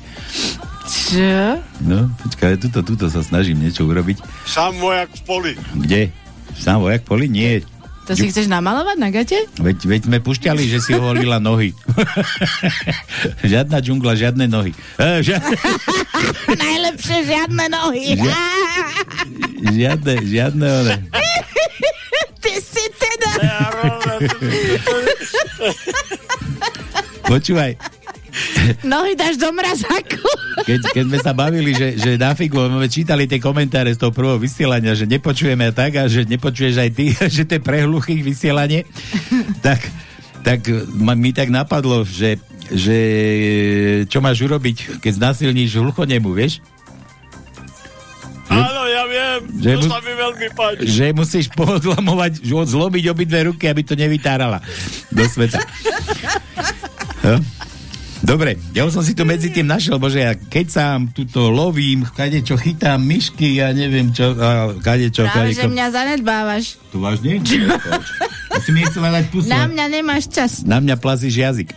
Čo? No, počkaj, tuto, tuto sa snažím niečo urobiť. Sám vojak v poli. Kde? Sám vojak poli? Nie. To si chceš namalovať na gate? Veď, veď sme pušťali, že si hovorila nohy. Žiadna džungla, žiadne nohy. E, žia, Najlepšie žiadne nohy. žiadne, žiadne one. Ty si teda... Počúvaj, Nohy dáš do mrazáku. keď, keď sme sa bavili, že, že na figu, sme čítali tie komentáre z toho prvého vysielania, že nepočujeme tak a že nepočuješ aj ty, že to je prehluchých vysielanie, tak, tak ma, mi tak napadlo, že, že čo máš urobiť, keď znásilníš hluchonemu, vieš? Ja viem, Že to mu- sa mi veľmi páči. Že musíš podlamovať, zlomiť obidve ruky, aby to nevytárala do sveta. Dobre, ja som si to medzi tým našiel, bože, ja keď sám tuto lovím, kade čo chytám, myšky, ja neviem čo, a kade čo, Práve, kade že mňa zanedbávaš. Tu vážne? Ja si mi nechcela dať pusu. Na mňa nemáš čas. Na mňa plazíš jazyk.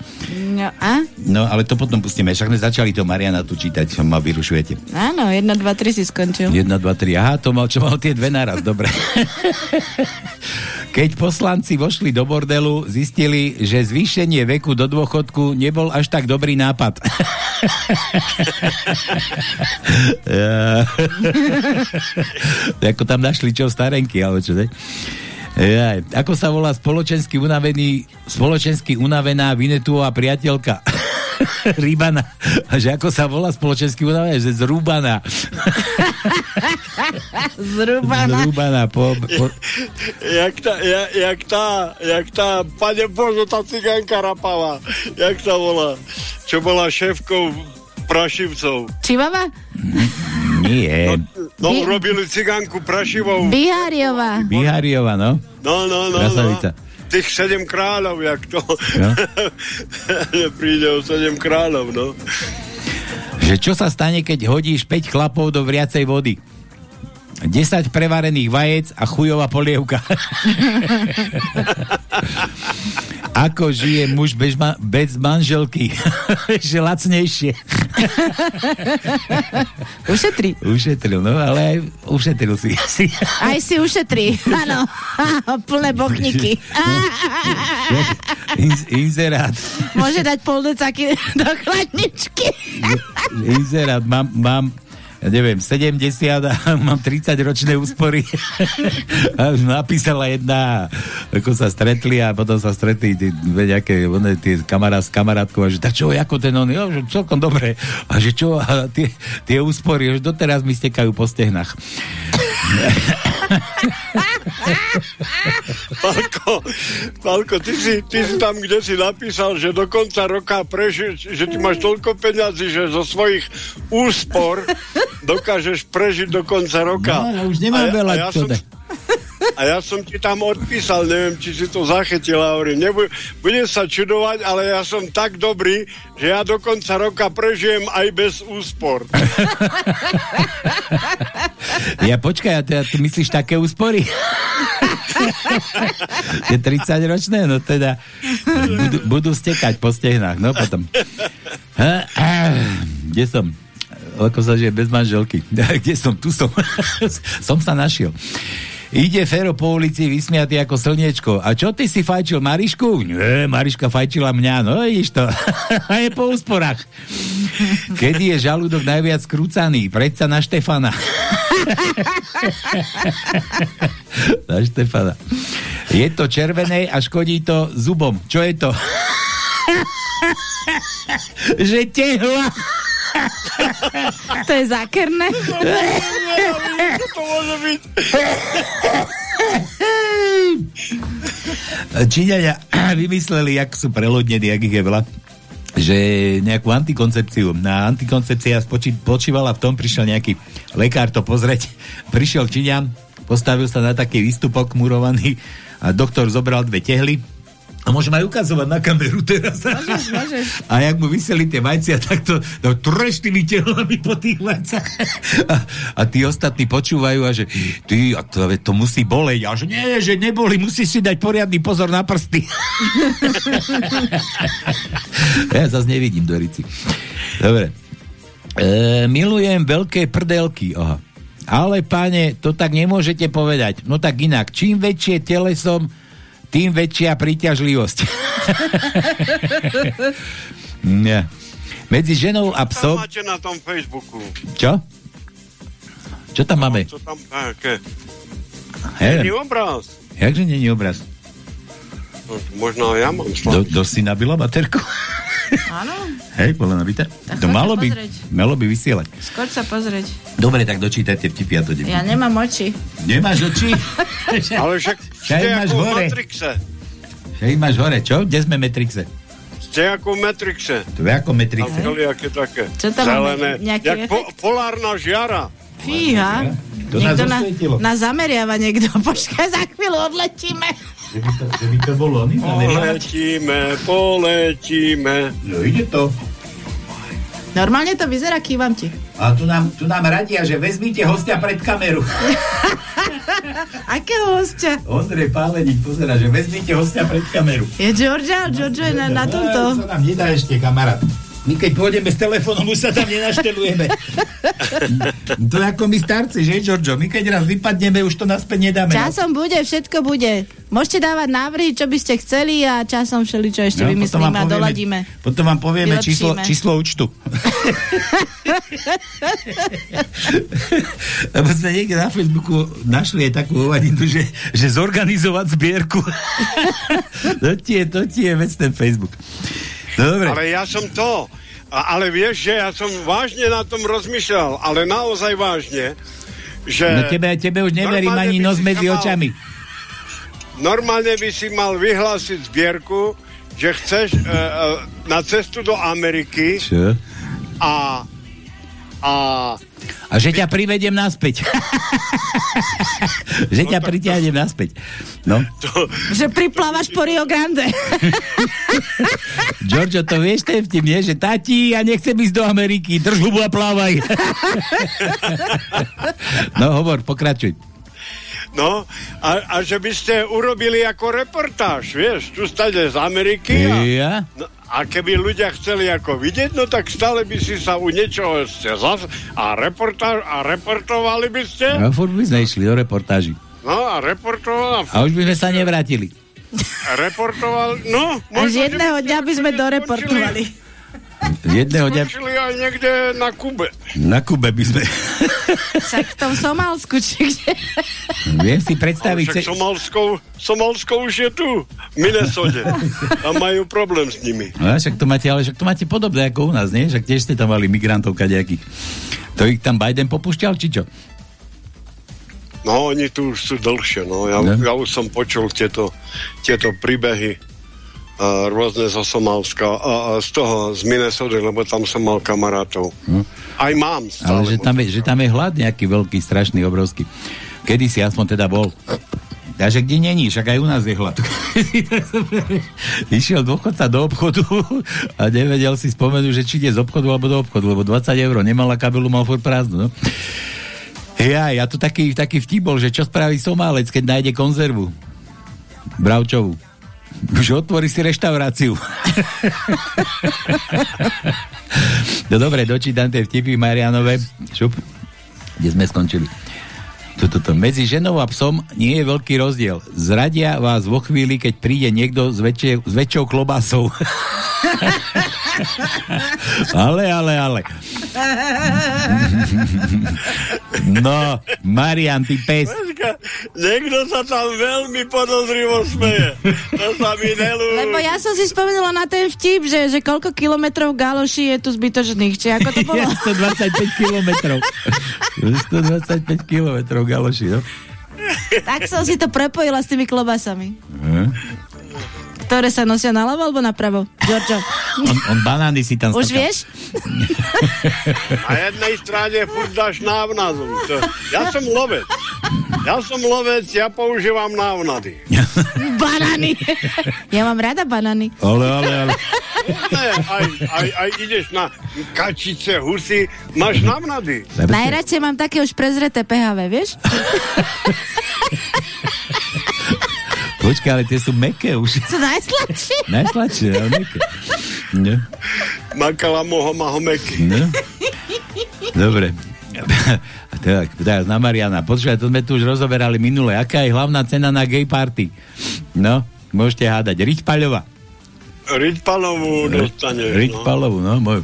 No a? No, ale to potom pustíme. Však sme začali to Mariana tu čítať, ma vyrušujete. Áno, 1, 2, 3 si skončil. 1, 2, 3. Aha, to mal, čo mal tie dve naraz, dobre. Keď poslanci vošli do bordelu, zistili, že zvýšenie veku do dôchodku nebol až tak dobrý nápad. Ako tam našli čo starenky, alebo čo, ne? Ako sa volá spoločensky unavený, spoločensky unavená Vinetuová priateľka? Rybana. A že ako sa volá spoločensky unavená? Že zrúbaná. Zrúbaná. Zrúbaná. Po, po, Jak tá, ja, jak tá, jak tá, pane Bože, tá cigánka rapava, jak sa volá, čo bola šéfkou Prašivcov. Čivava? nie. No, Bi- robili cigánku Prašivou. Biháriová. Bihariova, no. No, no, no, no. Tých sedem kráľov, jak to. No. Nepríde o sedem kráľov, no. Že čo sa stane, keď hodíš 5 chlapov do vriacej vody? 10 prevarených vajec a chujová polievka. Ako žije muž bez, ma- bez manželky? že lacnejšie. Ušetri. Ušetril, no ale aj ušetril si. si. Aj si ušetri. Áno. Plné bochníky. In, inzerát. Môže dať pol decaky do chladničky. Inzerát. Mám, mám, ja neviem, 70 a mám 30 ročné úspory. a už napísala jedna, ako sa stretli a potom sa stretli tí, nejaké, one, tie kamarát s kamarátkou a že čo, ako ten on, jo, že celkom dobre. A že čo, a tie, tie úspory, že doteraz mi stekajú po stehnách. Palko, Palko, ty si, ty si tam, kde si napísal, že do konca roka prežiť, že ty máš toľko peňazí, že zo svojich úspor dokážeš prežiť do konca roka. No, už nemám A ja- veľa, a ja som, a ja som ti tam odpísal, neviem, či si to zachytila, hovorím, budem sa čudovať, ale ja som tak dobrý, že ja do konca roka prežijem aj bez úspor. Ja počkaj, a teda, ty myslíš také úspory? Je 30 ročné, no teda budú, budú stekať po stehnách, no potom. Kde som? Ako sa žije bez manželky. Kde som? Tu som. som sa našiel. Ide Fero po ulici vysmiatý ako slniečko. A čo ty si fajčil Marišku? Nie, Mariška fajčila mňa. No vidíš to. A je po úsporách. Kedy je žalúdok najviac skrúcaný? Predsa na Štefana. na Štefana. Je to červené a škodí to zubom. Čo je to? Že tehla. To je zákerné. byť? Číňania vymysleli, jak sú prelodnení, jak ich je veľa že nejakú antikoncepciu. Na antikoncepcia spoči, počívala v tom, prišiel nejaký lekár to pozrieť, prišiel Číňan, postavil sa na taký výstupok murovaný a doktor zobral dve tehly a môžem aj ukazovať na kameru teraz. Môžeš, môžeš. A jak mu vyseli tie vajcia, tak to, to treštými tehlami po tých vajcach. A, a tí ostatní počúvajú a že ty, a to, to musí boleť. A že nie, že neboli, musíš si dať poriadny pozor na prsty. ja zase nevidím do rici. Dobre. E, milujem veľké prdelky. Aha. Ale páne, to tak nemôžete povedať. No tak inak, čím väčšie telesom, tým väčšia príťažlivosť. Nie. Medzi ženou a Čo psom... tam máte na tom Facebooku? Čo? Čo tam máme? Co tam, aké? Hej, Není obraz. jakže není obraz? No, možno ja mám Do, slabý. do si nabila baterku? Áno, Hej, bola nabitá? Tak To malo by, malo by vysielať. skôr sa pozrieť. Dobre, tak dočítajte vtipy a to. Ja nemám oči. Nemáš oči? Ale však Však ste máš ako hore. Matrixe. Hej, máš hore, čo? Kde sme Metrixe? Ste ako Matrixe. To je ako Tam Metrixe. všelijaké také. Čo tam? Zelené. Nejaký Jak po, polárna žiara. Fíha. To nás osvietilo. na zameriava niekto. Počkaj, za chvíľu odletíme. Že by to, že by to bolo oni Poletíme, poletíme. No ide to. Normálne to vyzerá, kývam ti. A tu nám, tu nám radia, že vezmite hostia pred kameru. Akého hostia? Ondrej Páleník pozera, že vezmite hostia pred kameru. Je Georgia? Giorgio je na, na To tomto. sa nám nedá ešte, kamarát. My keď pôjdeme s telefónom, už sa tam nenaštelujeme. to je ako my starci, že, Giorgio? My keď raz vypadneme, už to naspäť nedáme. Časom bude, všetko bude. Môžete dávať návrhy, čo by ste chceli a časom všeli, čo ešte No, vymyslíme a povieme- doladíme. Potom vám povieme číslo, číslo účtu. Lebo sme niekde na Facebooku našli aj takú hovadinu, že, že zorganizovať zbierku. to, ti je, to ti je vec ten Facebook. Dobre. Ale ja som to. A, ale vieš, že ja som vážne na tom rozmýšľal, ale naozaj vážne, že... No tebe, tebe už neverím ani nos medzi mal- očami. Normálne by si mal vyhlásiť zbierku, že chceš e, e, na cestu do Ameriky Čo? a a A že ťa privediem naspäť. že ťa pritiahnem naspäť. No. Že priplávaš po Rio Grande. Giorgio, to vieš ten vtip, nie? Že tati, ja nechcem ísť do Ameriky, drž hubu a plávaj. no hovor, pokračuj. No, a, a že by ste urobili ako reportáž, vieš, tu stade z Ameriky a, Ja? no, a keby ľudia chceli ako vidieť, no tak stále by si sa u niečoho ste zas a, reportáž, a reportovali by ste, A furt by sme išli do reportáži. no a reportoval, A už by sme sa nevrátili. reportoval, no, Až jedného dňa by sme doreportovali. Jedného dňa Skončili aj niekde na Kube. na Kube by sme... Však v tom Somálsku, či kde? Viem si predstaviť... Však Somalsko, Somalsko už je tu, v Minnesota. Tam majú problém s nimi. No, však to máte, ale však to máte podobné ako u nás, nie? Však tiež ste tam mali migrantov kadejakých. To ich tam Biden popúšťal, či čo? No, oni tu už sú dlhšie, no. Ja, Ne? ja už som počul tieto, tieto príbehy rôzne zo Somálska a, a z toho, z Minnesota, lebo tam som mal kamarátov. Hm. Aj mám Ale že tam, je, že tam je hlad nejaký veľký, strašný, obrovský. Kedy si aspoň teda bol. Takže kde není, však aj u nás je hlad. Išiel dôchodca do obchodu a nevedel si spomenúť, že či ide z obchodu alebo do obchodu, lebo 20 eur nemala kabelu, mal furt prázdnu. No. Ja, ja tu taký, taký vtip bol, že čo spraví Somálec, keď nájde konzervu? Bravčovú. Už otvorí si reštauráciu. no dobre, dočítam tie vtipy Marianové. Šup. Kde sme skončili? Toto, to. Medzi ženou a psom nie je veľký rozdiel. Zradia vás vo chvíli, keď príde niekto s, väčšie, s väčšou klobásou. ale, ale, ale. No, Marian, ty pes. Niekto sa tam veľmi podozrivo smeje. To sa mi nelúbi. Lebo ja som si spomenula na ten vtip, že, že koľko kilometrov galoší je tu zbytočných, či ako to bolo? Ja 125 kilometrov. 125 kilometrov galoši, no. tak som si to prepojila s tými klobasami. Hm? Ktoré sa nosia naľavo alebo napravo? Giorgio. On, on banány si tam Už stopal. vieš? Na jednej strane furt dáš návnadu. To, ja som lovec. Ja som lovec, ja používam návnady. Banány. Ja mám rada banány. Ale, ale, ale. Ne, aj, aj, aj ideš na kačice, husy, máš návnady. Najradšej mám také už prezreté PHV, vieš? Počkaj, ale tie sú meké už. Sú najsladšie. Najsladšie, ale meké. No, Makala moho mahomeky. no. Dobre. A tak, teraz na Mariana. Počkaj, to sme tu už rozoberali minule. Aká je hlavná cena na gay party? No, môžete hádať. Riť Paľova. Riť-palovú dostaneš. Riť no. No.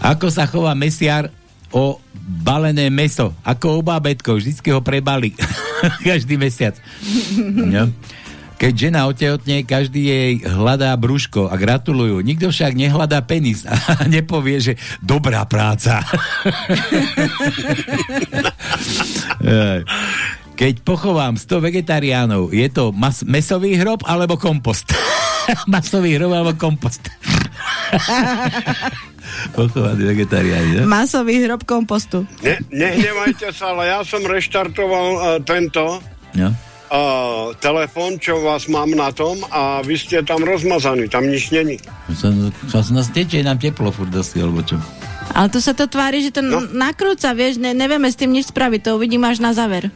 Ako sa chová mesiar o balené meso? Ako u bábetko, vždycky ho prebali. Každý mesiac. No. Keď žena otehotne, každý jej hľadá brúško a gratulujú. Nikto však nehľadá penis a nepovie, že dobrá práca. Keď pochovám 100 vegetariánov, je to mas- mesový hrob alebo kompost? Masový hrob alebo kompost? Pochovaní vegetariáni, ne? Masový hrob kompostu. Ne, nehnevajte sa, ale ja som reštartoval uh, tento No. Uh, telefón, čo vás mám na tom a vy ste tam rozmazaní, tam nič není. Som, som, nás teče, nám teplo furt asi, alebo čo? Ale tu sa to tvári, že to no. nakrúca, vieš, ne, nevieme s tým nič spraviť, to uvidím až na záver.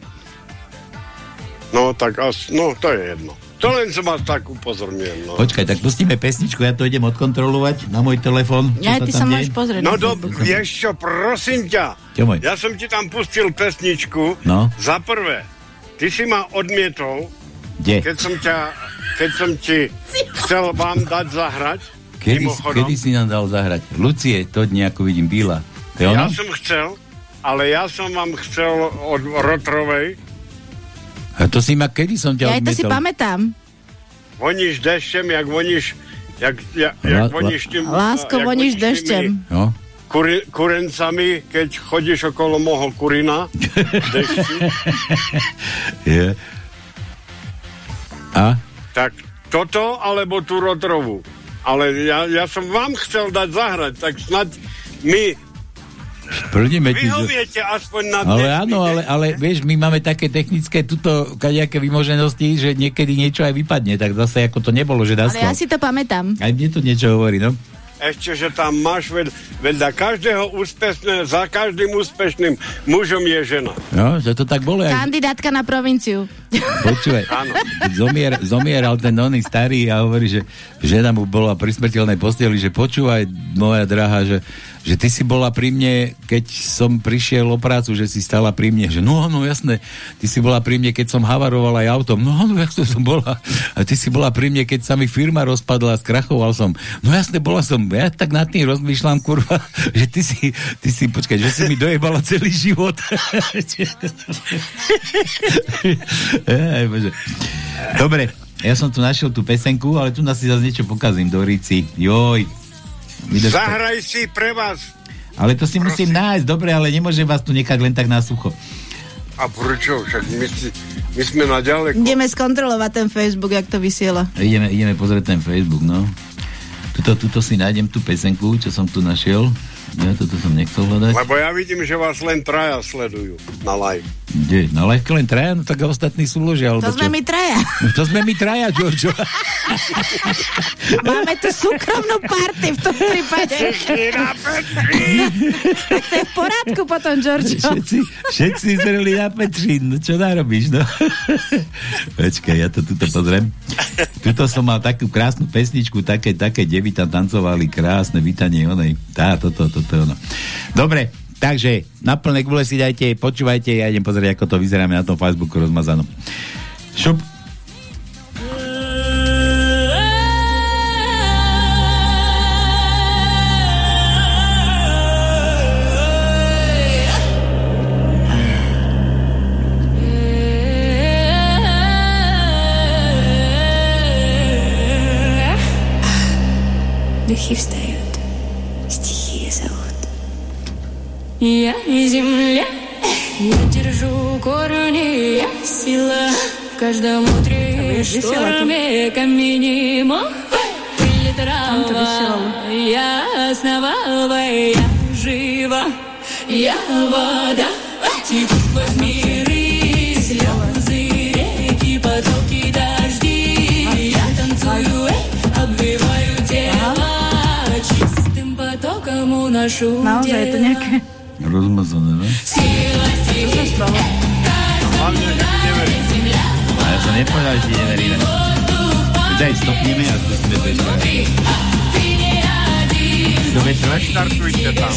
No tak as, no to je jedno. To len som vás tak upozorňujem. No. Počkaj, tak pustíme pesničku, ja to idem odkontrolovať na môj telefón. čo Ja, ty sa deje. pozrieť. No do, vieš čo, prosím ťa. Ja som ti tam pustil pesničku. No. Za prvé, ty si ma odmietol, Kde? keď som ťa, keď som ti chcel vám dať zahrať. Kedy, kedy si nám dal zahrať? Lucie, to nejako vidím, Bíla. To? Ja som chcel, ale ja som vám chcel od Rotrovej. A to si ma, kedy som ťa Ja aj to si odmietol? pamätám. Voníš dešťem, jak voníš, jak, jak, jak la- voníš tým... Lásko, voníš tými dešťem. No. Kuri, kurencami, keď chodíš okolo môjho kurina. Je. A? tak toto, alebo tú Rotrovú. Ale ja, ja som vám chcel dať zahrať, tak snad my Plníme ti... vyhoviete aspoň na Ale dnešný áno, ale, ale vieš, my máme také technické tuto kadejaké vymoženosti, že niekedy niečo aj vypadne, tak zase ako to nebolo, že dá Ale ja si to pamätám. Aj mne to niečo hovorí, no. Ešte, že tam máš ved, vedľa každého úspešného, za každým úspešným mužom je žena. No, že to tak bolo. Kandidátka na provinciu. počúvaj, zomier, zomieral ten oný starý a hovorí, že žena mu bola pri smrteľnej posteli, že počúvaj, moja drahá, že že ty si bola pri mne, keď som prišiel o prácu, že si stala pri mne, že no, no jasné, ty si bola pri mne, keď som havaroval aj autom, no, no, to som bola, a ty si bola pri mne, keď sa mi firma rozpadla, skrachoval som, no jasné, bola som, ja tak nad tým rozmýšľam, kurva, že ty si, ty si, počkaj, že si mi dojebala celý život. Dobre, ja som tu našiel tú pesenku, ale tu nás si zase niečo pokazím do Ríci. Joj. Vydrž- Zahraj si pre vás. Ale to si musím nájsť, dobre, ale nemôžem vás tu nechať len tak na sucho. A prečo? Však my, si, my sme na ďaleko. Ideme skontrolovať ten Facebook, jak to vysiela. Ideme, ideme pozrieť ten Facebook, no. Tuto, tuto si nájdem tú pesenku, čo som tu našiel. Ja toto som nechcel hľadať. Lebo ja vidím, že vás len traja sledujú na live. Kde? Na live len traja? No tak ostatní sú ložia. To sme my traja. To sme my traja, Giorgio. Máme tu súkromnú party v tom prípade. tak to je v porádku potom, Giorgio. Všetci, všetci zreli na Petřín. No čo narobíš, no? Počkaj, ja to tuto pozriem. Tuto som mal takú krásnu pesničku, také, také devy tam tancovali, krásne vítanie onej. Tá, toto, toto, ono. Dobre, Takže na plné gule si dajte, počúvajte, ja idem pozrieť, ako to vyzeráme na tom Facebooku rozmazanom. Šup. Dijiste Я земля, я держу корни, я сила в каждом утре, шторме, камне, мох. Или трава. Я основа, я жива, я вода, течу сквозь миры, слезы, реки, потоки, дожди. Я танцую, обвиваю тело, чистым потоком уношу nejaké... rozmazané, ne? A ja som nepovedal, že ti neveríme. Daj, stopneme a skúsime to ešte. Kto no vie trvať? Štartujte tam.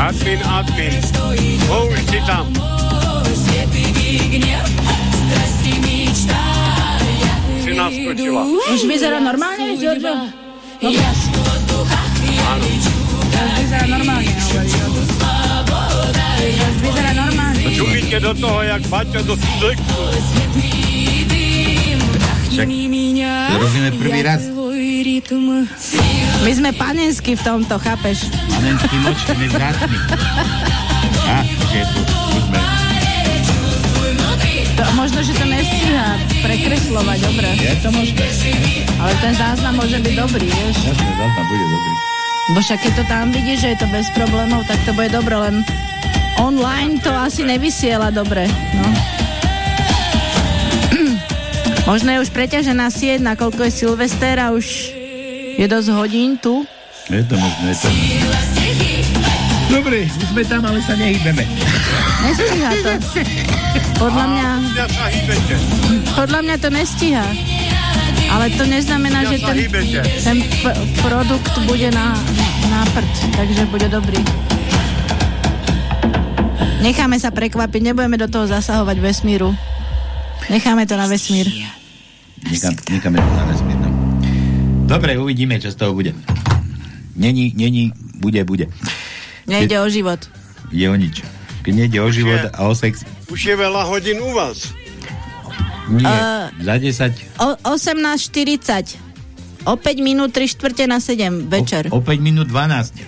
Admin, admin. Použite tam. Světlivý gněv naskočila. Už vyzerá normálne, Giorgio? Áno. Vyzerá normálne, Vyzerá normálne. Čumíte do toho, jak Baťo do slnku. Však to robíme prvý raz. My sme panensky v tomto, chápeš? Panenský nočný nezvratný. A, že tu, tu sme. Možno, že to nestíha prekreslovať, dobre. Je to možné. Ale ten záznam môže byť dobrý, vieš? Jasné, záznam bude dobrý. Bo však keď to tam vidíš, že je to bez problémov, tak to bude dobre, len online to asi nevysiela dobre. No. Možno je už preťažená sieť, nakoľko je Silvester a už je dosť hodín tu. Je to možné, je to možné. Dobre, už sme tam, ale sa nehybeme. Nestíha to. Podľa mňa, Mňa sa hýbete. podľa mňa to nestíha. Ale to neznamená, Mňa že ten, hýbete. ten p- produkt bude na, na prd, takže bude dobrý. Necháme sa prekvapiť, nebudeme do toho zasahovať vesmíru. Necháme to na vesmír. Niekam je to na vesmír, no. Dobre, uvidíme, čo z toho bude. Není, není, bude, bude. Nejde o život. Je o nič. Keď nejde o život a o sex, Už je veľa hodín u vás. nie. Eh, za 10, O, 18.40. O 5 minút 3 štvrte na 7 večer. o 5 minút 12.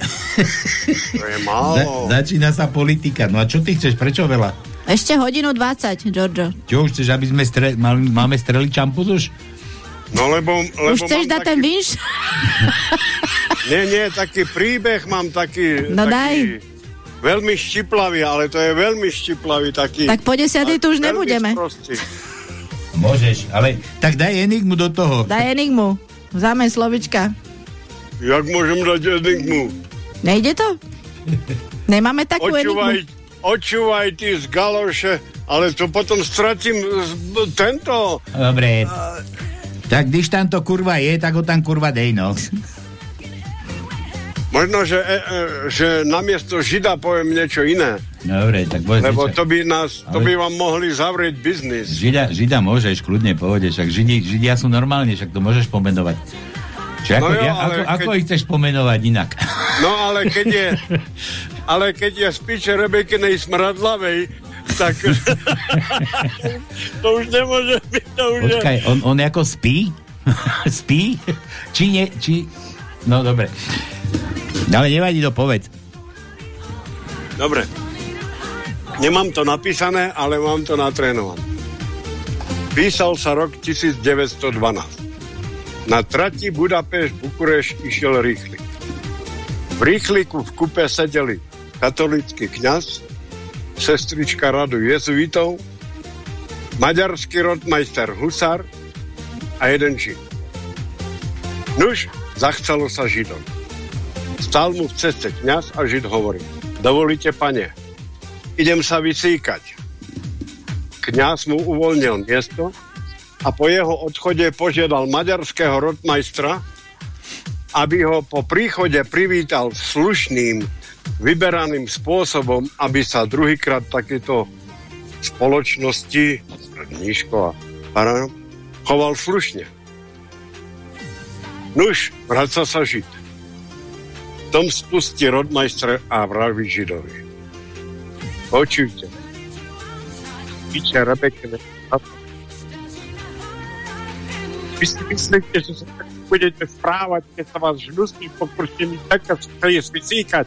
To je Za, málo. začína sa politika. No a čo ty chceš? Prečo veľa? Ešte hodinu 20, Giorgio. Čo už chceš, aby sme stre, mali, máme streliť čampus už? No lebo, lebo Už chceš dať ten vinš? Nie, nie, taký príbeh mám taký... No taký daj. Veľmi štiplavý, ale to je veľmi štiplavý taký. Tak po desiatej tu už nebudeme. sprostý. Môžeš, ale tak daj enigmu do toho. Daj enigmu. Zámen slovička. Jak môžem dať enigmu? Nejde to? Nemáme takú Očúvaj, enigmu. očúvaj ty z galoše, ale to potom stratím z, tento. Dobre. Tak když tam to kurva je, tak ho tam kurva dej, no. Možno, že, e, e, že namiesto Žida poviem niečo iné. Dobre, tak povedz Lebo niečo. to by, nás, to Ale- by vám mohli zavrieť biznis. Žida, žida môžeš, kľudne povede, však židi, židia sú normálne, však to môžeš pomenovať. Čiže ako, No jo, ja, ale ako, keď- ako ich chceš pomenovať inak? No ale keď je, ale keď je z piče Rebekinej smradlavej, tak to už nemôže byť, to už. Počkaj, on, on ako spí? spí? Či nie, či... No dobre. Ale nevadí to, povedz. Dobre. Nemám to napísané, ale mám to natrénované. Písal sa rok 1912. Na trati Budapešť-Bukureš išiel rýchlik. V rýchliku v kupe sedeli katolický kňaz, sestrička radu jezuitov, maďarský rodmajster Husar a jeden žid. Nuž, zachcelo sa židom. Stál mu v ceste kňaz a žid hovorí, dovolíte, pane, idem sa vysýkať. Kňaz mu uvoľnil miesto a po jeho odchode požiadal maďarského rotmajstra, aby ho po príchode privítal slušným, vyberaným spôsobom, aby sa druhýkrát takéto spoločnosti, Níško a Paranom, choval slušne. Nuž, vraca sa žid. Tom spustí rodmajstre a vraví židovi. Počujte. Piče Rebekne. Vy si myslíte, že sa tak budete správať, keď sa vás žnustí pokrčení tak a sa je vysýkať.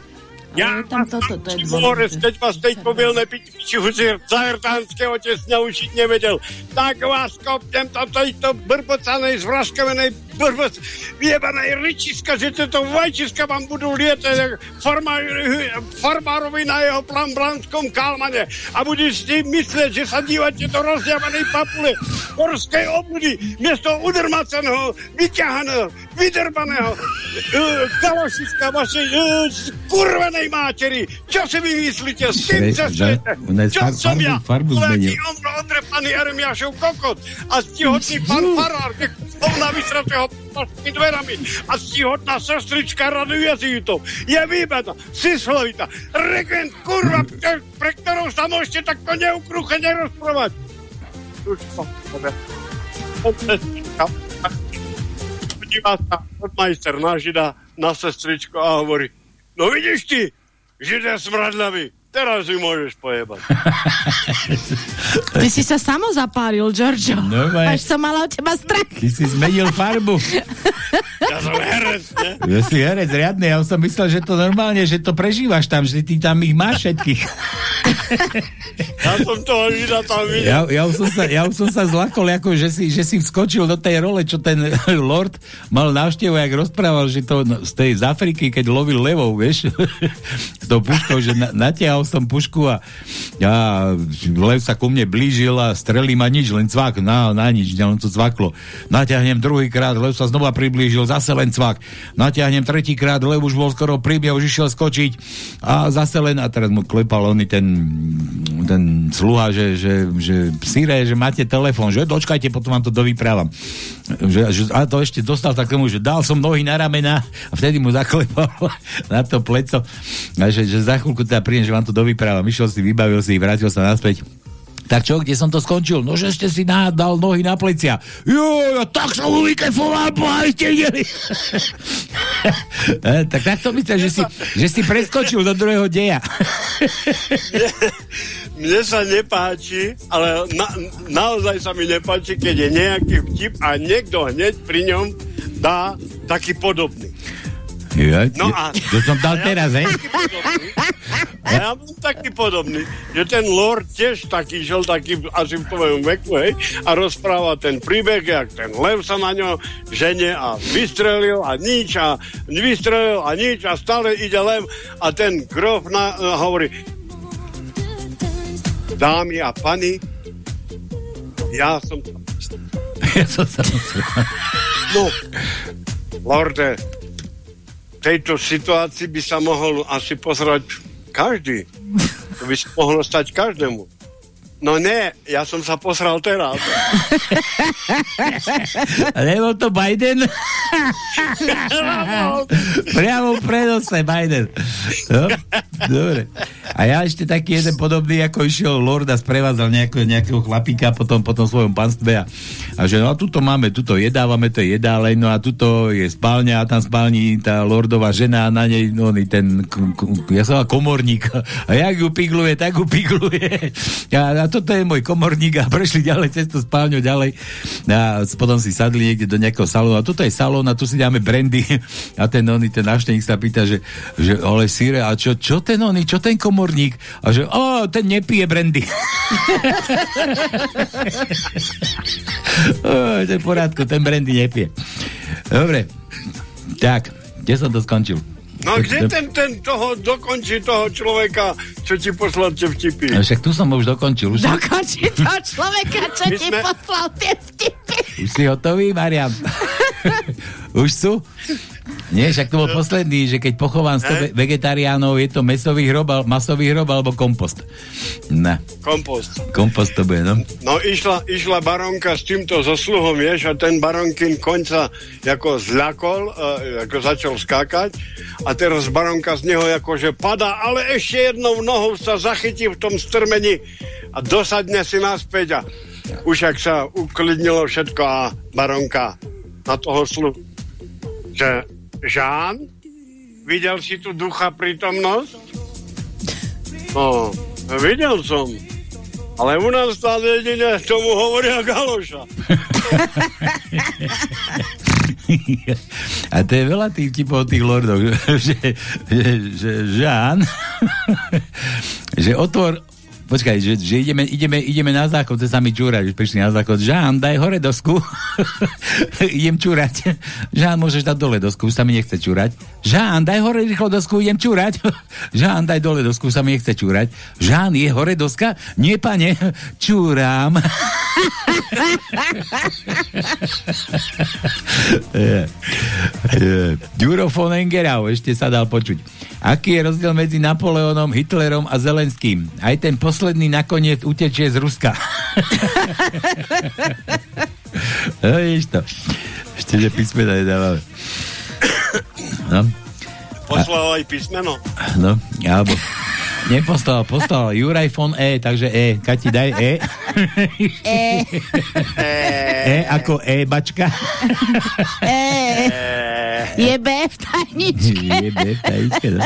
Ja tam toto, to je Flores, dôležité. keď vás tej povilné piči huzier zahertánského tesňa ušiť nevedel, tak vás kopnem do tejto brbocanej, zvraškavenej brboc, vyjebanej ryčiska, že tieto vajčiska vám budú lietať jak farmár, farmárovi na jeho plamblanskom kalmane a budeš si myslieť, že sa dívate do rozjavanej papule horskej obudy, miesto udrmaceného, vyťahaného, vydrbaného uh, kalošiska vašej uh, kurvenej materi. Čo si vy myslíte? S Že- cestujete? je Čo som ja? zmenil. omro odrepaný Eremiášov kokot a stihotný pán farár, hovna vysratého paškými dverami a stihotná sestrička radu jezítov. Je výbeda, sislovita, regent, kurva, pre- ktorou sa môžete takto neukruche nerozprávať. Už to, dobre. Sestrička. Podíva sa odmajster na žida, na sestričku a hovorí, no vidíš ty, žide smradlavý, teraz ju môžeš pojebať. Ty si sa samo zapálil, Giorgio. Normálne. Až som mala od teba strach. Ty si zmenil farbu. Ja som herec, ne? Ja si herec riadny, ja som myslel, že to normálne, že to prežívaš tam, že ty tam ich máš všetkých. Ja som toho žida tam videl. Ja, ja, už som sa, ja už som sa zlakol, ako, že, si, že si vskočil do tej role, čo ten lord mal návštevu, jak rozprával, že to no, z tej z Afriky, keď lovil levou, vieš, s tou puškou, že na, natiahol som pušku a, a lev sa ku mne blížil a strelí ma nič, len cvak, na, na nič, len to cvaklo. Natiahnem druhýkrát, lev sa znova priblížil, zase len cvak. Natiahnem tretíkrát, lev už bol skoro mne, už išiel skočiť a zase len, a teraz mu klepal oný ten, ten sluha, že, že, že síre, že máte telefón, že dočkajte, potom vám to dovyprávam. Že, že, a to ešte dostal takému, že dal som nohy na ramena a vtedy mu zaklepal na to pleco. A že, že za chvíľku teda príjem, že vám to dovyprávam. Išiel si, vybavil si, vrátil sa naspäť. Tak čo, kde som to skončil? No, že ste si na, dal nohy na plecia. Jo, ja tak som mu vykefoval, pohaj ste videli. Eh, tak tak to myslíš, že si, že si preskočil do druhého deja. Mne sa nepáči, ale na, naozaj sa mi nepáči, keď je nejaký vtip a niekto hneď pri ňom dá taký podobný. Ja, No a- to som dal teraz, hej? A ja mám taký podobný, že ten lord tiež taký, žil taký asi v tvojom veku, hej, a rozpráva ten príbeh, jak ten lev sa na ňo žene a vystrelil a nič a vystrelil a nič a stále ide lev a ten grof na, uh, hovorí dámy a pani, ja som Ja som sa No, lorde, tejto situácii by sa mohol asi pozerať každý. To by sa mohlo stať každému. No nie, ja som sa posral teraz. Nebol to Biden? Priamo prenose Biden. No? Dobre. A ja ešte taký jeden podobný, ako išiel Lord a sprevádzal nejakého, nejakého chlapíka potom po tom svojom panstve a, a že no a tuto máme, tuto jedávame, to je jedáleň, no a tuto je spálňa a tam spálni tá Lordová žena a na nej no, ten, ja som komorník a jak ju pigluje, tak ju pigluje. A, a toto je môj komorník a prešli ďalej cez tú ďalej a potom si sadli niekde do nejakého salónu a toto je salón a tu si dáme brandy a ten oný, ten návštevník sa pýta, že, že ale síre, a čo, čo ten oný, čo ten komorník? A že, o, ten nepije brandy. o, to je ten brandy nepije. Dobre, tak, kde som to skončil? No kde ten, ten toho dokončí toho človeka, čo ti poslal tie vtipy? A však tu som už dokončil. Už, Dokončí toho človeka, čo ti sme- poslal tie vtipy. už si hotový, Marian? už sú? Nie, však to bol posledný, že keď pochovám 100 ve- vegetariánov, je to mesový hrob, masový hrob alebo kompost. Na, Kompost. kompost to bude, no. No išla, išla baronka s týmto zosluhom, vieš, a ten baronkin konca ako zľakol, uh, ako začal skákať a teraz baronka z neho akože padá, ale ešte jednou nohou sa zachytí v tom strmení a dosadne si naspäť a už ak sa uklidnilo všetko a baronka na toho slu, že Žán, videl si tu ducha prítomnosť? No, videl som. Ale u nás tam jedine tomu hovoria Galoša. A to je veľa tých typov tých lordov, že, že, že Žán, že otvor, počkaj, že, že ideme, ideme, ideme na záchod, sa mi čúrať, že prišli na záchod, Žán, daj hore dosku, idem čúrať. Žán, môžeš dať dole dosku, už sa mi nechce čúrať. Žán, daj hore rýchlo dosku, idem čúrať. Žán, daj dole dosku, už sa mi nechce čúrať. Žán, je hore doska? Nie, pane, čúram. Ďuro von Engerau ešte sa dal počuť. Aký je rozdiel medzi Napoleonom, Hitlerom a Zelenským? Aj ten posledný nakoniec utečie z Ruska. no, vidíš to. Ešte, že písmena nedávame. No, Poslal aj písmeno. no, alebo neposlal, poslal Juraj von E, takže E, Kati, daj E. E, E ako E, bačka. e, je B v tajničke. Je B v tajničke, no.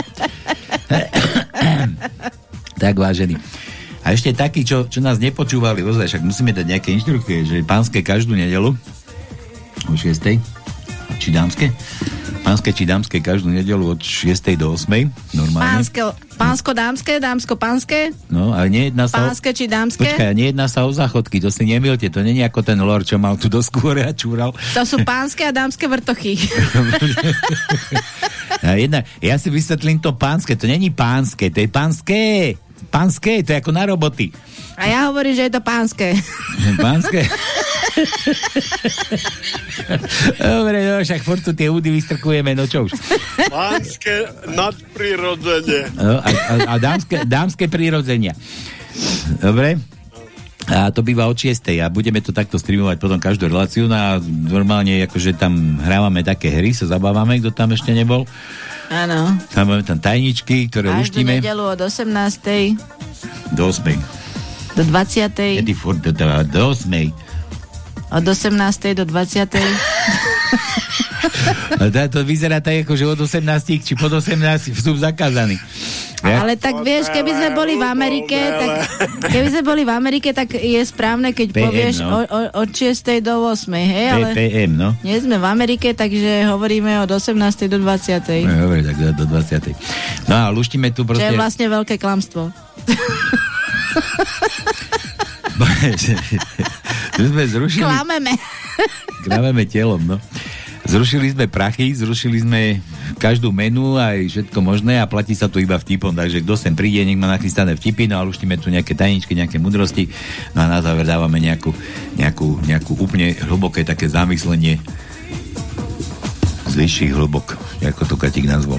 tak vážený. A ešte takí, čo, čo nás nepočúvali, ozaj, však musíme dať nejaké inštrukcie, že pánske každú nedelu o 6. či dámske? Pánske či dámske každú nedelu od 6. do 8. normálne. Pánske, pánsko, dámske, dámsko, pánske, No, ale nejedná sa... o- pánske či dámske. Počkaj, a nejedná sa o záchodky, to si nemilte, to není ako ten lord, čo mal tu do skôre a čúral. To sú pánske a dámske vrtochy. Jedna, ja si vysvetlím to pánske, to není pánske, to je pánske. Pánske, to je ako na roboty. A ja hovorím, že je to pánske. Pánske. Dobre, no, však furt tu tie údy vystrkujeme, no čo už. Pánske nadprirodzenie. No, a, a, a dámske, dámske prírodzenia. Dobre? A to býva od 6. a budeme to takto streamovať potom každú reláciu a normálne akože tam hrávame také hry, sa zabávame, kto tam ešte nebol. Áno. Tam máme tam tajničky, ktoré Každú luštíme nedelu od 18. do 8. do 20. Kedy furt do 8. Od 18. do 20. To, to vyzerá tak, ako že od 18 či pod 18 vstup zakázaný. Ja? Ale tak vieš, keby sme boli v Amerike, tak, keby sme boli v Amerike, tak je správne, keď PM, povieš no. o, o, od 6. do 8. Hej, ale PPM, no. nie sme v Amerike, takže hovoríme od 18. do 20. No, dobre, tak do, do 20. No a luštíme tu Čo proste... je vlastne veľké klamstvo. tu sme zrušili... Klameme. Klameme telom, no. Zrušili sme prachy, zrušili sme každú menu aj všetko možné a platí sa tu iba vtipom, takže kto sem príde, nech má nachystané vtipy, no a luštíme tu nejaké tajničky, nejaké mudrosti, no a na záver dávame nejakú, nejakú, nejakú úplne hlboké také zamyslenie z vyšších hlbok, ako to Katik nazval.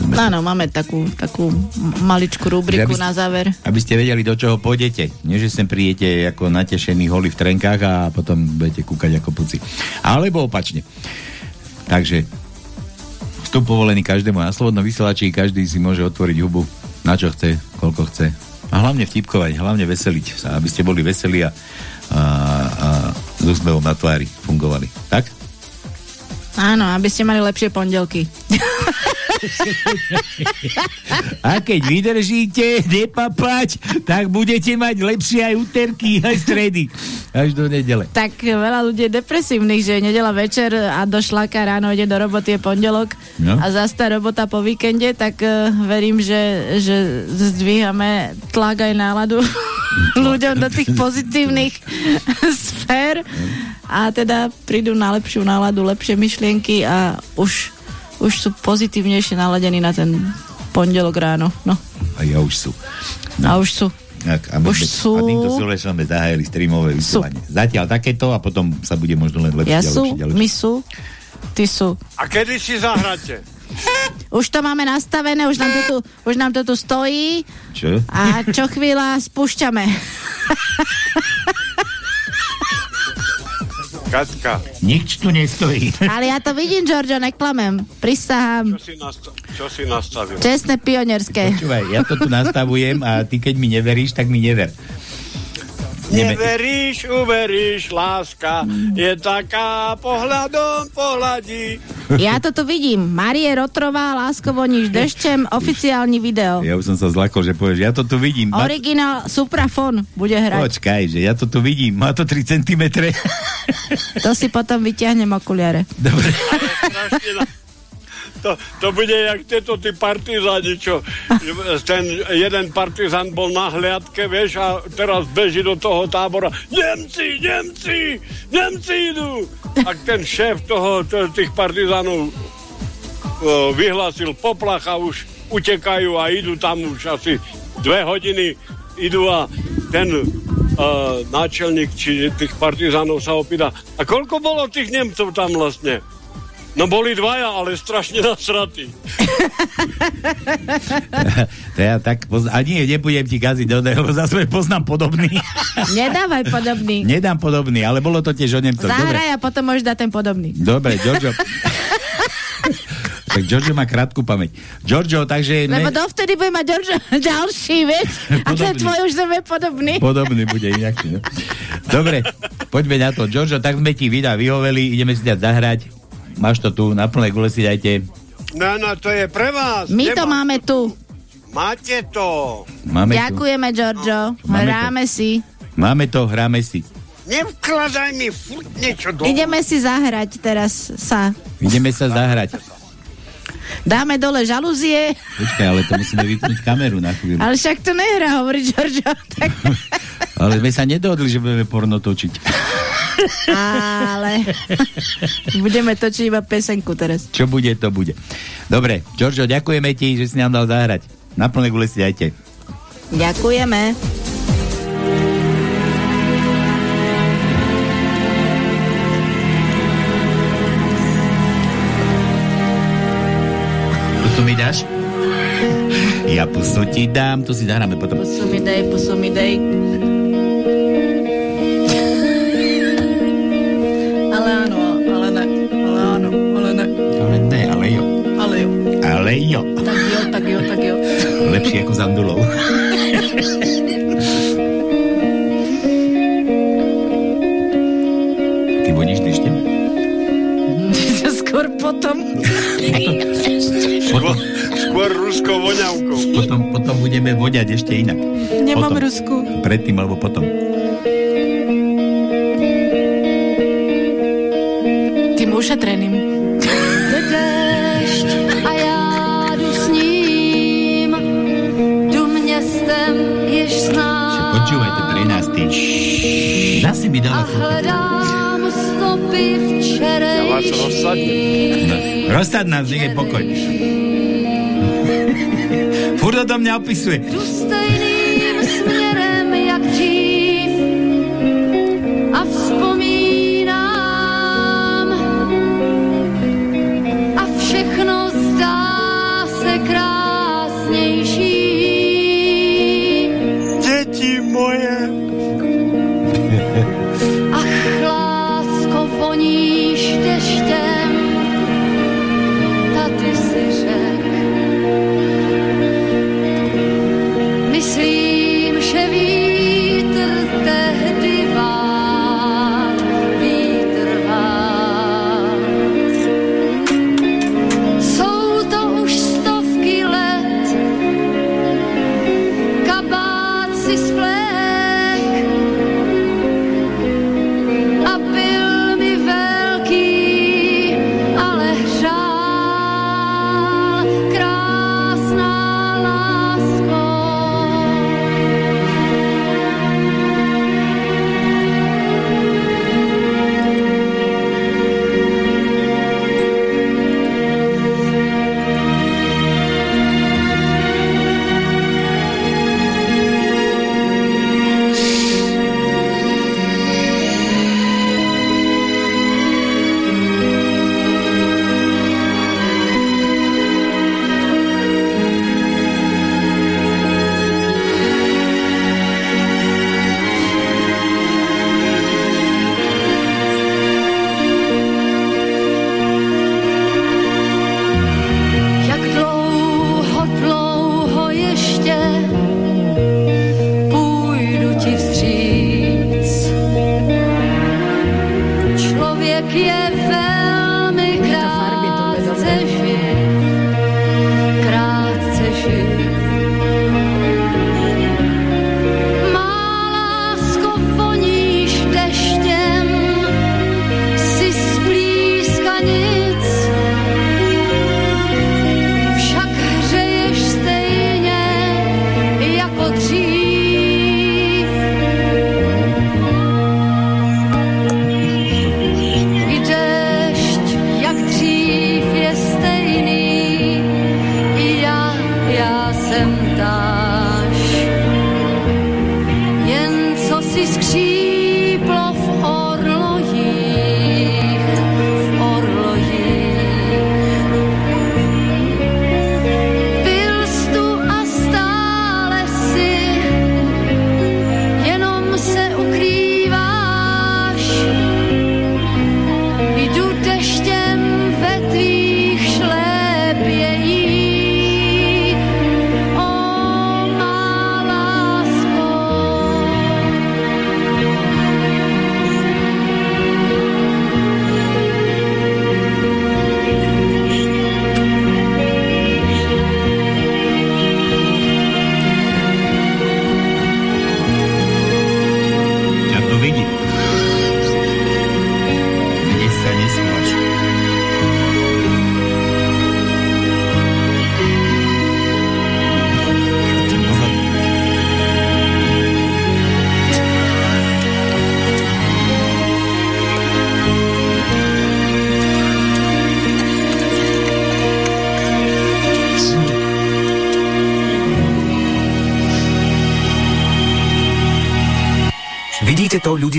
Áno, máme takú, takú maličkú rubriku ste- na záver. Aby ste vedeli, do čoho pôjdete. Nie, že sem príjete ako natešení holi v trenkách a potom budete kúkať ako puci. Alebo opačne. Takže vstup povolený každému na slobodnom vysielači, každý si môže otvoriť hubu na čo chce, koľko chce. A hlavne vtipkovať, hlavne veseliť sa, aby ste boli veselí a, a, a s úsmevom na tvári fungovali. Tak? Áno, aby ste mali lepšie pondelky. A keď vydržíte nepapať, tak budete mať lepšie aj úterky, aj stredy. Až do nedele. Tak veľa ľudí je depresívnych, že je nedela večer a do šlaka ráno ide do roboty je pondelok No. a zase tá robota po víkende, tak uh, verím, že, že zdvíhame tlak aj náladu ľuďom do tých pozitívnych sfér a teda prídu na lepšiu náladu, lepšie myšlienky a už, už sú pozitívnejšie naladení na ten pondelok ráno. No. A ja už sú. A už sú. Tak, a, Už sme- sú. a týmto súlesom sme zahájili streamové vysielanie. Zatiaľ takéto a potom sa bude možno len lepšie Ja sú, lepšie. my sú, ty sú. A kedy si zahráte? Už to máme nastavené, už nám to tu, už nám to tu stojí Čo? a čo chvíľa spúšťame. Katka, Nič tu nestojí. Ale ja to vidím, Giorgio, neklamem. Prisahám. čo si, nasta- čo si nastavil? Čestné pionierské. Počúvaj, ja to tu nastavujem a ty keď mi neveríš, tak mi never. Neme- Neveríš, uveríš, láska je taká pohľadom pohľadí. Ja to tu vidím. Marie Rotrová, Lásko voníš deščem, oficiálny video. Ja už som sa zlakol, že povieš, ja to tu vidím. Originál Suprafon bude hrať. Počkaj, že ja to tu vidím. Má to 3 cm. To si potom vyťahnem okuliare. Na- To, to bude jak tieto tí partizáni, čo ten jeden partizán bol na hliadke, vieš, a teraz beží do toho tábora. Nemci, Nemci, Nemci idú! A ten šéf toho, to, tých partizánov vyhlásil poplach a už utekajú a idú tam už asi dve hodiny idú a ten uh, náčelník či tých partizánov sa opýta, a koľko bolo tých Nemcov tam vlastne? No boli dvaja, ale strašne nasratí. to ja tak, poz- a nie, nebudem ti gaziť do lebo zase poznám podobný. Nedávaj podobný. Nedám podobný, ale bolo to tiež o Nemcoch. Zahraj a potom môžeš dať ten podobný. dobre, Giorgio. tak Giorgio má krátku pamäť. Giorgio, takže... Lebo dovtedy bude mať Giorgio ďalší, vieš? A ten tvoj už zeme podobný. Podobný bude inak. No. Dobre, poďme na to. Giorgio, tak sme ti vida vyhoveli, ideme si dať zahrať. Máš to tu, na plné gule si dajte. No, no, to je pre vás. My to Nemá- máme tu. Máte to. Máme Ďakujeme, Giorgio. Máme to. Hráme si. tu. Máme to, hráme si. Nevkladaj mi furt niečo do... Ideme si zahrať teraz sa. Ideme sa zahrať. Dáme dole žalúzie, Počkaj, ale to musíme vypnúť kameru na chvíľu. ale však to nehrá, hovorí Giorgio. Tak, Ale sme sa nedohodli, že budeme porno točiť. ale budeme točiť iba pesenku teraz. Čo bude, to bude. Dobre, Giorgio, ďakujeme ti, že si nám dal zahrať. Na plné gule si dajte. Ďakujeme. Dáš? Ja pusu ti dám, to si zahráme potom. Pusu mi dej, pusu mi dej. Ale áno, ale ne, ale áno, ale ne, Ale ne, ale jo. ale jo. Ale jo. Tak jo, tak jo, tak jo. Lepšie ako s Andulou. Ty voníš dešťem? Skôr potom. Skôr, skôr ruskou voňavkou. Potom, potom budeme voňať ešte inak. Nemám potom. Rusku. Predtým alebo potom. Tým ušetreným. déšť a já jdu s ním, jdu městem, jež znám Počúvaj, to je pre nás, ty. Zase mi a dala hledám stopy Ja vás včerejší. rozsadím. No. Rozsad nás, nech je pokoj. Furt do mňa opisuje.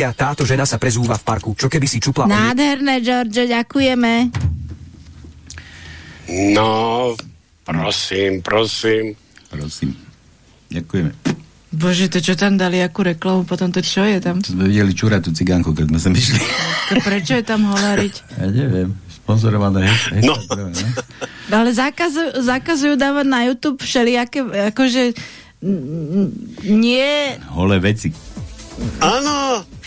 Ľudia, táto žena sa prezúva v parku. Čo keby si čupla... Nádherné, Giorgio, ďakujeme. No, prosím, prosím. Prosím. Ďakujeme. Bože, to čo tam dali, akú reklamu, potom to čo je tam? To sme videli čúra tú cigánku, keď sme sem išli. To prečo je tam holariť? Ja neviem. Sponzorované. No. No, ale zakazujú, zakazujú dávať na YouTube všelijaké, akože nie... Holé veci. Áno,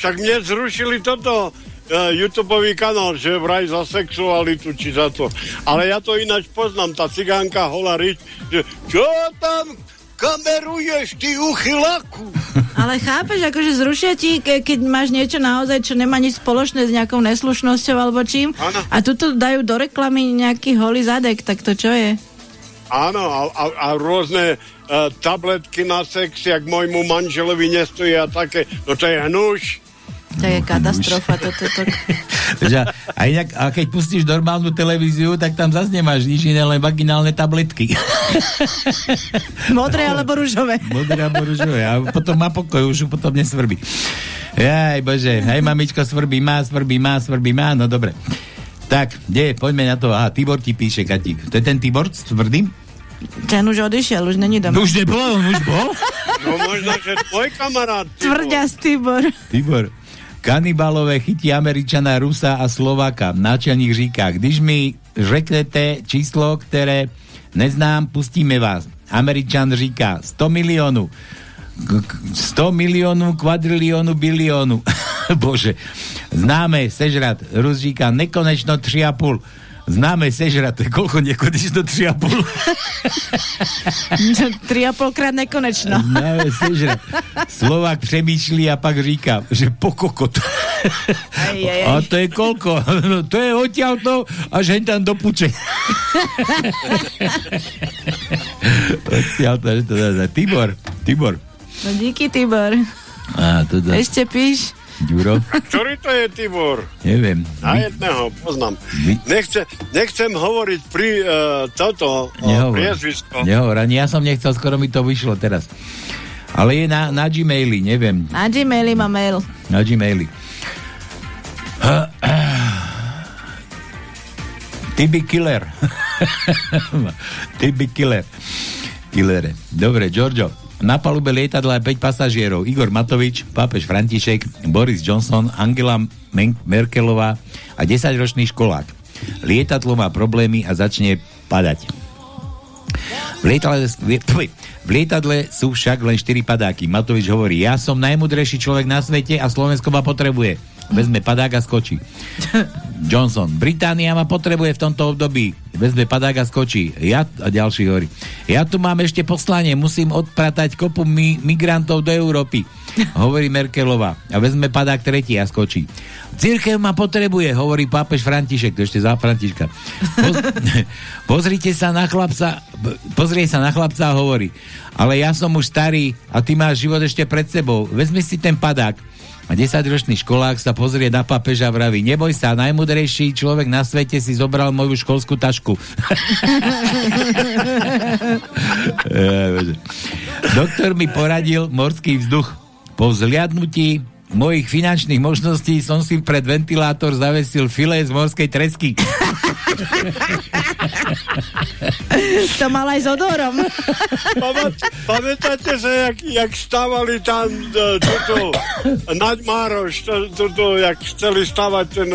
však mne zrušili toto uh, YouTubeový kanál, že vraj za sexualitu, či za to. Ale ja to ináč poznám, tá cigánka hola riť, že čo tam kameruješ, ty uchylaku? Ale chápeš, akože zrušia ti, ke, keď máš niečo naozaj, čo nemá nič spoločné s nejakou neslušnosťou alebo čím. Áno. A tuto dajú do reklamy nejaký holý zadek, tak to čo je? Áno, a, a, a rôzne uh, tabletky na sex, jak môjmu manželovi nestojí a také, no to je hnúš. To je katastrofa, toto. To, to. Že, a, inak, a keď pustíš normálnu televíziu, tak tam zase nemáš nič iné, len vaginálne tabletky. Modré alebo ružové. Modré alebo ružové. A potom má pokoj, už potom nesvrbí. Jaj, bože, hej, mamičko, svrbí má, svrbí má, svrbí má, no dobre. Tak, kde, poďme na to. Aha, Tibor ti píše, Katík. To je ten Tibor s tvrdým? Ten už odišiel, už není doma. No už nebol, on už bol? No možno, že tvoj kamarát. Tvrďas Tibor. Tibor. Kanibalové chytí Američana, Rusa a Slováka. Náčelník říká, když mi řeknete číslo, které neznám, pustíme vás. Američan říká 100 milionů. K- k- 100 milionů, kvadrilionu, bilionu. Bože. Známe sežrat. Rus říká nekonečno 3,5. Známe sežrat. Koľko nekonečno 3,5? 3,5 krát nekonečno. Známe sežrat. Slovák přemýšlí a pak říká, že pokokot. Aj, aj, aj. A to je koľko? No, to je odtiaľto až heň tam do puče. odtiaľto až to dá. Tibor, Tibor. No díky, Tibor. Á, to dá. Ešte píš? Ďuro, Ktorý to je Tibor? neviem. Na jedného, poznám. Nechce, nechcem hovoriť pri uh, toto uh, Nehovor. priezvisko. Nehovor, ani ja som nechcel, skoro mi to vyšlo teraz. Ale je na, na Gmaili, neviem. Na Gmaili má mail. Na Gmaili. Tibi Killer. Tibi Killer. Killere. Dobre, Giorgio. Na palube lietadla je 5 pasažierov. Igor Matovič, pápež František, Boris Johnson, Angela Men- Merkelová a 10-ročný školák. Lietadlo má problémy a začne padať. V lietadle, v lietadle sú však len 4 padáky. Matovič hovorí, ja som najmudrejší človek na svete a Slovensko ma potrebuje. Vezme padák a skočí. Johnson. Británia ma potrebuje v tomto období. Vezme padák a skočí. Ja, a ďalší hovorí. Ja tu mám ešte poslanie, musím odpratať kopu mi, migrantov do Európy. Hovorí Merkelová. A vezme padák tretí a skočí. Církev ma potrebuje, hovorí pápež František, to ešte za Františka. Poz, pozrite sa na chlapca, pozrie sa na chlapca a hovorí, ale ja som už starý a ty máš život ešte pred sebou. Vezmi si ten padák. A 10-ročný školák sa pozrie na papeža a vraví, neboj sa, najmudrejší človek na svete si zobral moju školskú tašku. Doktor mi poradil morský vzduch. Po vzliadnutí mojich finančných možností som si pred ventilátor zavesil filé z morskej tresky. To mal aj s odorom. Pamät, pamätáte sa, jak, jak stávali tam e, toto Naďmároš, to, to, to, jak chceli stavať ten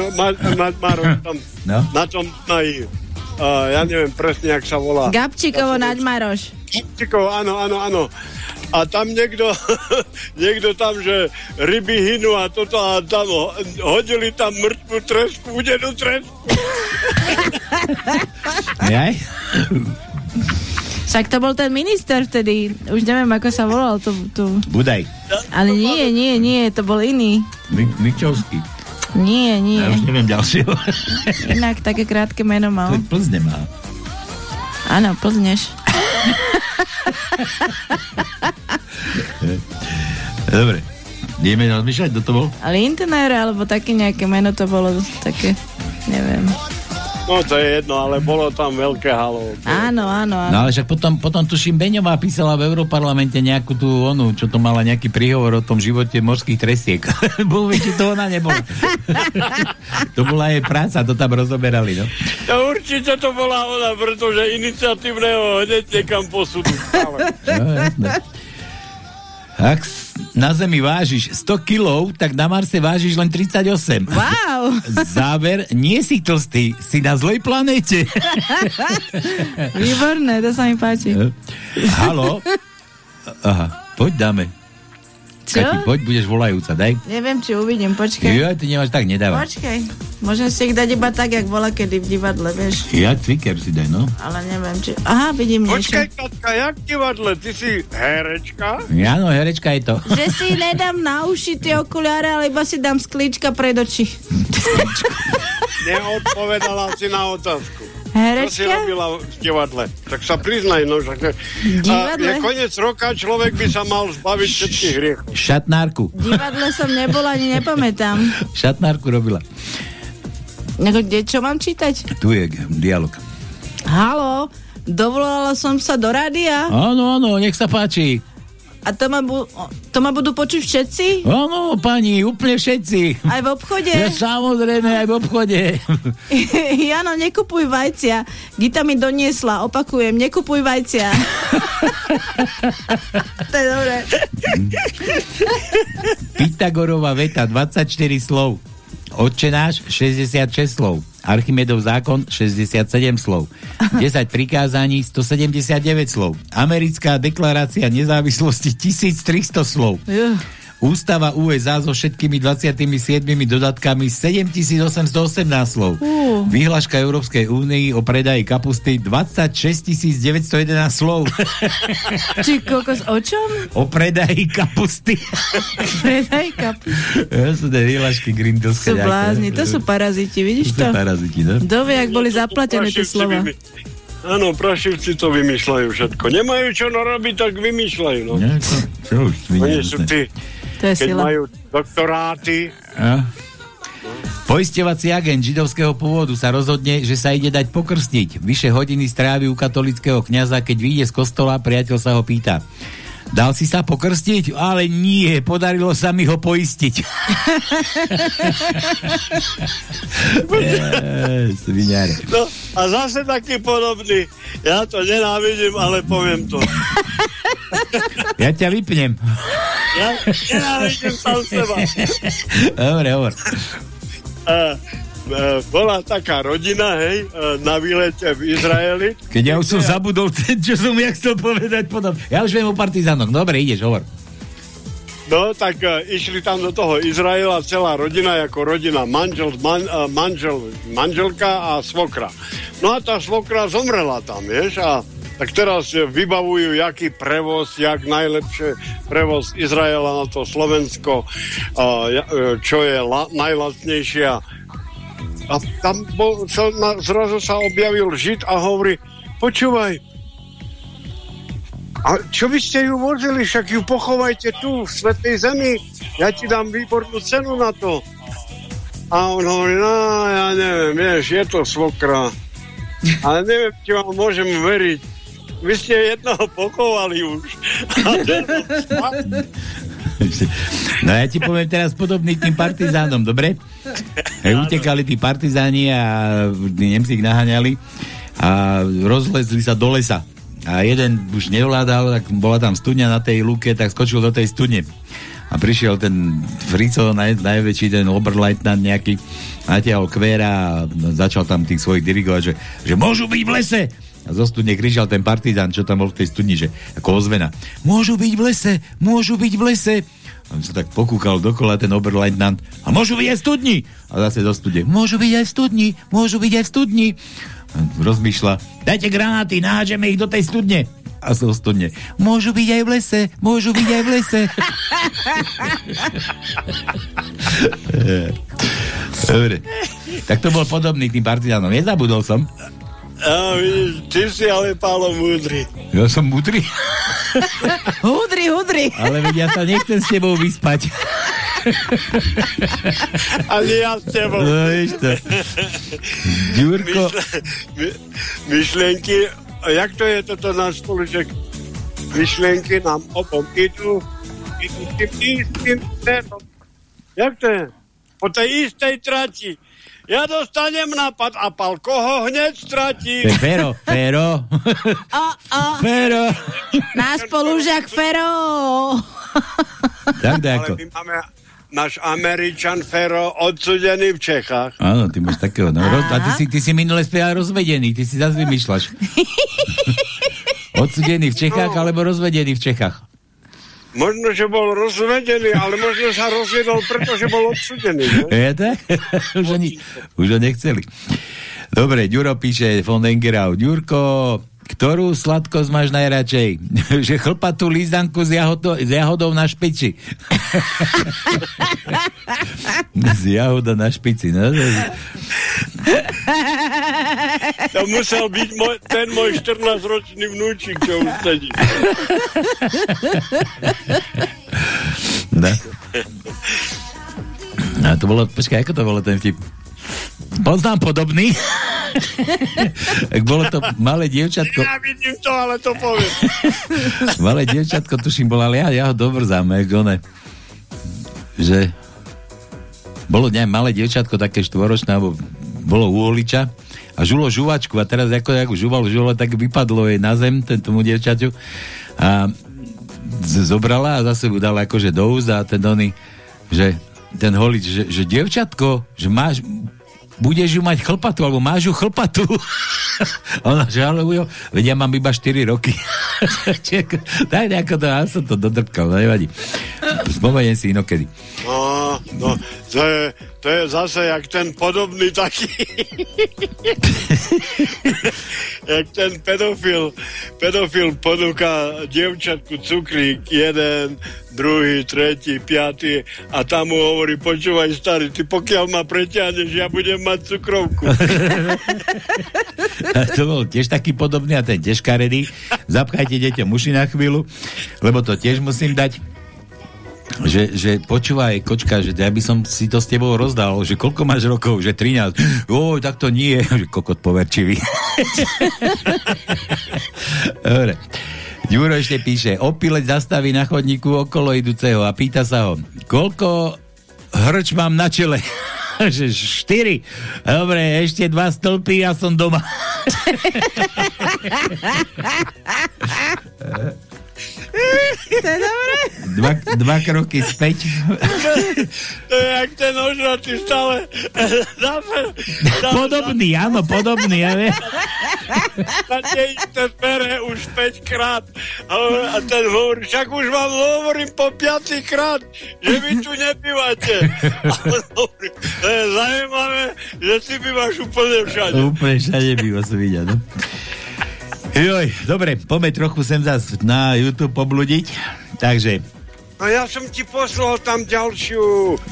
Naďmároš tam No. na tom naji. Uh, ja neviem presne, jak sa volá. Gabčíkovo Naďmaroš. Gabčíkov, áno, áno, áno. A tam niekto, niekto tam, že ryby hynú a toto a tam ho- hodili tam mŕtvú tresku, udenú tresku. Jaj? Však to bol ten minister vtedy. Už neviem, ako sa volal. To, to... Budaj. Ale nie, nie, nie, to bol iný. Mi- Mikčovský. Nie, nie. Ja už neviem ďalšieho. Inak také krátke meno mal. To Plzne má. Áno, Plzneš. Dobre. Ideme rozmýšľať, kto to bol? Lindner, alebo také nejaké meno to bolo také, neviem. No to je jedno, ale bolo tam veľké halo. Áno, áno, áno. No ale však potom, potom tuším Beňová písala v Európarlamente nejakú tú onu, čo to mala nejaký príhovor o tom živote morských tresiek. Bol či to ona nebola. to bola jej práca, to tam rozoberali, no. To určite to bola ona, pretože iniciatívneho hneď niekam posudú. No, jasné. Ak na Zemi vážiš 100 kilov, tak na Marse vážiš len 38. Wow! Záver, nie si tlstý, si na zlej planéte. Výborné, to sa mi páči. Halo? Aha, poď dáme. Čo? Kati, poď, budeš volajúca, daj. Neviem, či uvidím, počkaj. Jo, ty nemáš tak, nedávaj. Počkaj, môžem si ich dať iba tak, jak bola kedy v divadle, vieš. Ja cviker si daj, no. Ale neviem, či... Aha, vidím Počkaj, niečo. Katka, jak divadle? Ty si herečka? Ja, no, herečka je to. Že si nedám na uši tie okuliare, ale iba si dám sklíčka pred oči. Neodpovedala si na otázku. Herečka? Čo si robila v divadle? Tak sa priznaj, no, že... A Divadle? je koniec roka, človek by sa mal zbaviť všetkých hriechov. Šatnárku. Divadle som nebola, ani nepamätám. Šatnárku robila. Neko, kde, čo mám čítať? Tu je dialog. Halo, dovolala som sa do rádia Áno, áno, nech sa páči. A to ma, bu- to ma budú počuť všetci? Áno, pani, úplne všetci. Aj v obchode? Ja samozrejme aj v obchode. Jano, nekupuj vajcia. Gita mi doniesla, opakujem, nekupuj vajcia. to je dobré. Pythagorová veta 24 slov. Otčenáš 66 slov. Archimedov zákon 67 slov. 10 prikázaní 179 slov. Americká deklarácia nezávislosti 1300 slov. Ústava USA so všetkými 27 dodatkami 7818 slov. Uh. Výhľaška Európskej únii o predaji kapusty 26 911 slov. Či kokos, o čom? o predaji kapusty. Predaj kapy. Ja sú tie výhľašky Grindelské. Sú blázni, to sú paraziti, vidíš To to? sú paraziti, no? Dovie, ak boli zaplatené tie slova. Áno, prašivci to vymýšľajú všetko. Nemajú čo narobiť, tak vymýšľajú. No. Nie, to, čo už, Oni sú tí, To je keď sila. majú doktoráty, A? Poisťovací agent židovského pôvodu sa rozhodne, že sa ide dať pokrstiť. Vyše hodiny strávi u katolického kňaza, keď vyjde z kostola, priateľ sa ho pýta. Dal si sa pokrstiť? Ale nie, podarilo sa mi ho poistiť. Sviňare. No a zase taký podobný. Ja to nenávidím, ale poviem to. Ja ťa vypnem. Ja nenávidím sám seba. Dobre, hovor. A, e, bola taká rodina, hej, e, na výlete v Izraeli. Keď ja už som zabudol, čo som ja chcel povedať potom. Ja už viem o partizánoch. Dobre, ideš, hovor. No, tak uh, išli tam do toho Izraela celá rodina, ako rodina manžel, man, uh, manžel, manželka a svokra. No a tá svokra zomrela tam, vieš, a tak teraz eh, vybavujú, jaký prevoz, jak najlepšie prevoz Izraela na to Slovensko, ja- eh, čo je la, najlacnejšie. A tam bol, sa, na, zrazu sa objavil Žid a hovorí, počúvaj, a čo by ste ju vozili, však ju pochovajte tu, v Svetej Zemi, ja ti dám výbornú cenu na to. A on hovorí, no, ja neviem, vieš, je to svokra, ale neviem, či vám môžem veriť. Vy ste jednoho pochovali už. No ja ti poviem teraz podobný tým partizánom, dobre? Utekali tí partizáni a Nemci ich naháňali a rozlezli sa do lesa. A jeden už nevládal, tak bola tam studňa na tej luke, tak skočil do tej studne. A prišiel ten Frico, naj, najväčší ten oberleitnant nejaký, natiahol kvéra a začal tam tých svojich dirigovať, že, že môžu byť v lese. A zo studne kričal ten partizán, čo tam bol v tej studni, že ako ozvena. Môžu byť v lese, môžu byť v lese. On sa tak pokúkal dokola ten oberleitnant. A môžu byť aj v studni. A zase do studne. Môžu byť aj v studni, môžu byť aj v studni. A rozmýšľa. Dajte granáty, nážeme ich do tej studne. A zo studne. Môžu byť aj v lese, môžu byť aj v lese. Dobre. Tak to bol podobný tým partizánom. Nezabudol som. A vidíš, ty si ale Pálo múdry. Ja som múdry. Hudri, hudri. Ale veď ja sa nechcem s tebou vyspať. Ani ja s tebou. No, vieš to. Ďurko. Myšle, my, myšlienky, a jak to je toto náš spoluček? Myšlienky nám obom idú, idú tým istým smerom. Jak to je? Po tej istej trati. Ja dostanem nápad a pal koho hneď stratí. Fero, Fero. O, o, Fero. náš spolužiak Fero. Tak dajako. Ale my máme náš Američan Fero odsudený v Čechách. Áno, ty máš takého. No, roz, a ty si, ty si minule spieval rozvedený, ty si zase vymýšľaš. Odsudený v Čechách, alebo rozvedený v Čechách. Možno, že bol rozvedený, ale možno sa rozvedol, pretože bol odsudený. Tak? už, oni, už ho nechceli. Dobre, Ďuro píše von Engerau. Ďurko, ktorú sladkosť máš najradšej? že chlpatú lízanku s, jahodo, s jahodou na špiči. z jahoda na špici. No, to, musel byť môj, ten môj 14-ročný vnúčik, čo už sedí. no. A to bolo, počkaj, ako to bolo ten vtip? Poznám podobný. bolo to malé dievčatko. Ja vidím to, ale to poviem. malé dievčatko, tuším, bola, ale ja, ja ho dobrzám, one, že bolo neviem, malé dievčatko, také štvoročné, alebo bolo u Oliča a žulo žuvačku a teraz ako, ako žuval žulo, tak vypadlo jej na zem, ten tomu dievčaťu a zobrala a zase ju dala akože do úst a ten oný, že ten holič, že, že dievčatko, že máš, budeš ju mať chlpatú, alebo máš ju chlpatú. A Ona, ujo, veď ja mám iba 4 roky. tak nejako to, ja som to dodrpkal, no nevadí. Spomeniem si inokedy. No, no, to je, to je zase jak ten podobný taký. jak ten pedofil. Pedofil ponúka dievčatku cukrík, jeden, druhý, tretí, piatý a tam mu hovorí, počúvaj starý, ty pokiaľ ma preťahneš, ja budem mať cukrovku. To bol tiež taký podobný a ten tiež karedý. Zapchajte deťom uši na chvíľu, lebo to tiež musím dať že, že počúvaj, kočka, že ja by som si to s tebou rozdal, že koľko máš rokov, že 13. Oj, tak to nie, že kokot poverčivý. Dobre. Ďuro ešte píše, opilec zastaví na chodníku okolo idúceho a pýta sa ho, koľko hrč mám na čele? že štyri. Dobre, ešte dva stĺpy a som doma. To je dobré. Dva, dva kroky späť. To je jak ten ožratý stále. Podobný, áno, podobný, ja viem. Na tej to pere už 5 krát. A, ten hovorí, však už vám hovorím po 5 krát, že vy tu nebývate. A hovorí, to je zaujímavé, že ty bývaš úplne všade. Úplne všade býva som videl, no. Joj, dobre, poďme trochu sem zas na YouTube pobludiť. Takže, No ja som ti poslal tam ďalšiu.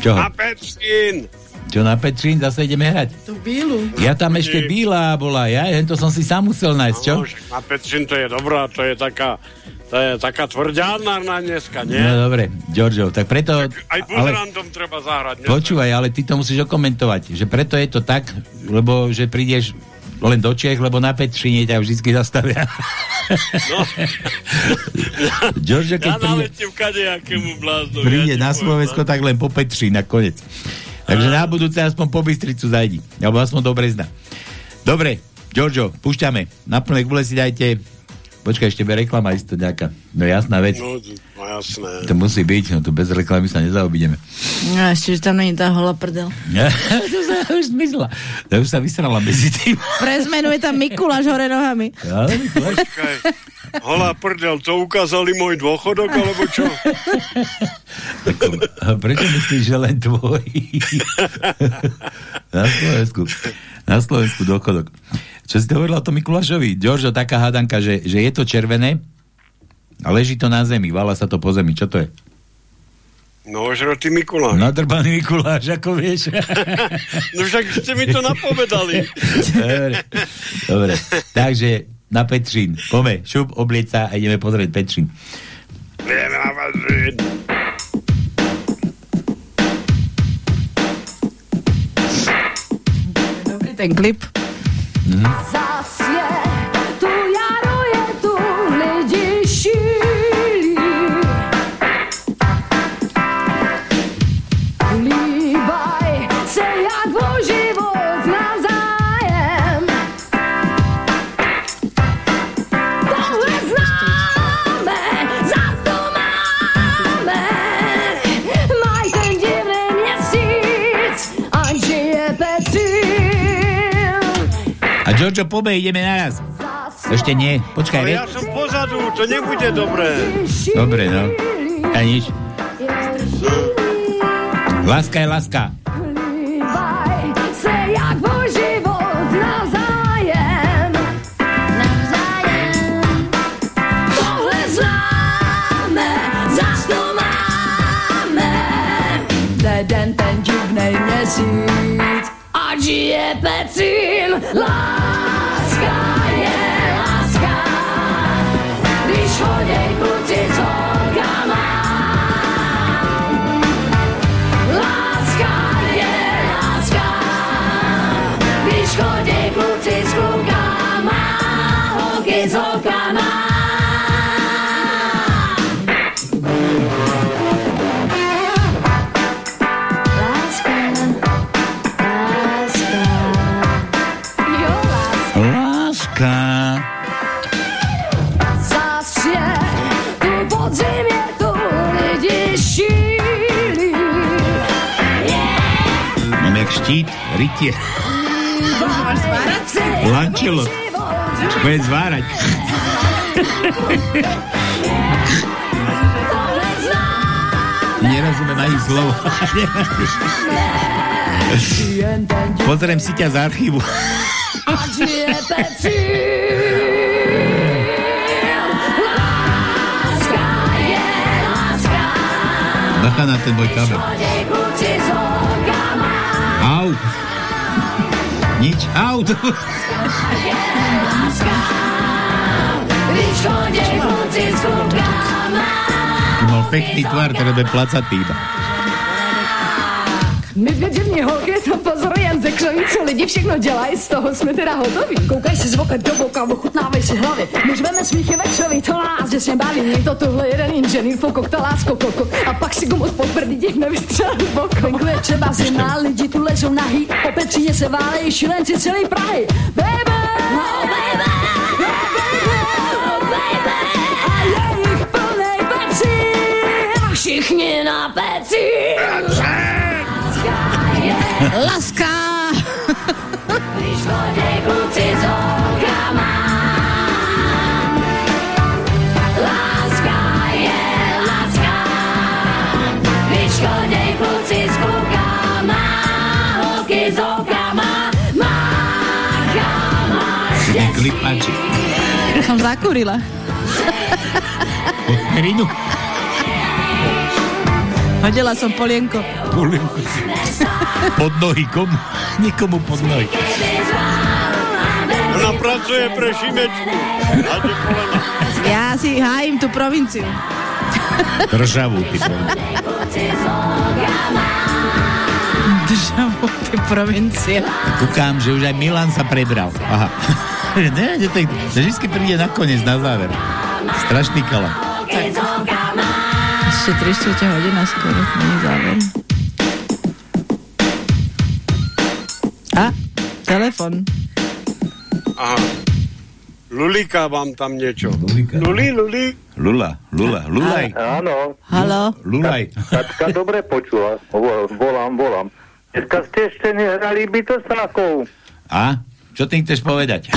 Čo? Na Petrín. čo na Petrín zase ideme hrať? Tú bílu. Ja tam ešte Bíla bola, ja, jen to som si sám musel nájsť, čo? No, na Petrín to je dobrá, to je taká, to je taká tvrďárna na dneska, nie? No dobre, Giorgio, tak preto... Aj buzerandom treba zahrať. nie? Počúvaj, ale ty to musíš okomentovať, že preto je to tak, lebo že prídeš len do Čech, lebo na Petříne ťa vždy zastavia. No. Giorgio, keď ja príde, naletím kadejakému bláznu. príde ja na Slovensko, tak len po Petřín na konec. Takže na budúce aspoň po Bystricu zajdi. Alebo aspoň do Brezna. Dobre, Giorgio, púšťame. Na plné gule si dajte... Počkaj, ešte bude reklama isto nejaká. No jasná vec. No, no jasné. To musí byť, no tu bez reklamy sa nezaobideme. No, ešte, že tam není tá holá prdel. to sa už zmizla. To už sa vysrala medzi tým. Pre zmenu je tam Mikuláš hore nohami. Počkaj, holá prdel, to ukázali môj dôchodok, alebo čo? A prečo myslíš, že len tvoj? na Slovensku. Na Slovensku dôchodok. Čo si to hovorila o tom Mikulášovi? Giorgio, taká hádanka, že, že je to červené a leží to na zemi, vala sa to po zemi. Čo to je? No, žrotý Mikuláš. Nadrbaný Mikuláš, ako vieš. No však ste mi to napovedali. Dobre. Dobre. Takže na Petřín. Pome, šup, oblieť sa a ideme pozrieť Petřín. Ideme na Petrín. Dobrý ten klip. Zas je tu Giorgio, pome, ideme naraz. Ešte nie, počkaj, Ale ja som pozadu, to nebude dobré. Dobre, no. A nič. Láska je láska. Jeden ten divnej měsíc, ať žije Petřín. Láska rytie. Lančelot. Bude zvárať. Nerozumiem ani slovo. Pozriem si ťa z archívu. Bacha na ten môj kabel. Au. Nič. Au. Láska, když chodí kluci s klukama. Ty mal pekný tvar, teda bude placatý. My dvě křoví, co lidi všechno dělají, z toho jsme teda hotoví. Koukaj si z boka do boka, ochutnávej si hlavy. My řveme smíchy večerový, to nás děsně baví. Je to tuhle jeden inženýr, fokok, lásko koko. A pak si gumu pod prdí těch nevystřel boko. Venku je třeba zima, lidi tu lezou nahý. Po Petříně se válejí šilenci celý Prahy. Baby! No, baby! No, baby! No, baby! A je jich plnej Všichni na peci. Laska! Páči. Som zakúrila. Pod perinu. Hodila som polienko. Polienko. Pod nohy komu? Nikomu pod nohy. Pracuje pre Šimečku. Ja si hájim tú provinciu. Državú, ty vole. Državú ty provincie. Kúkam, že už aj Milan sa prebral. Aha. ne, ne, to vždy príde nakoniec, na záver. Strašný kala. Ešte 3 čtvrte hodina skoro, není záver. A, telefon. Aha. Lulika vám tam niečo. Luli, Luli. Lula, Lula, Lulaj. Áno. Halo. Lulaj. Katka dobre počula. Vo- Volám, volám. Dneska ste ešte nehrali bytosákov. A? Čo tým chceš povedať?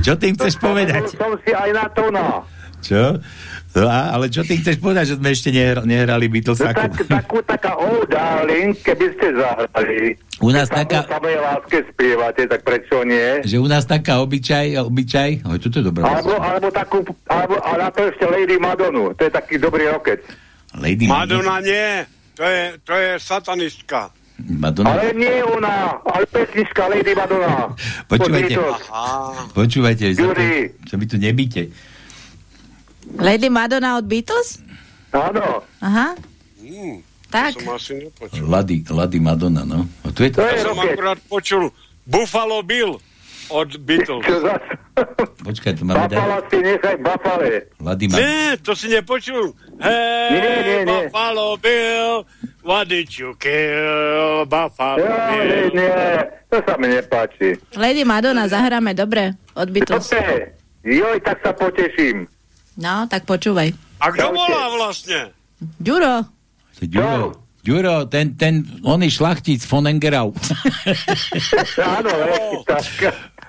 Čo tým chceš povedať? Som si aj na to na. Čo? No a, ale čo ty chceš povedať, že sme ešte nehr- nehrali No Beatlesaku? tak, takú taká oh darling, keby ste zahrali. U nás taká- samej láske spievate, tak prečo nie? Že u nás taká obyčaj, obyčaj, oj, toto je dobré. Alebo, alebo takú, alebo, a na to ešte Lady Madonu. To je taký dobrý rokec. Lady Madonna nie. To je, to je satanistka. Madonna. Ale nie ona, ale pesnička Lady Madonna. Počúvajte. Beatles. Počúvajte, to, čo mi tu nebíte. Lady Madonna od Beatles? Áno. Aha. Hmm, Tak. Som asi nepočul. Lady, Lady Madonna, no. A tu je to. Ja som akurát počul Buffalo Bill od Beatles. Počkaj, tu máme dať. si nechaj Bafale. Lady Madonna. Nie, to si nepočul. Hey, Nie, nie, nie. Buffalo Bill, what did you kill, Buffalo Ja, nie, Bill? nie, to sa mi nepáči. Lady Madonna, zahráme dobre od Beatles. Dobre, joj, tak sa poteším. No, tak počúvaj. A kto volá vlastne? Ďuro. Ďuro, Ďuro, ten, ten, oný šlachtic von Engerau. Áno, hej, tak,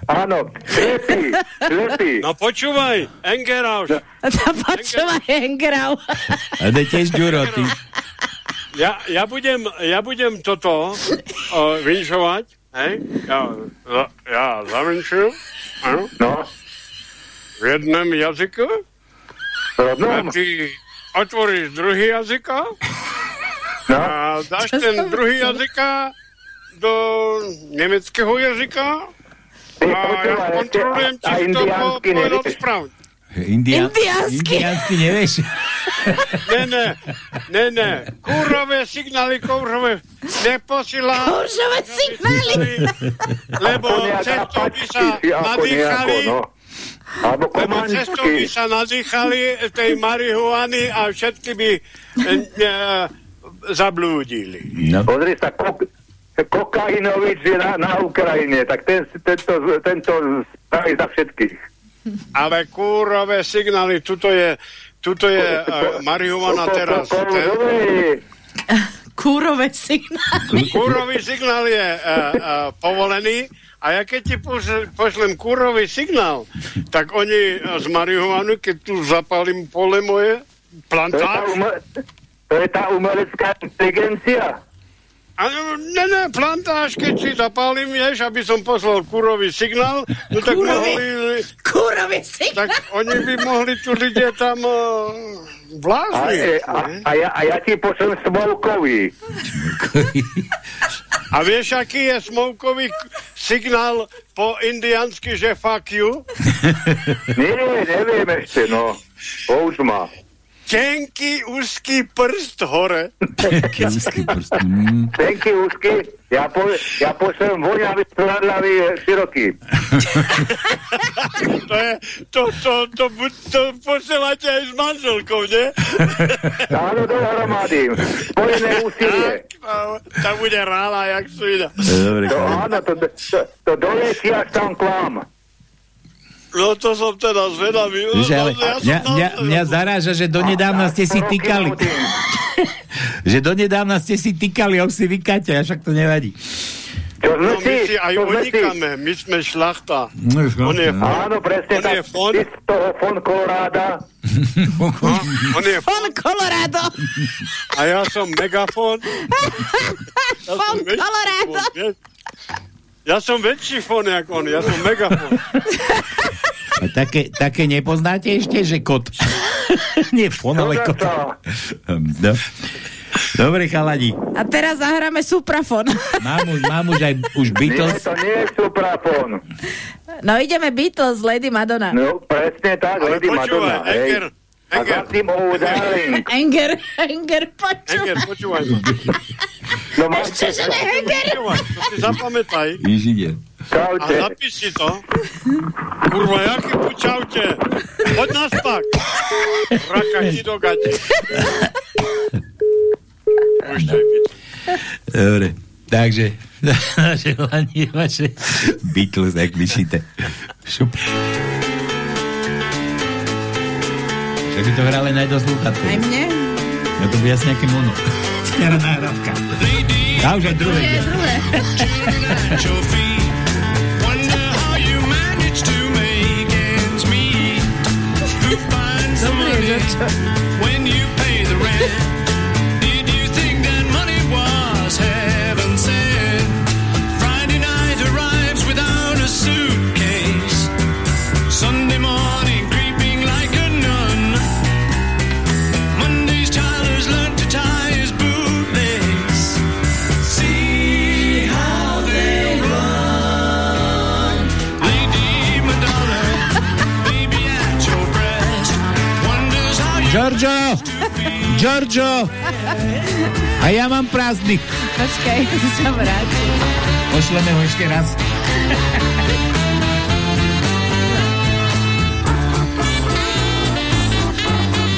áno, slepý, slepý. No počúvaj, Engerauš. Počúvaj, Engrau. A to je tiež Ďuro, ty. Ja, ja, budem, ja budem toto uh, vinšovať, hej? Ja, ja zavinšujem, áno? No. V jednom jazyku. A ty otvoríš druhý jazyka No. a dáš ten druhý jazyka do nemeckého jazyka a ja kontrolujem, či si to po, povedal správne. India, Indiánsky. Indiánsky nevieš? Ne, ne, ne, ne. Kúrové signály, kúrové neposílám. Kúrové signály. Lebo cestou by sa nadýchali, no. Alebo lebo cestou by sa nadýchali tej marihuany a všetky by e, e, zablúdili. No. Pozri sa, kok, Kokainovič je na, na Ukrajine, tak ten, tento, tento spraví za všetkých. Ale kúrové signály, tuto je, tuto je uh, marihuana teraz. Kúrové signály. kúrový signál je uh, uh, povolený a ja keď ti pošle, pošlem kúrový signál, tak oni z marihuany, keď tu zapálim pole moje, To je tá, plantáž, ume- to je tá umelecká inteligencia. a, ne, ne, plantáž, keď si zapálim, vieš, aby som poslal kúrový signál, no tak Kúrový- mohli, Kúrový signál. tak oni by mohli tu ľudia tam uh, A, vlázniť. e, a, a, ja, a ja ti pošlem smolkový. A vieš, aký je smovkový k- signál po indiansky, že fuck you? Nie, neviem ešte, no. Použ ma. Tenký, úzký prst hore. Taký úzky prst. Mm. Tenky úzky, ja, po, ja pošlem voňavý, smradlavý, e, široký. To je, to, to, to, to, to posielate aj s manželkou, nie? Áno, dohromady. Spojené úsilie. To, to bude rála, jak svina. Dobre, To, áno, to, to, to doletí až tam k vám. No to som teda zvedavý. Že, ale No, ja som mňa, mňa, mňa zaráža, že donedávna ste si týkali. že donedávna ste si týkali, už si vykáte, a však to nevadí. Čo No my si aj unikáme, my sme šlachta. No, On je fon. Áno, presne On tak. je fon. Ty z toho fon Koloráda. On je Fon Colorado. A ja som megafón. Ja Fon som väčší Colorado. Fón? Ja som väčší fón ako on, ja som megafón. A také, také nepoznáte ešte, že kot? Nie fon, ale kot. No. Dobre, chalani. A teraz zahráme Suprafon. Mám už, mám už aj už Beatles. to nie je suprafón. No ideme Beatles, Lady Madonna. No, presne tak, Ale Lady počúvaj, Madonna. hej. Enger, A za tým Oh Darling. Enger, Enger, počúvaj. Enger, počúvaj. No máš ne, Enger. Počúvaj, to si zapamätaj. Inžinier. A zapíš si to. Kurva, jaký tu čaute. Poď na spak. Raka ti do gati. Už to je. Dobre. Takže, na želanie vaše Beatles, jak vyšíte. Šup. Že by to hrali aj do slúchatkov. Aj mne? No to bude asi nejaké mono. Stará nahrávka. A už aj druhé. Ide. druhé. at your feet. Giorgio! Giorgio! A ja mám prázdnik. Počkaj, sa vrátim. Pošleme ho ešte raz.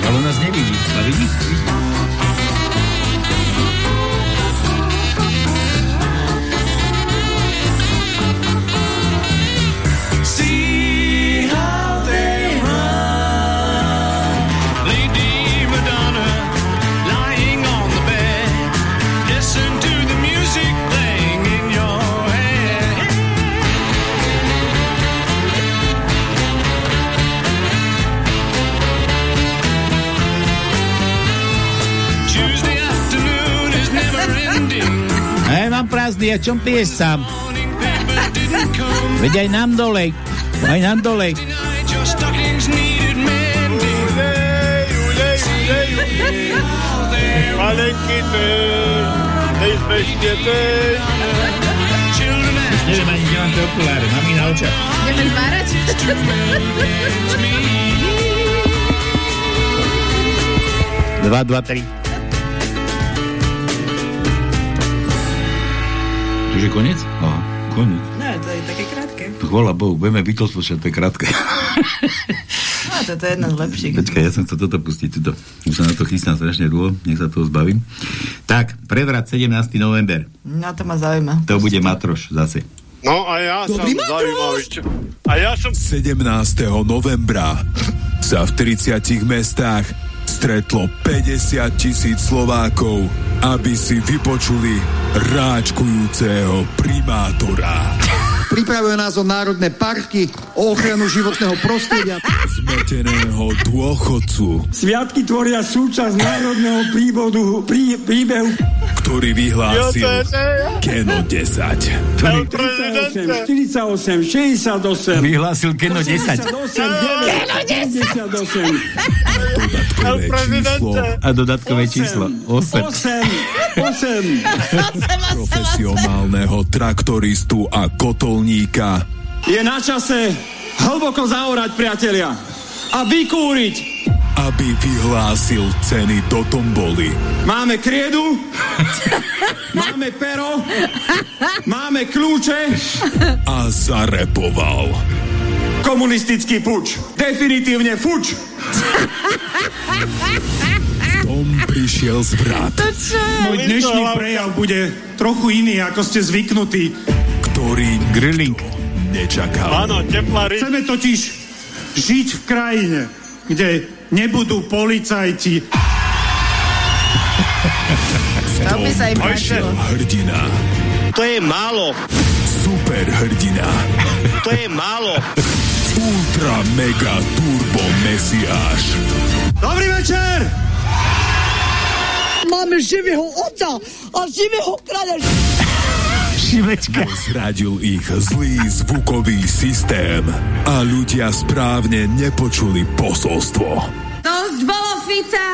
Ale nás nevidí. A vidí? Prázdny, a čom piješ sám? Didn't come. Veď aj nám dolej. Aj nám dolej. Your stockings needed mending. Malenký tej smešne tej. Už neviem ani, kde mám tie okuláre. Mám ich na očiach. Ideme zbárať? Dva, dva, tri. Čiže koniec? Aha, koniec. No, to je také krátke. Chvala Bohu, budeme Beatles počať, to je krátke. No, toto je jedna z lepších. Počkaj, ja som chcel toto pustiť, tuto. Už sa na to chystám strašne dlho, nech sa toho zbavím. Tak, prevrat 17. november. No, to ma zaujíma. To bude Matroš zase. No a ja som zaujímavý. A ja som... 17. novembra sa v 30 mestách stretlo 50 tisíc Slovákov, aby si vypočuli ráčkujúceho primátora. Pripravuje nás o národné parky, o ochranu životného prostredia. Zmeteného dôchodcu, Sviatky tvoria súčasť národného príbodu, prí, príbehu. ktorý vyhlásil Keno 10. 38, 48, 68. Vyhlásil Keno 10. 88, 9, 98. Dodatkové číslo A dodatkové číslo 8. 8, 8. profesionálneho traktoristu a kotolníka Je na čase hlboko zaorať, priatelia. A vykúriť. aby vyhlásil ceny do tomboli. Máme kriedu, máme pero, máme kľúče. A zarepoval. Komunistický puč. Definitívne fuč. Tom prišiel zvrat, Môj dnešný prejav bude trochu iný, ako ste zvyknutí. Ktorý Grilling. nečakal. Áno, teplári. Chceme totiž žiť v krajine, kde nebudú policajti. To by sa im. Hrdina. To je málo. Super hrdina. To je málo. Ultra mega turbo mesiáš. Dobrý večer! Máme živého otca a živého kráľa. Šivečka. Zradil ich zlý zvukový systém a ľudia správne nepočuli posolstvo. Dosť bolo Fica!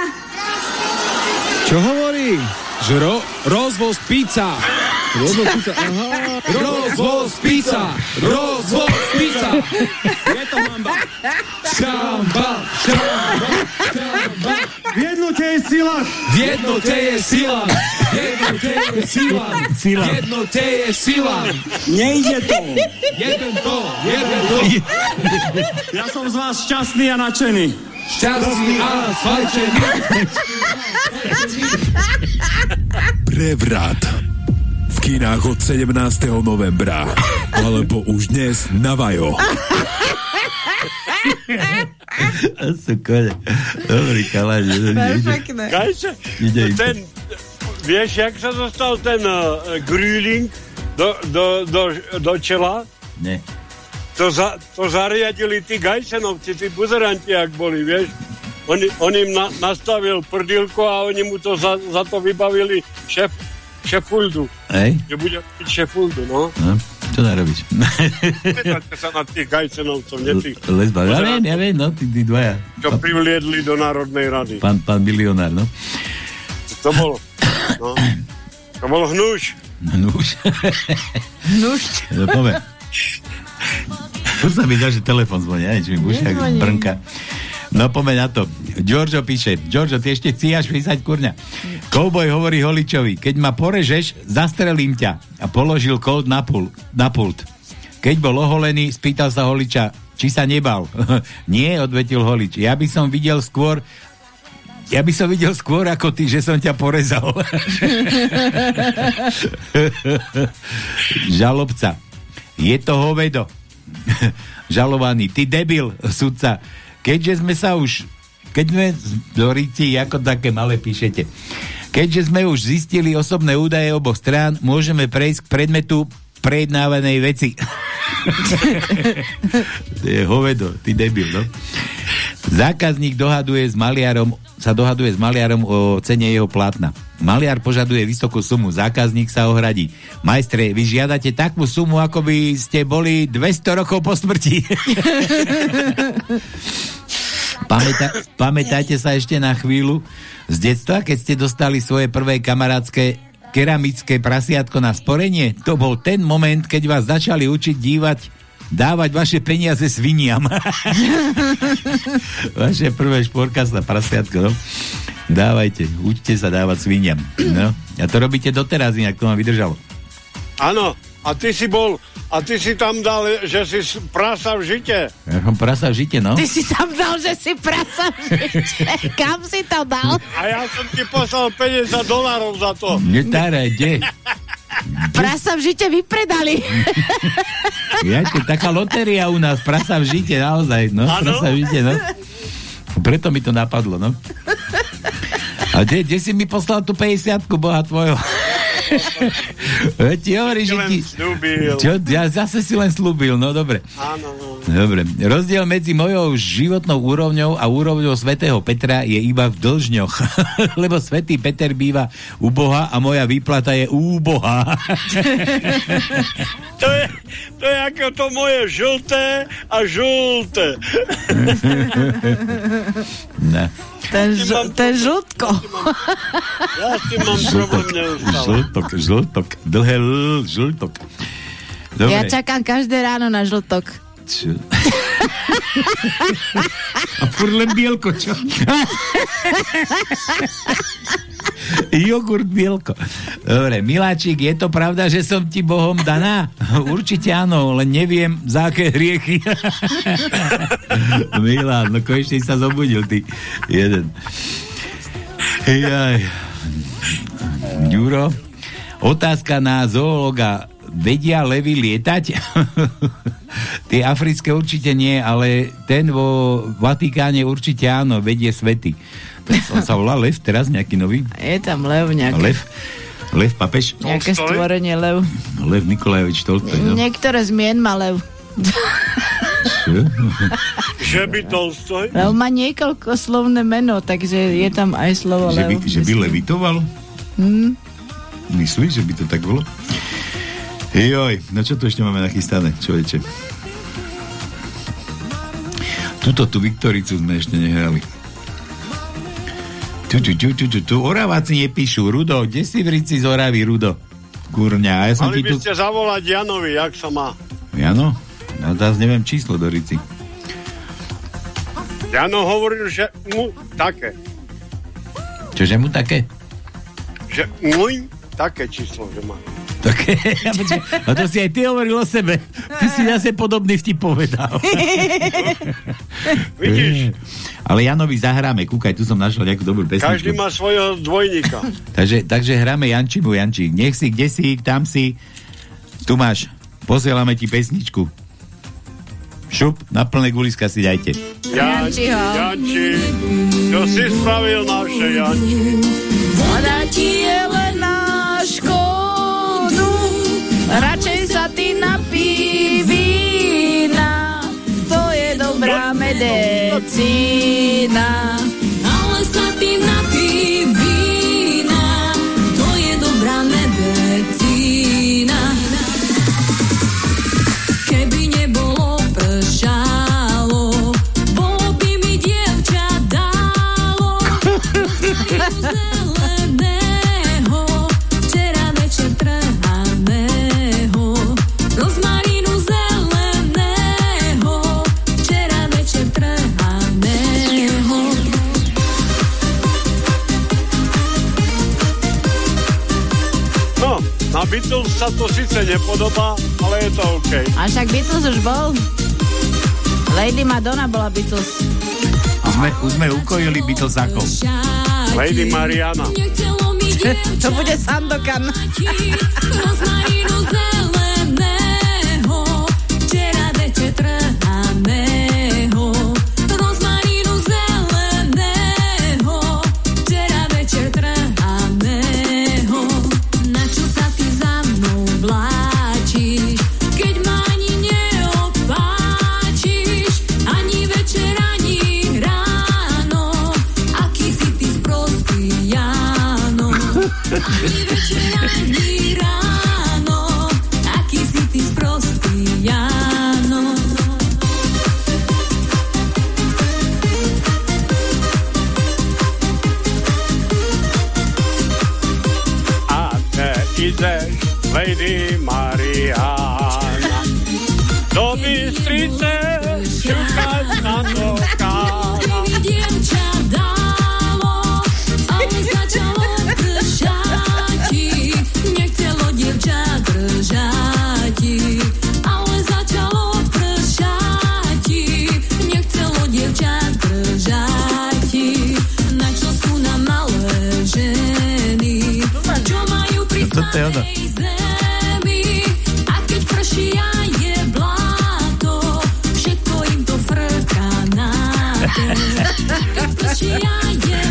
Čo hovorí? Že ro, rozvoz pizza. Rozvoz pizza, aha. Rozvoz pizza. Rozvoz pizza. Je to hamba. Šamba, šamba. V jednote je sila! V jednote je sila. V jednote je sila. Sila. V jednote je sila. Nejde to! Jeden to, jeden to. Ja som z vás šťastný a nadšený. Šťastný a sfajčený. Prevrat. V kinách od 17. novembra. Alebo už dnes na Vajo. To sú kone. Dobrý kaláč. Perfektné. Ten, vieš, jak sa dostal ten uh, Grüling do, do, do, do čela? Ne. To, za, to zariadili tí Gajsenovci, tí buzeranti, jak boli, vieš. On, on im na, nastavil prdilko a oni mu to za, za to vybavili šef, šefuldu. Hej? Že bude šefuldu, no. No, čo dá robiť? Pýtate sa na tých Gajsenovcov, nie tých, Lesba, ja viem, ja viem, no, tí, tí dvaja. čo privliedli do Národnej rady. Pán, pán milionár, no. To bol, no, to bol hnúš. Už. Nuž. No, poďme. Tu sa mi ďalší telefon zvoní, aj, či mi bušiak Nezvoní. brnka. No poďme na to. Giorgio píše, Giorgio, ty ešte chcíjaš písať, kurňa. Kouboj hovorí Holičovi, keď ma porežeš, zastrelím ťa. A položil kolt na, pul, na pult. Keď bol oholený, spýtal sa Holiča, či sa nebal. Nie, odvetil Holič. Ja by som videl skôr, ja by som videl skôr ako ty, že som ťa porezal. Žalobca. Je to hovedo. Žalovaný. Ty debil, sudca. Keďže sme sa už keď sme, Doríci, ako také malé píšete. Keďže sme už zistili osobné údaje oboch strán, môžeme prejsť k predmetu prejednávanej veci. to je hovedo, ty debil, no. Zákazník dohaduje s maliarom, sa dohaduje s maliarom o cene jeho plátna. Maliar požaduje vysokú sumu, zákazník sa ohradí. Majstre, vy žiadate takú sumu, ako by ste boli 200 rokov po smrti. Pamätá, pamätáte sa ešte na chvíľu z detstva, keď ste dostali svoje prvé kamarátske keramické prasiatko na sporenie? To bol ten moment, keď vás začali učiť dívať dávať vaše peniaze sviniam. vaše prvé šporkasné prasiatko, no. Dávajte, učte sa dávať sviniam. No. A to robíte doteraz, inak to vám vydržalo. Áno, a ty si bol, a ty si tam dal, že si prasa v žite. Ja som prasa v žite, no. Ty si tam dal, že si prasa v žite. Kam si to dal? A ja som ti poslal 50 dolárov za to. Netáraj, kde? Prasa v žite vypredali. Ja, taká lotéria u nás, prasa v žite, naozaj, no, Áno? prasa v žite, no. Preto mi to napadlo, no. A kde, kde si mi poslal tú 50 boha tvojho? Ti hovorím, že ti... Čo, ja zase si len slúbil, no dobre. Áno, no. Dobre. Rozdiel medzi mojou životnou úrovňou a úrovňou svätého Petra je iba v dlžňoch. Lebo svätý Peter býva u Boha a moja výplata je u Boha. To je, to je ako to moje žlté a žlté. ne. Ten, ž- ten žltko. Ja s tým mám problém neustále. Žltok, žltok. Dlhé l, žltok. Dobre. Ja čakám každé ráno na žltok. Čo? A furt len bielko, čo? Jogurt bielko. Dobre, Miláčik, je to pravda, že som ti Bohom daná? Určite áno, len neviem, za aké hriechy. Milán, no konečne sa zobudil, ty jeden. Jaj. Ďuro, otázka na zoologa vedia levy lietať? Tie africké určite nie, ale ten vo Vatikáne určite áno, vedie svety. To sa, sa volá Lev teraz, nejaký nový? Je tam lev nejaký. Lev? Lev papež? Nejaké stvorenie lev. Lev Nikolajevič Tolstoj, no. Niektoré zmien má lev. Že by Tolstoj? Lev má niekoľko slovné meno, takže je tam aj slovo že, by, lev. že by levitoval? Hm? Myslíš, že by to tak bolo? Joj, no čo tu ešte máme nachystané, človeče? Tuto tú Viktoricu sme ešte nehrali. Tu, tu, tu, tu, tu, tu. Oraváci nepíšu. Rudo, kde si v Rici z Oravy, Rudo? Kurňa, a ja som Mali ti by tu... ste zavolať Janovi, jak sa má. Jano? No teraz neviem číslo do Rici. Jano hovoril, že mu také. Čože mu také? Že mu také číslo, že má. Také, a to si aj ty hovoril o sebe. Ty si zase podobný vtip povedal. Vidíš? Ale Janovi zahráme, kúkaj, tu som našiel nejakú dobrú pesničku. Každý má svojho dvojníka. Takže, takže hráme Jančimu Jančík. Nech si, kde si, tam si. Tu máš. Posielame ti pesničku. Šup, na plné guliska si dajte. Janči, Janči, čo si spravil naše Janči? Voda ti radšej sa ty napí vína, to je dobrá medicína. Ale sa ty napí Beatles sa to síce nepodobá, ale je to OK. A však Beatles už bol. Lady Madonna bola Beatles. Už sme, už sme ukojili Beatlesákov. Lady Mariana. to bude Sandokan. Včera večer believe that you. Je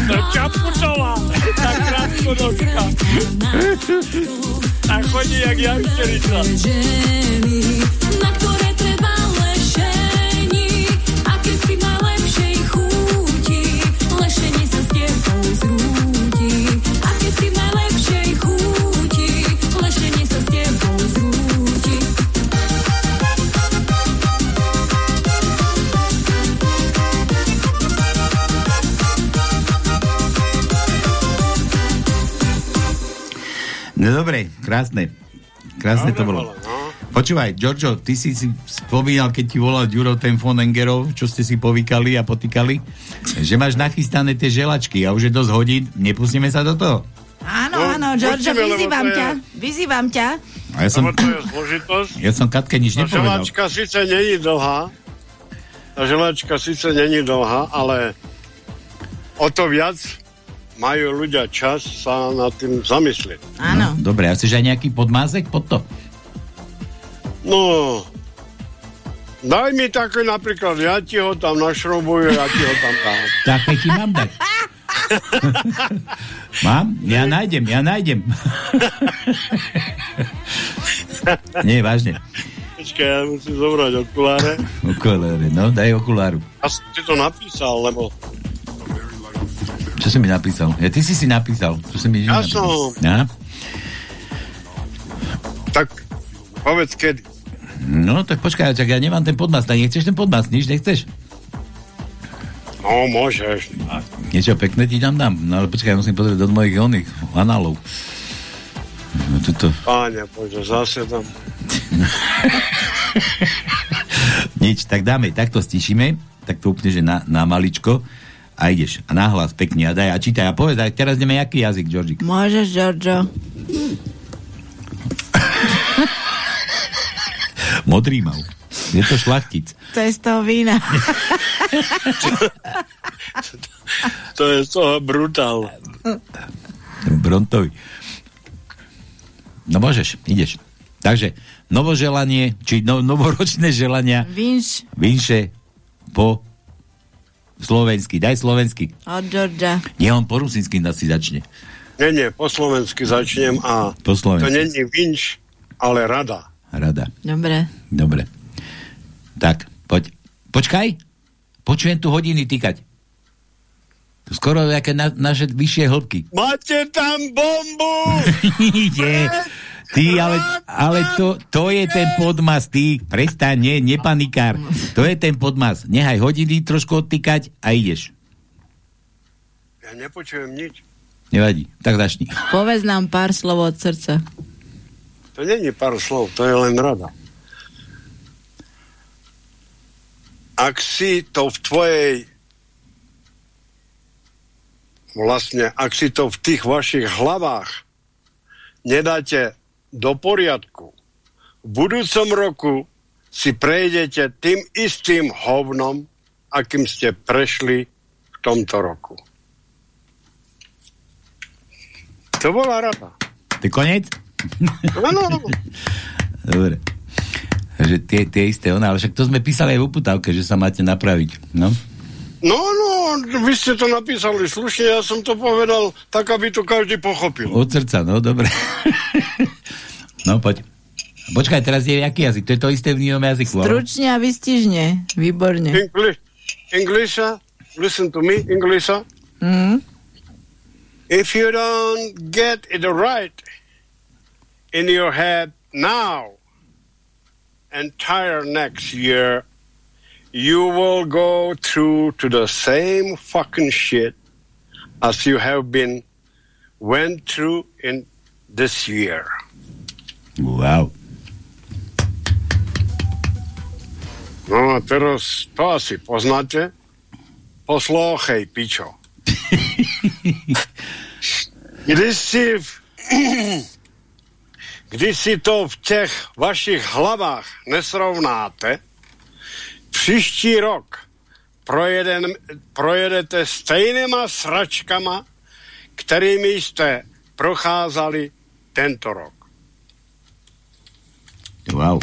To Čaputová, tak krátko nožka. A chodí jak na ktoré treba lešení. A keď si na No dobre, krásne. Krásne to bolo. Počúvaj, Giorgio, ty si si spomínal, keď ti volal Ďuro ten Fonengerov, čo ste si povykali a potýkali, že máš nachystané tie želačky a už je dosť hodín, nepustíme sa do toho? Áno, No, áno, Giorgio, vyzývam je- ťa. Vyzývam ťa. A ja som, Lebo to je zložitosť. ja som Katke nič Tá nepovedal. želačka síce není dlhá, tá želačka síce není dlhá, ale o to viac majú ľudia čas sa nad tým zamyslieť. Áno. Dobre, a chceš aj nejaký podmázek pod to? No, daj mi také napríklad, ja ti ho tam našrobujem, ja ti ho tam dám. Také ti mám dať. mám? Ja nájdem, ja nájdem. Nie, vážne. Počkaj, ja musím zobrať okuláre. Okuláre, no, daj okuláru. Ja som ti to napísal, lebo Čo si mi napísal? Ja, ty si si napísal. Čo si mi Ja napísal? som. Ja? tak povedz kedy. No, tak počkaj, čak ja nemám ten podmas. Tak nechceš ten podmas? Nič nechceš? No, môžeš. Niečo pekné ti tam dám. No ale počkaj, ja musím pozrieť do mojich oných análov. No tuto. Páne, poďme zase tam. Nič, tak dáme, takto stišíme, tak to úplne, že na, na maličko a ideš. A nahlas pekne a daj a čítaj a povedz, a teraz ideme jaký jazyk, Georgik? Môžeš, Giorgio. Modrý mal. Je to šlachtic. To je z toho vína. To je z toho brutál. Brontovi. No môžeš, ideš. Takže, novoželanie, či no, novoročné želania Vinš vinše po slovensky. Daj slovensky. od Georgia. Nie, on po rusinsky si začne. Nie, nie, po slovensky začnem a Po to slovensky. není vinč, ale rada. Rada. Dobre. Dobre. Tak, poď. Počkaj. Počujem tu hodiny týkať. Skoro aké na, naše vyššie hĺbky. Máte tam bombu! Nie. Ty, ale, ale to, to je ten podmas, ty. Prestaň, nie, nepanikár. To je ten podmas. Nehaj hodiny trošku odtýkať a ideš. Ja nepočujem nič. Nevadí. Tak začni. Povedz nám pár slov od srdca. To není pár slov, to je len rada. Ak si to v tvojej vlastne, ak si to v tých vašich hlavách nedáte do poriadku, v budúcom roku si prejdete tým istým hovnom, akým ste prešli v tomto roku. To bola rada. To koniec? Áno, Dobre. Takže tie, tie isté ona, ale však to sme písali aj v uputávke, že sa máte napraviť. No? No, no, vy ste to napísali slušne, ja som to povedal tak, aby to každý pochopil. Od srdca, no dobre. no poď. Počkaj, teraz je jaký jazyk? To je to isté v inom jazyku. Stručne a vystižne. Výborne. English, Englisha, listen to me, Englisha. Mm. If you don't get it right in your head now, entire next year, you will go through to the same fucking shit as you have been went through in this year. Wow. No a teraz to asi poznáte. Poslouchej, pičo. Když si, v, když si to v těch vašich hlavách nesrovnáte, příští rok projeden, projedete stejnýma sračkama, kterými jste procházali tento rok. Wow.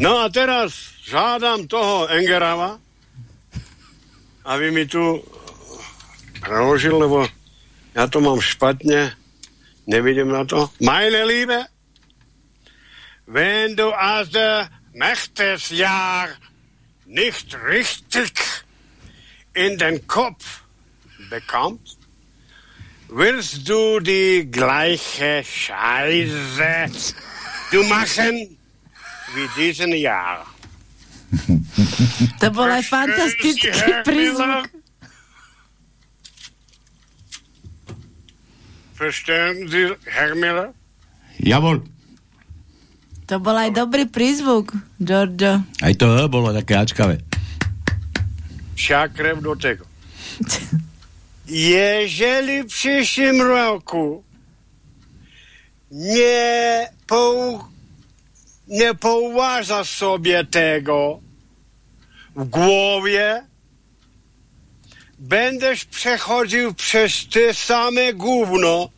No a teraz žádám toho Engerava, aby mi tu preložil, lebo ja to mám špatne, nevidím na to. Meine Liebe, wenn du der nächstes Jahr nicht richtig in den Kopf bekommst, wirst du die gleiche Scheiße du machen wie diesen Jahr. To bol aj fantastický prízvuk. Verstehen Sie, Herr Miller? Javol. To bol aj dobrý prízvuk, Giorgio. Aj to E bolo také ačkavé. Vša krev do tego. Jeżeli przyszłym roku nie, pou, nie pouważa sobie tego w głowie, będziesz przechodził przez te same gówno,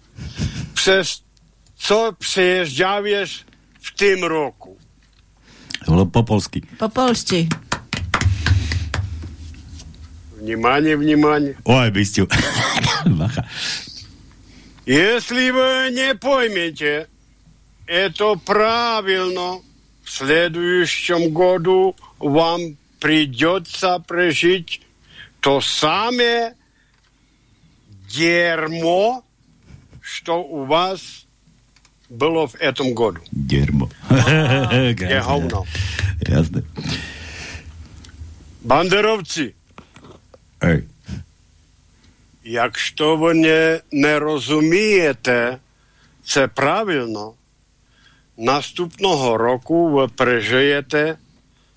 przez co przejeżdżałeś w tym roku. Bolo po polsky. Po polšti. Внимание, внимание. Oj, bysťu. Bacha. Если вы не поймете это правильно, в следующем году вам придется прожить то самое дерьмо, что у вас было в этом году. Дерьмо. Je Krásne. hovno. Jasné. Бандеровцы, Ej. якщо ви не, не розумієте це правильно, наступного року ви пережиєте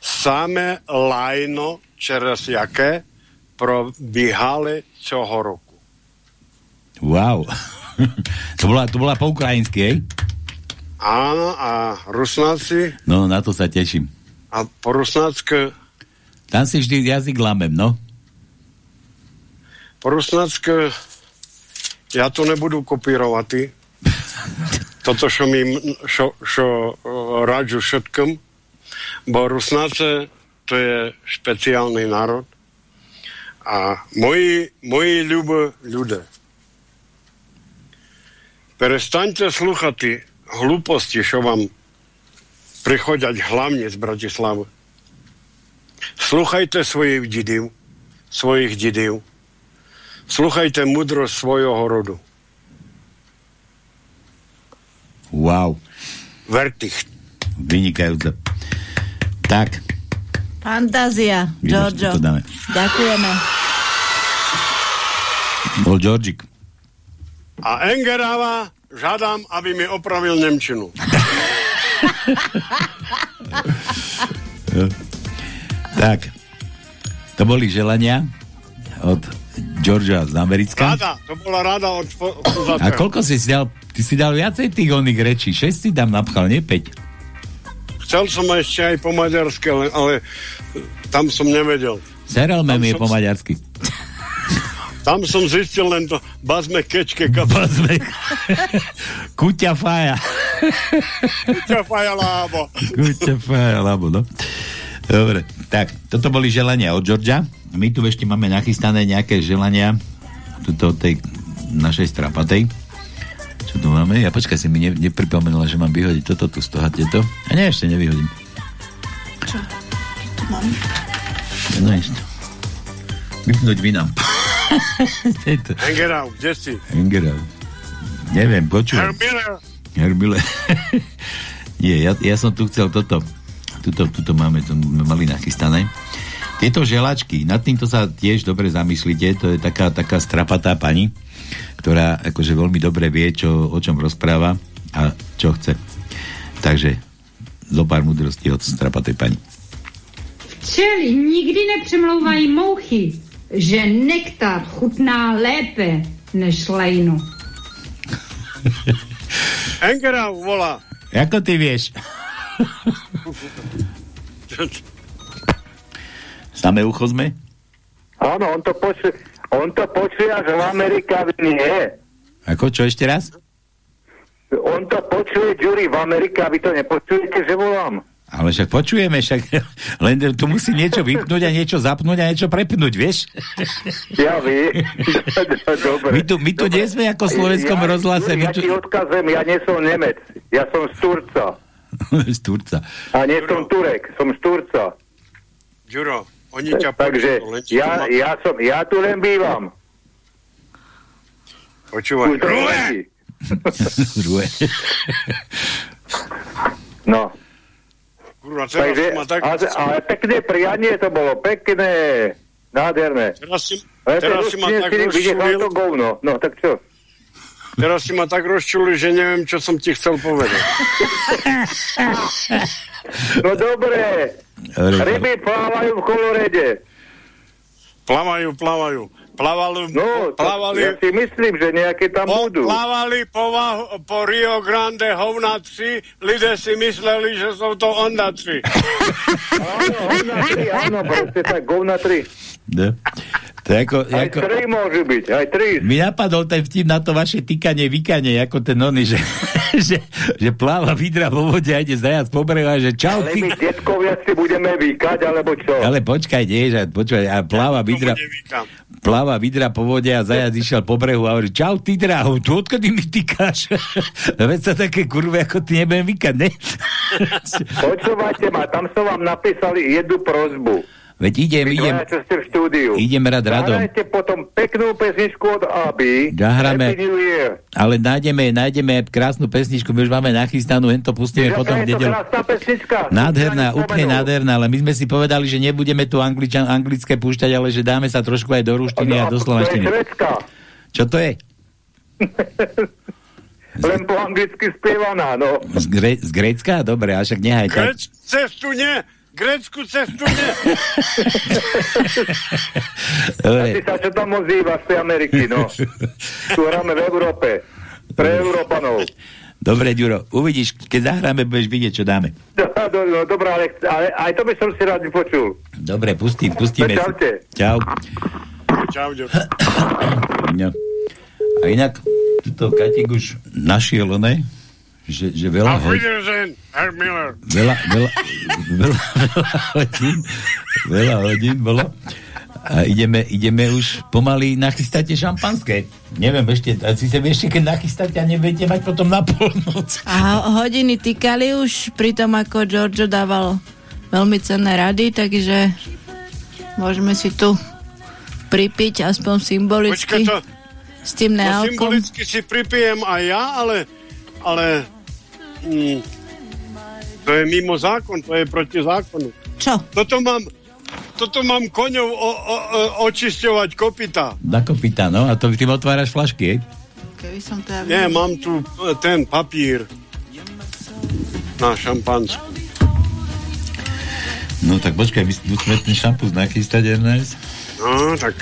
саме лайно, через яке пробігали цього року. Wow. to, bola, to bola po ukrajinsky, hej? Áno, a rusnáci, No, na to sa teším. a po rusnácky, Tam si vždy jazyk lamem, no. po rusnácky, ja to nebudu kopírovať. Toto, čo mi šo, šo, radžu všetkým, bo Rusnáce to je špeciálny národ a moji, moji ľubí ľudia. Перестаньте слухати глупості, що вам приходять hlavne з Братислави. Слухайте своїх дідів, своїх дідів. Слухайте мудрость свого роду. Wow. Verte ich. Vynikajúce. Tak, Fantázia, Giorgio. Ďakujeme. bol Georgik. A Engeráva žádám, aby mi opravil Nemčinu. Tak, to boli želania od Georgia z Americka. Rada, to bola rada od po- A koľko si si dal? Ty si dal viacej tých oných rečí. 6 si tam napchal, nie 5. Chcel som ešte aj po maďarsky, ale, ale tam som nevedel. Serelme mi je po maďarsky. Tam som zistil len to bazme kečke kapa. Bazme. Kuťa faja. Kuťa faja lábo. Kuťa faja, labo, no. Dobre, tak, toto boli želania od Georgia. My tu ešte máme nachystané nejaké želania tuto tej našej strapatej. Čo tu máme? Ja počkaj, si mi ne, nepripomenula, že mám vyhodiť toto tu z toho tieto. A nie, ešte nevyhodím. Čo? Tu mám. No ešte. Vypnúť vinám. Tejto. Engerau, kde si? Engerau. Neviem, počujem. Herr Miller. Herbile. Nie, ja, ja som tu chcel toto. Tuto, tuto máme, to sme mali nachystané. Tieto želačky, nad týmto sa tiež dobre zamyslíte, to je taká, taká strapatá pani, ktorá akože veľmi dobre vie, čo, o čom rozpráva a čo chce. Takže zo pár múdrostí od strapatej pani. Včely nikdy nepřemlouvají mouchy, že nektar chutná lépe než lejno. Engerau volá. Ako ty vieš? Samé ucho sme? Áno, on to počuje, on to počuje až v Amerike, nie. Ako, čo ešte raz? On to počuje, Jury, v Amerike, a vy to nepočujete, že volám. Ale však počujeme, však len tu musí niečo vypnúť a niečo zapnúť a niečo prepnúť, vieš? Ja viem. Dobre. My tu, my tu nie sme ako v slovenskom ja, rozhlase. Ja tu... ti odkazujem, ja nie som Nemec, ja som z Turca. z Turca. A nie som Turek, som z Turca. Ďuro, oni ťa Takže počujú, ja, ja, som, ja tu len bývam. Počúvaj. Nevadí. Rue. No. Kurva, teraz Takže, ma tak... ale, ale pekné prianie to bolo, pekné, nádherné. Teraz si, teraz si ma tak to govno. No, tak čo? Teraz si ma tak rozčulil, že neviem, čo som ti chcel povedať. No dobre, ryby plávajú v kolorede. Plavajú, plavajú. Plavali, No, plavali, ja si myslím, že nejaké tam po, budú. plavali po, po Rio Grande hovnaci, lidé si mysleli, že sú to ondaci. Áno, hovna tri, áno, proste tak, govna tri. Ne? To je ako, Aj ako, tri môžu byť, aj tri. mi napadol ten vtip na to vaše tykanie, vykanie, ako ten oný, že, že, že pláva vidra vo vode a ide zajac po brehu a že čau, Ale ty... my detkovia si budeme vykať, alebo čo? Ale počkaj, nie, že počkaj, a pláva vidra, pláva vidra po vode a zajac išiel po brehu a hovorí, čau, ty dráho, tu odkedy mi tykáš? Veď sa také kurve, ako ty nebudem vykať, ne? Počúvajte ma, tam som vám napísali jednu prozbu. Veď idem, Vy idem, čo ste v štúdiu. idem rád radom. Zahrajte potom peknú pesničku od Aby. Zahráme. Ale nájdeme, nájdeme krásnu pesničku, my už máme nachystanú, hen to pustíme Čiže potom v je to nedelu. Nádherná, úplne nádherná, ale my sme si povedali, že nebudeme tu angličan, anglické púšťať, ale že dáme sa trošku aj do ruštiny a do To je slovenštiny. Čo to je? Len po anglicky spievaná, no. Z, Gre, z Grécka? Dobre, a však nehaj. Greč, cestu nie, grécku cestu. Dobre. Ty sa čo tam ozýva z tej Ameriky, no. Tu hráme v Európe. Pre Európanov. Dobre, Ďuro, uvidíš, keď zahráme, budeš vidieť, čo dáme. No, no, no, dobrá, ale, ale aj to by som si rád vypočul. Dobre, pustím, pustíme. si. Čaute. Čau. Čau, ďo. No. A inak, tuto Katik už našiel, ne? Že, že veľa, ho- veľa, veľa, veľa, veľa hodín, veľa hodín bolo. A ideme, ideme už pomaly nachystáte šampanské. Neviem ešte, a si sa ešte keď nachystáte a nebudete mať potom na polnoc. A ho- hodiny týkali už pri tom, ako Giorgio dával veľmi cenné rady, takže môžeme si tu pripiť aspoň symbolicky to, s tým to nealkom. symbolicky si pripijem aj ja, ale, ale mm, to je mimo zákon, to je proti zákonu. Čo? Toto mám, toto mám koňov o, o, o, očisťovať kopita. Na kopita, no, a to tým otváraš flašky, hej? Keby som to ja Nie, mám tu e, ten papír na šampansku. No tak počkaj, my musíme ten šampus nachystať, Ernest. No, tak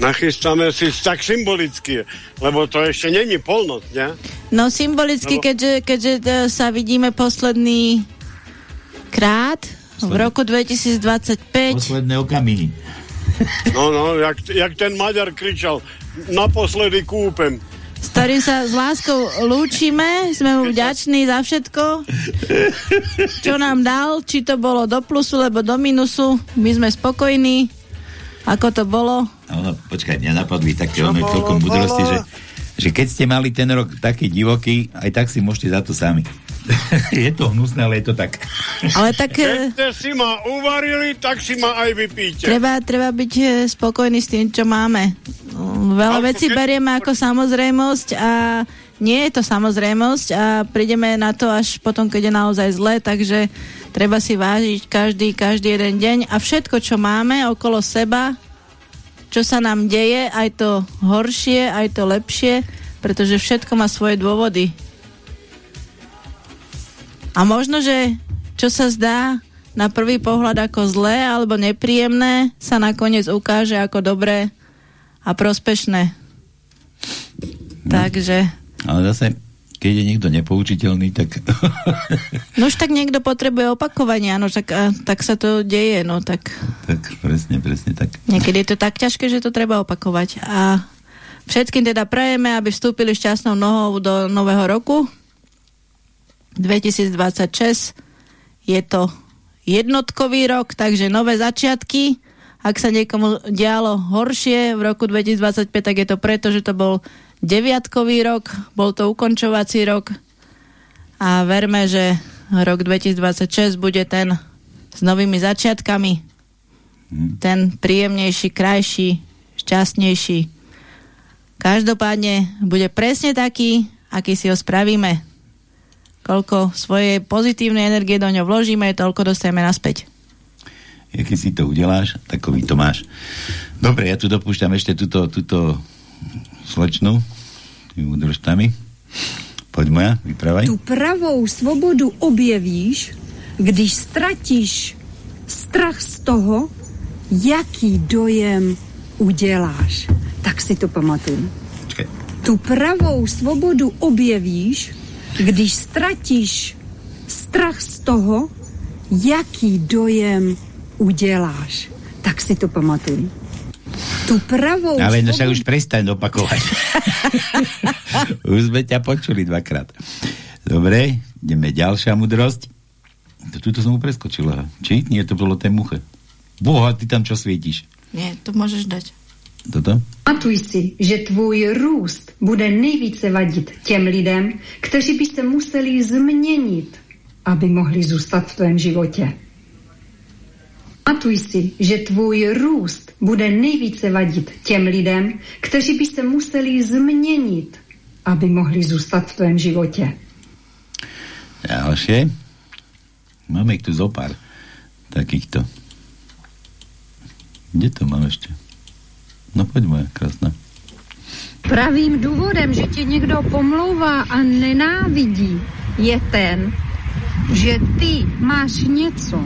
nachystáme si tak symbolicky, lebo to ešte není polnoc, ne? No symbolicky, Lebo- keďže, keďže e, sa vidíme posledný krát v roku 2025. Posledné okamihy. No, no, jak, jak ten Maďar kričal, naposledy kúpem. s ktorým sa s láskou lúčime, sme mu vďační za všetko, čo nám dal, či to bolo do plusu, alebo do minusu, my sme spokojní, ako to bolo. No, počkaj, mňa napadli také ono toľko múdrosti, že, že keď ste mali ten rok taký divoký, aj tak si môžete za to sami. je to hnusné, ale je to tak. Ale tak Keď e, ste si ma uvarili, tak si ma aj vypíte. treba, treba byť e, spokojný s tým, čo máme. Mm, Veľa vecí keď- berieme ako samozrejmosť a nie je to samozrejmosť a prídeme na to až potom, keď je naozaj zle, takže treba si vážiť každý, každý jeden deň a všetko, čo máme okolo seba, čo sa nám deje, aj to horšie, aj to lepšie, pretože všetko má svoje dôvody. A možno, že čo sa zdá na prvý pohľad ako zlé alebo nepríjemné, sa nakoniec ukáže ako dobré a prospešné. Takže, Ale zase, keď je niekto nepoučiteľný, tak... no už tak niekto potrebuje opakovania, no tak, a, tak sa to deje, no tak tak presne, presne tak. niekedy je to tak ťažké, že to treba opakovať. A všetkým teda prajeme, aby vstúpili šťastnou nohou do nového roku. 2026 je to jednotkový rok, takže nové začiatky. Ak sa niekomu dialo horšie v roku 2025, tak je to preto, že to bol deviatkový rok, bol to ukončovací rok a verme, že rok 2026 bude ten s novými začiatkami, ten príjemnejší, krajší, šťastnejší. Každopádne bude presne taký, aký si ho spravíme. Koľko svojej pozitívnej energie do ňo vložíme, toľko dostaneme naspäť. Keď si to udeláš, takový to máš. Dobre, ja tu dopúšťam ešte túto, túto slečnu, tými udržtami. Poď moja, vypravaj. Tu pravou svobodu objevíš, když ztratíš strach z toho, jaký dojem uděláš. Tak si to pamatuj. Tu pravou svobodu objevíš, když ztratíš strach z toho, jaký dojem uděláš. Tak si to pamatuj. Tu pravou Ale no sa už prestaň opakovať. už sme ťa počuli dvakrát. Dobre, ideme ďalšia mudrosť. To, tuto som mu preskočil. aha. Či? Nie, to bolo tej muche. Boha, ty tam čo svietiš? Nie, to môžeš dať. Toto? Pamatuj si, že tvůj růst bude nejvíce vadit těm lidem, kteří by se museli změnit, aby mohli zůstat v tvém životě. Pamatuj si, že tvůj růst bude nejvíce vadit těm lidem, kteří by se museli změnit, aby mohli zůstat v tvém životě. Ďalšie. Máme ich tu zo pár takýchto. Kde to mám ešte? No poď moja krásna. Pravým důvodem, že tě někdo pomlouvá a nenávidí, je ten, že ty máš něco,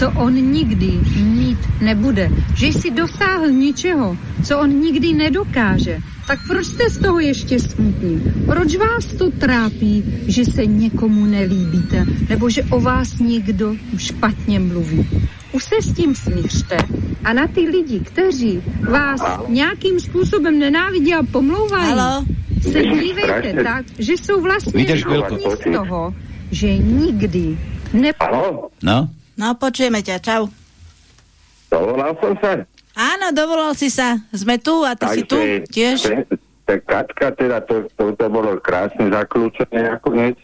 co on nikdy mít nebude. Že jsi dosáhl něčeho, co on nikdy nedokáže. Tak proč jste z toho ještě smutní? Proč vás to trápí, že se někomu nelíbíte? Nebo že o vás někdo špatně mluví? Už se s tím smířte. A na ty lidi, kteří vás nějakým způsobem nenávidí a pomlouvají, Halo? se dívejte tak, že jsou vlastně z toho, že nikdy ne... No? No, počujeme ťa, čau. Dovolal som sa? Áno, dovolal si sa. Sme tu a ty si tu tiež. te- te- Katka, teda to, to, to bolo krásne zaklúčené nakoniec.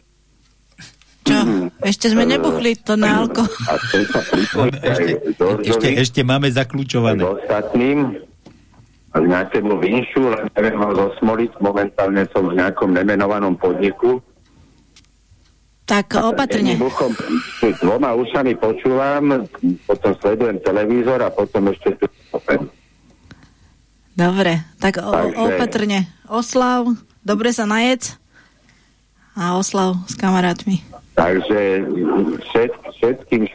Čo? Ešte sme nebuchli to na alko. A chcem sa pripojiť aj Ešte, ešte máme zakľúčované. ostatným a k nejakému vinšu, len neviem ho zosmoliť. Momentálne som v nejakom nemenovanom podniku. Tak opatrne. Jedným uchom, dvoma ušami počúvam, potom sledujem televízor a potom ešte Dobre, tak o, Takže- opatrne. Oslav, dobre sa najedz a oslav s kamarátmi. Takže všet, všetkým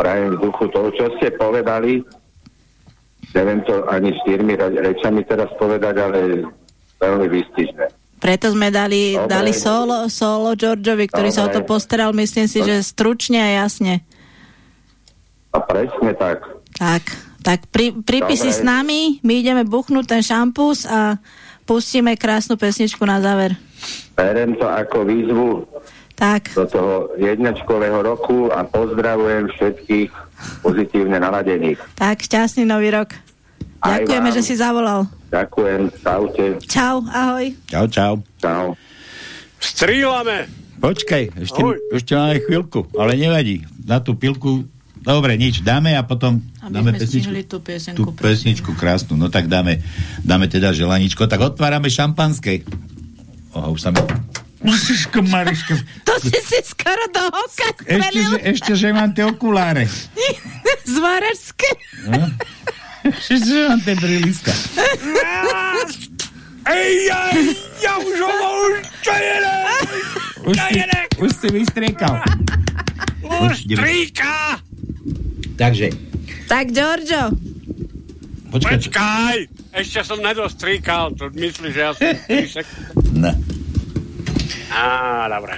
prajem v duchu toho, čo ste povedali, neviem to ani štyrmi re- rečami teraz povedať, ale veľmi výstižné. Preto sme dali, Dobre. dali solo, solo Georgeovi, ktorý sa o to Dobre. postaral, myslím si, že stručne a jasne. A presne tak. Tak, tak pri, pripí si Dobre. s nami, my ideme buchnúť ten šampus a pustíme krásnu pesničku na záver. Berem to ako výzvu Tak, do toho jednačkového roku a pozdravujem všetkých pozitívne naladených. tak, šťastný nový rok. Aj Ďakujeme, vám. že si zavolal. Ďakujem, čaute. Čau, ahoj. Čau, čau. Čau. Strílame. Počkaj, ešte, Ahoj. ešte máme chvíľku, ale nevadí. Na tú pilku, dobre, nič, dáme a potom Aby dáme sme pesničku. stihli tú piesenku. Tú pesničku krásnu, no tak dáme, dáme teda želaničko, tak otvárame šampanské. Oha, už sa mi... Ježiško, Mariško. To si si skoro do oka Ešte, že, strelil. ešte, že mám tie okuláre. Zváračské. No? Že mám tie briliska. Ej, ja, ja už ho už čo Už si, už si vystriekal. už stríka. Takže, Tak, Giorgio. počkaj. Počkaj, ešte som nedostríkal, to myslíš, že ja som 3 sekundy. Ne. Á, dobre.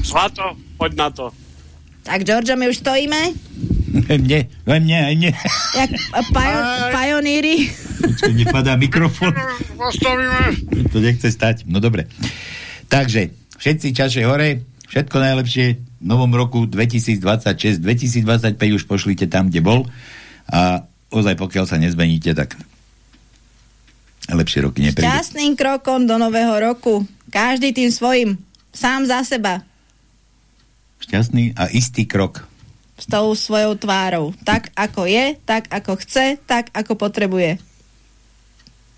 Zlato, poď na to. Tak, Giorgio, my už stojíme. Mne, len mne, aj mne. Jak pajo, pajoníri. Počkaj, nepadá mikrofón. Postavíme. To nechce stať. No dobre. Takže, všetci čaše hore, všetko najlepšie v novom roku 2026, 2025 už pošlite tam, kde bol a ozaj pokiaľ sa nezmeníte, tak lepšie roky neprídu. Šťastným krokom do nového roku. Každý tým svojim. Sám za seba. Šťastný a istý krok. S tou svojou tvárou. Tak, ako je, tak, ako chce, tak, ako potrebuje.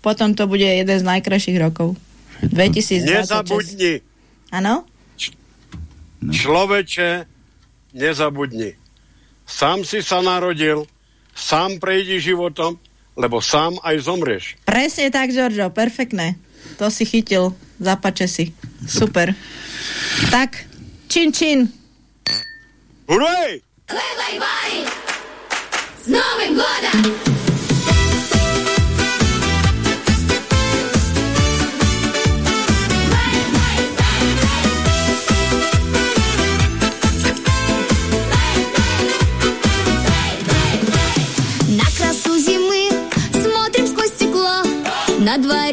Potom to bude jeden z najkrajších rokov. 2026. Nezabudni, Áno? človeče, nezabudni. Sám si sa narodil, sám prejdi životom, lebo sám aj zomrieš. Presne tak, Giorgio, perfektné. To si chytil, zapače si. Super. Tak, čin, čin. Huraj! Лай-лай-лай! На красу зимы смотрим сквозь стекло на дворе.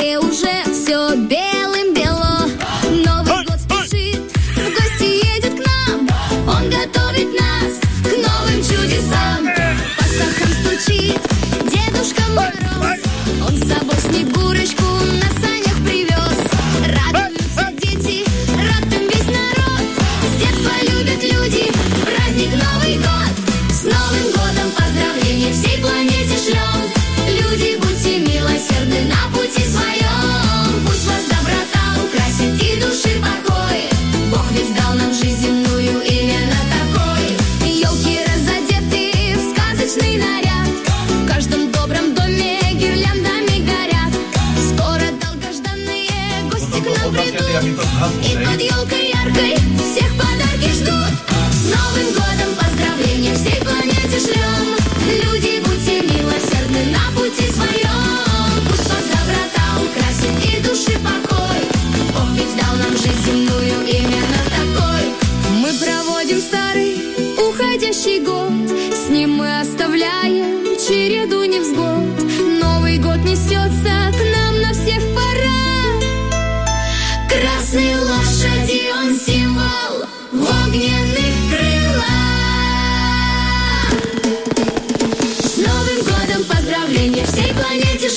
humble.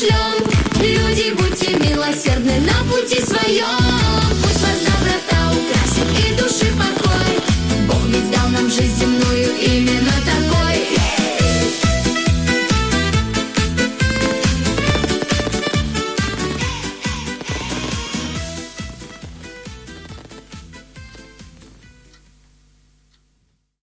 пошлем. Люди, будьте милосердны на пути своем.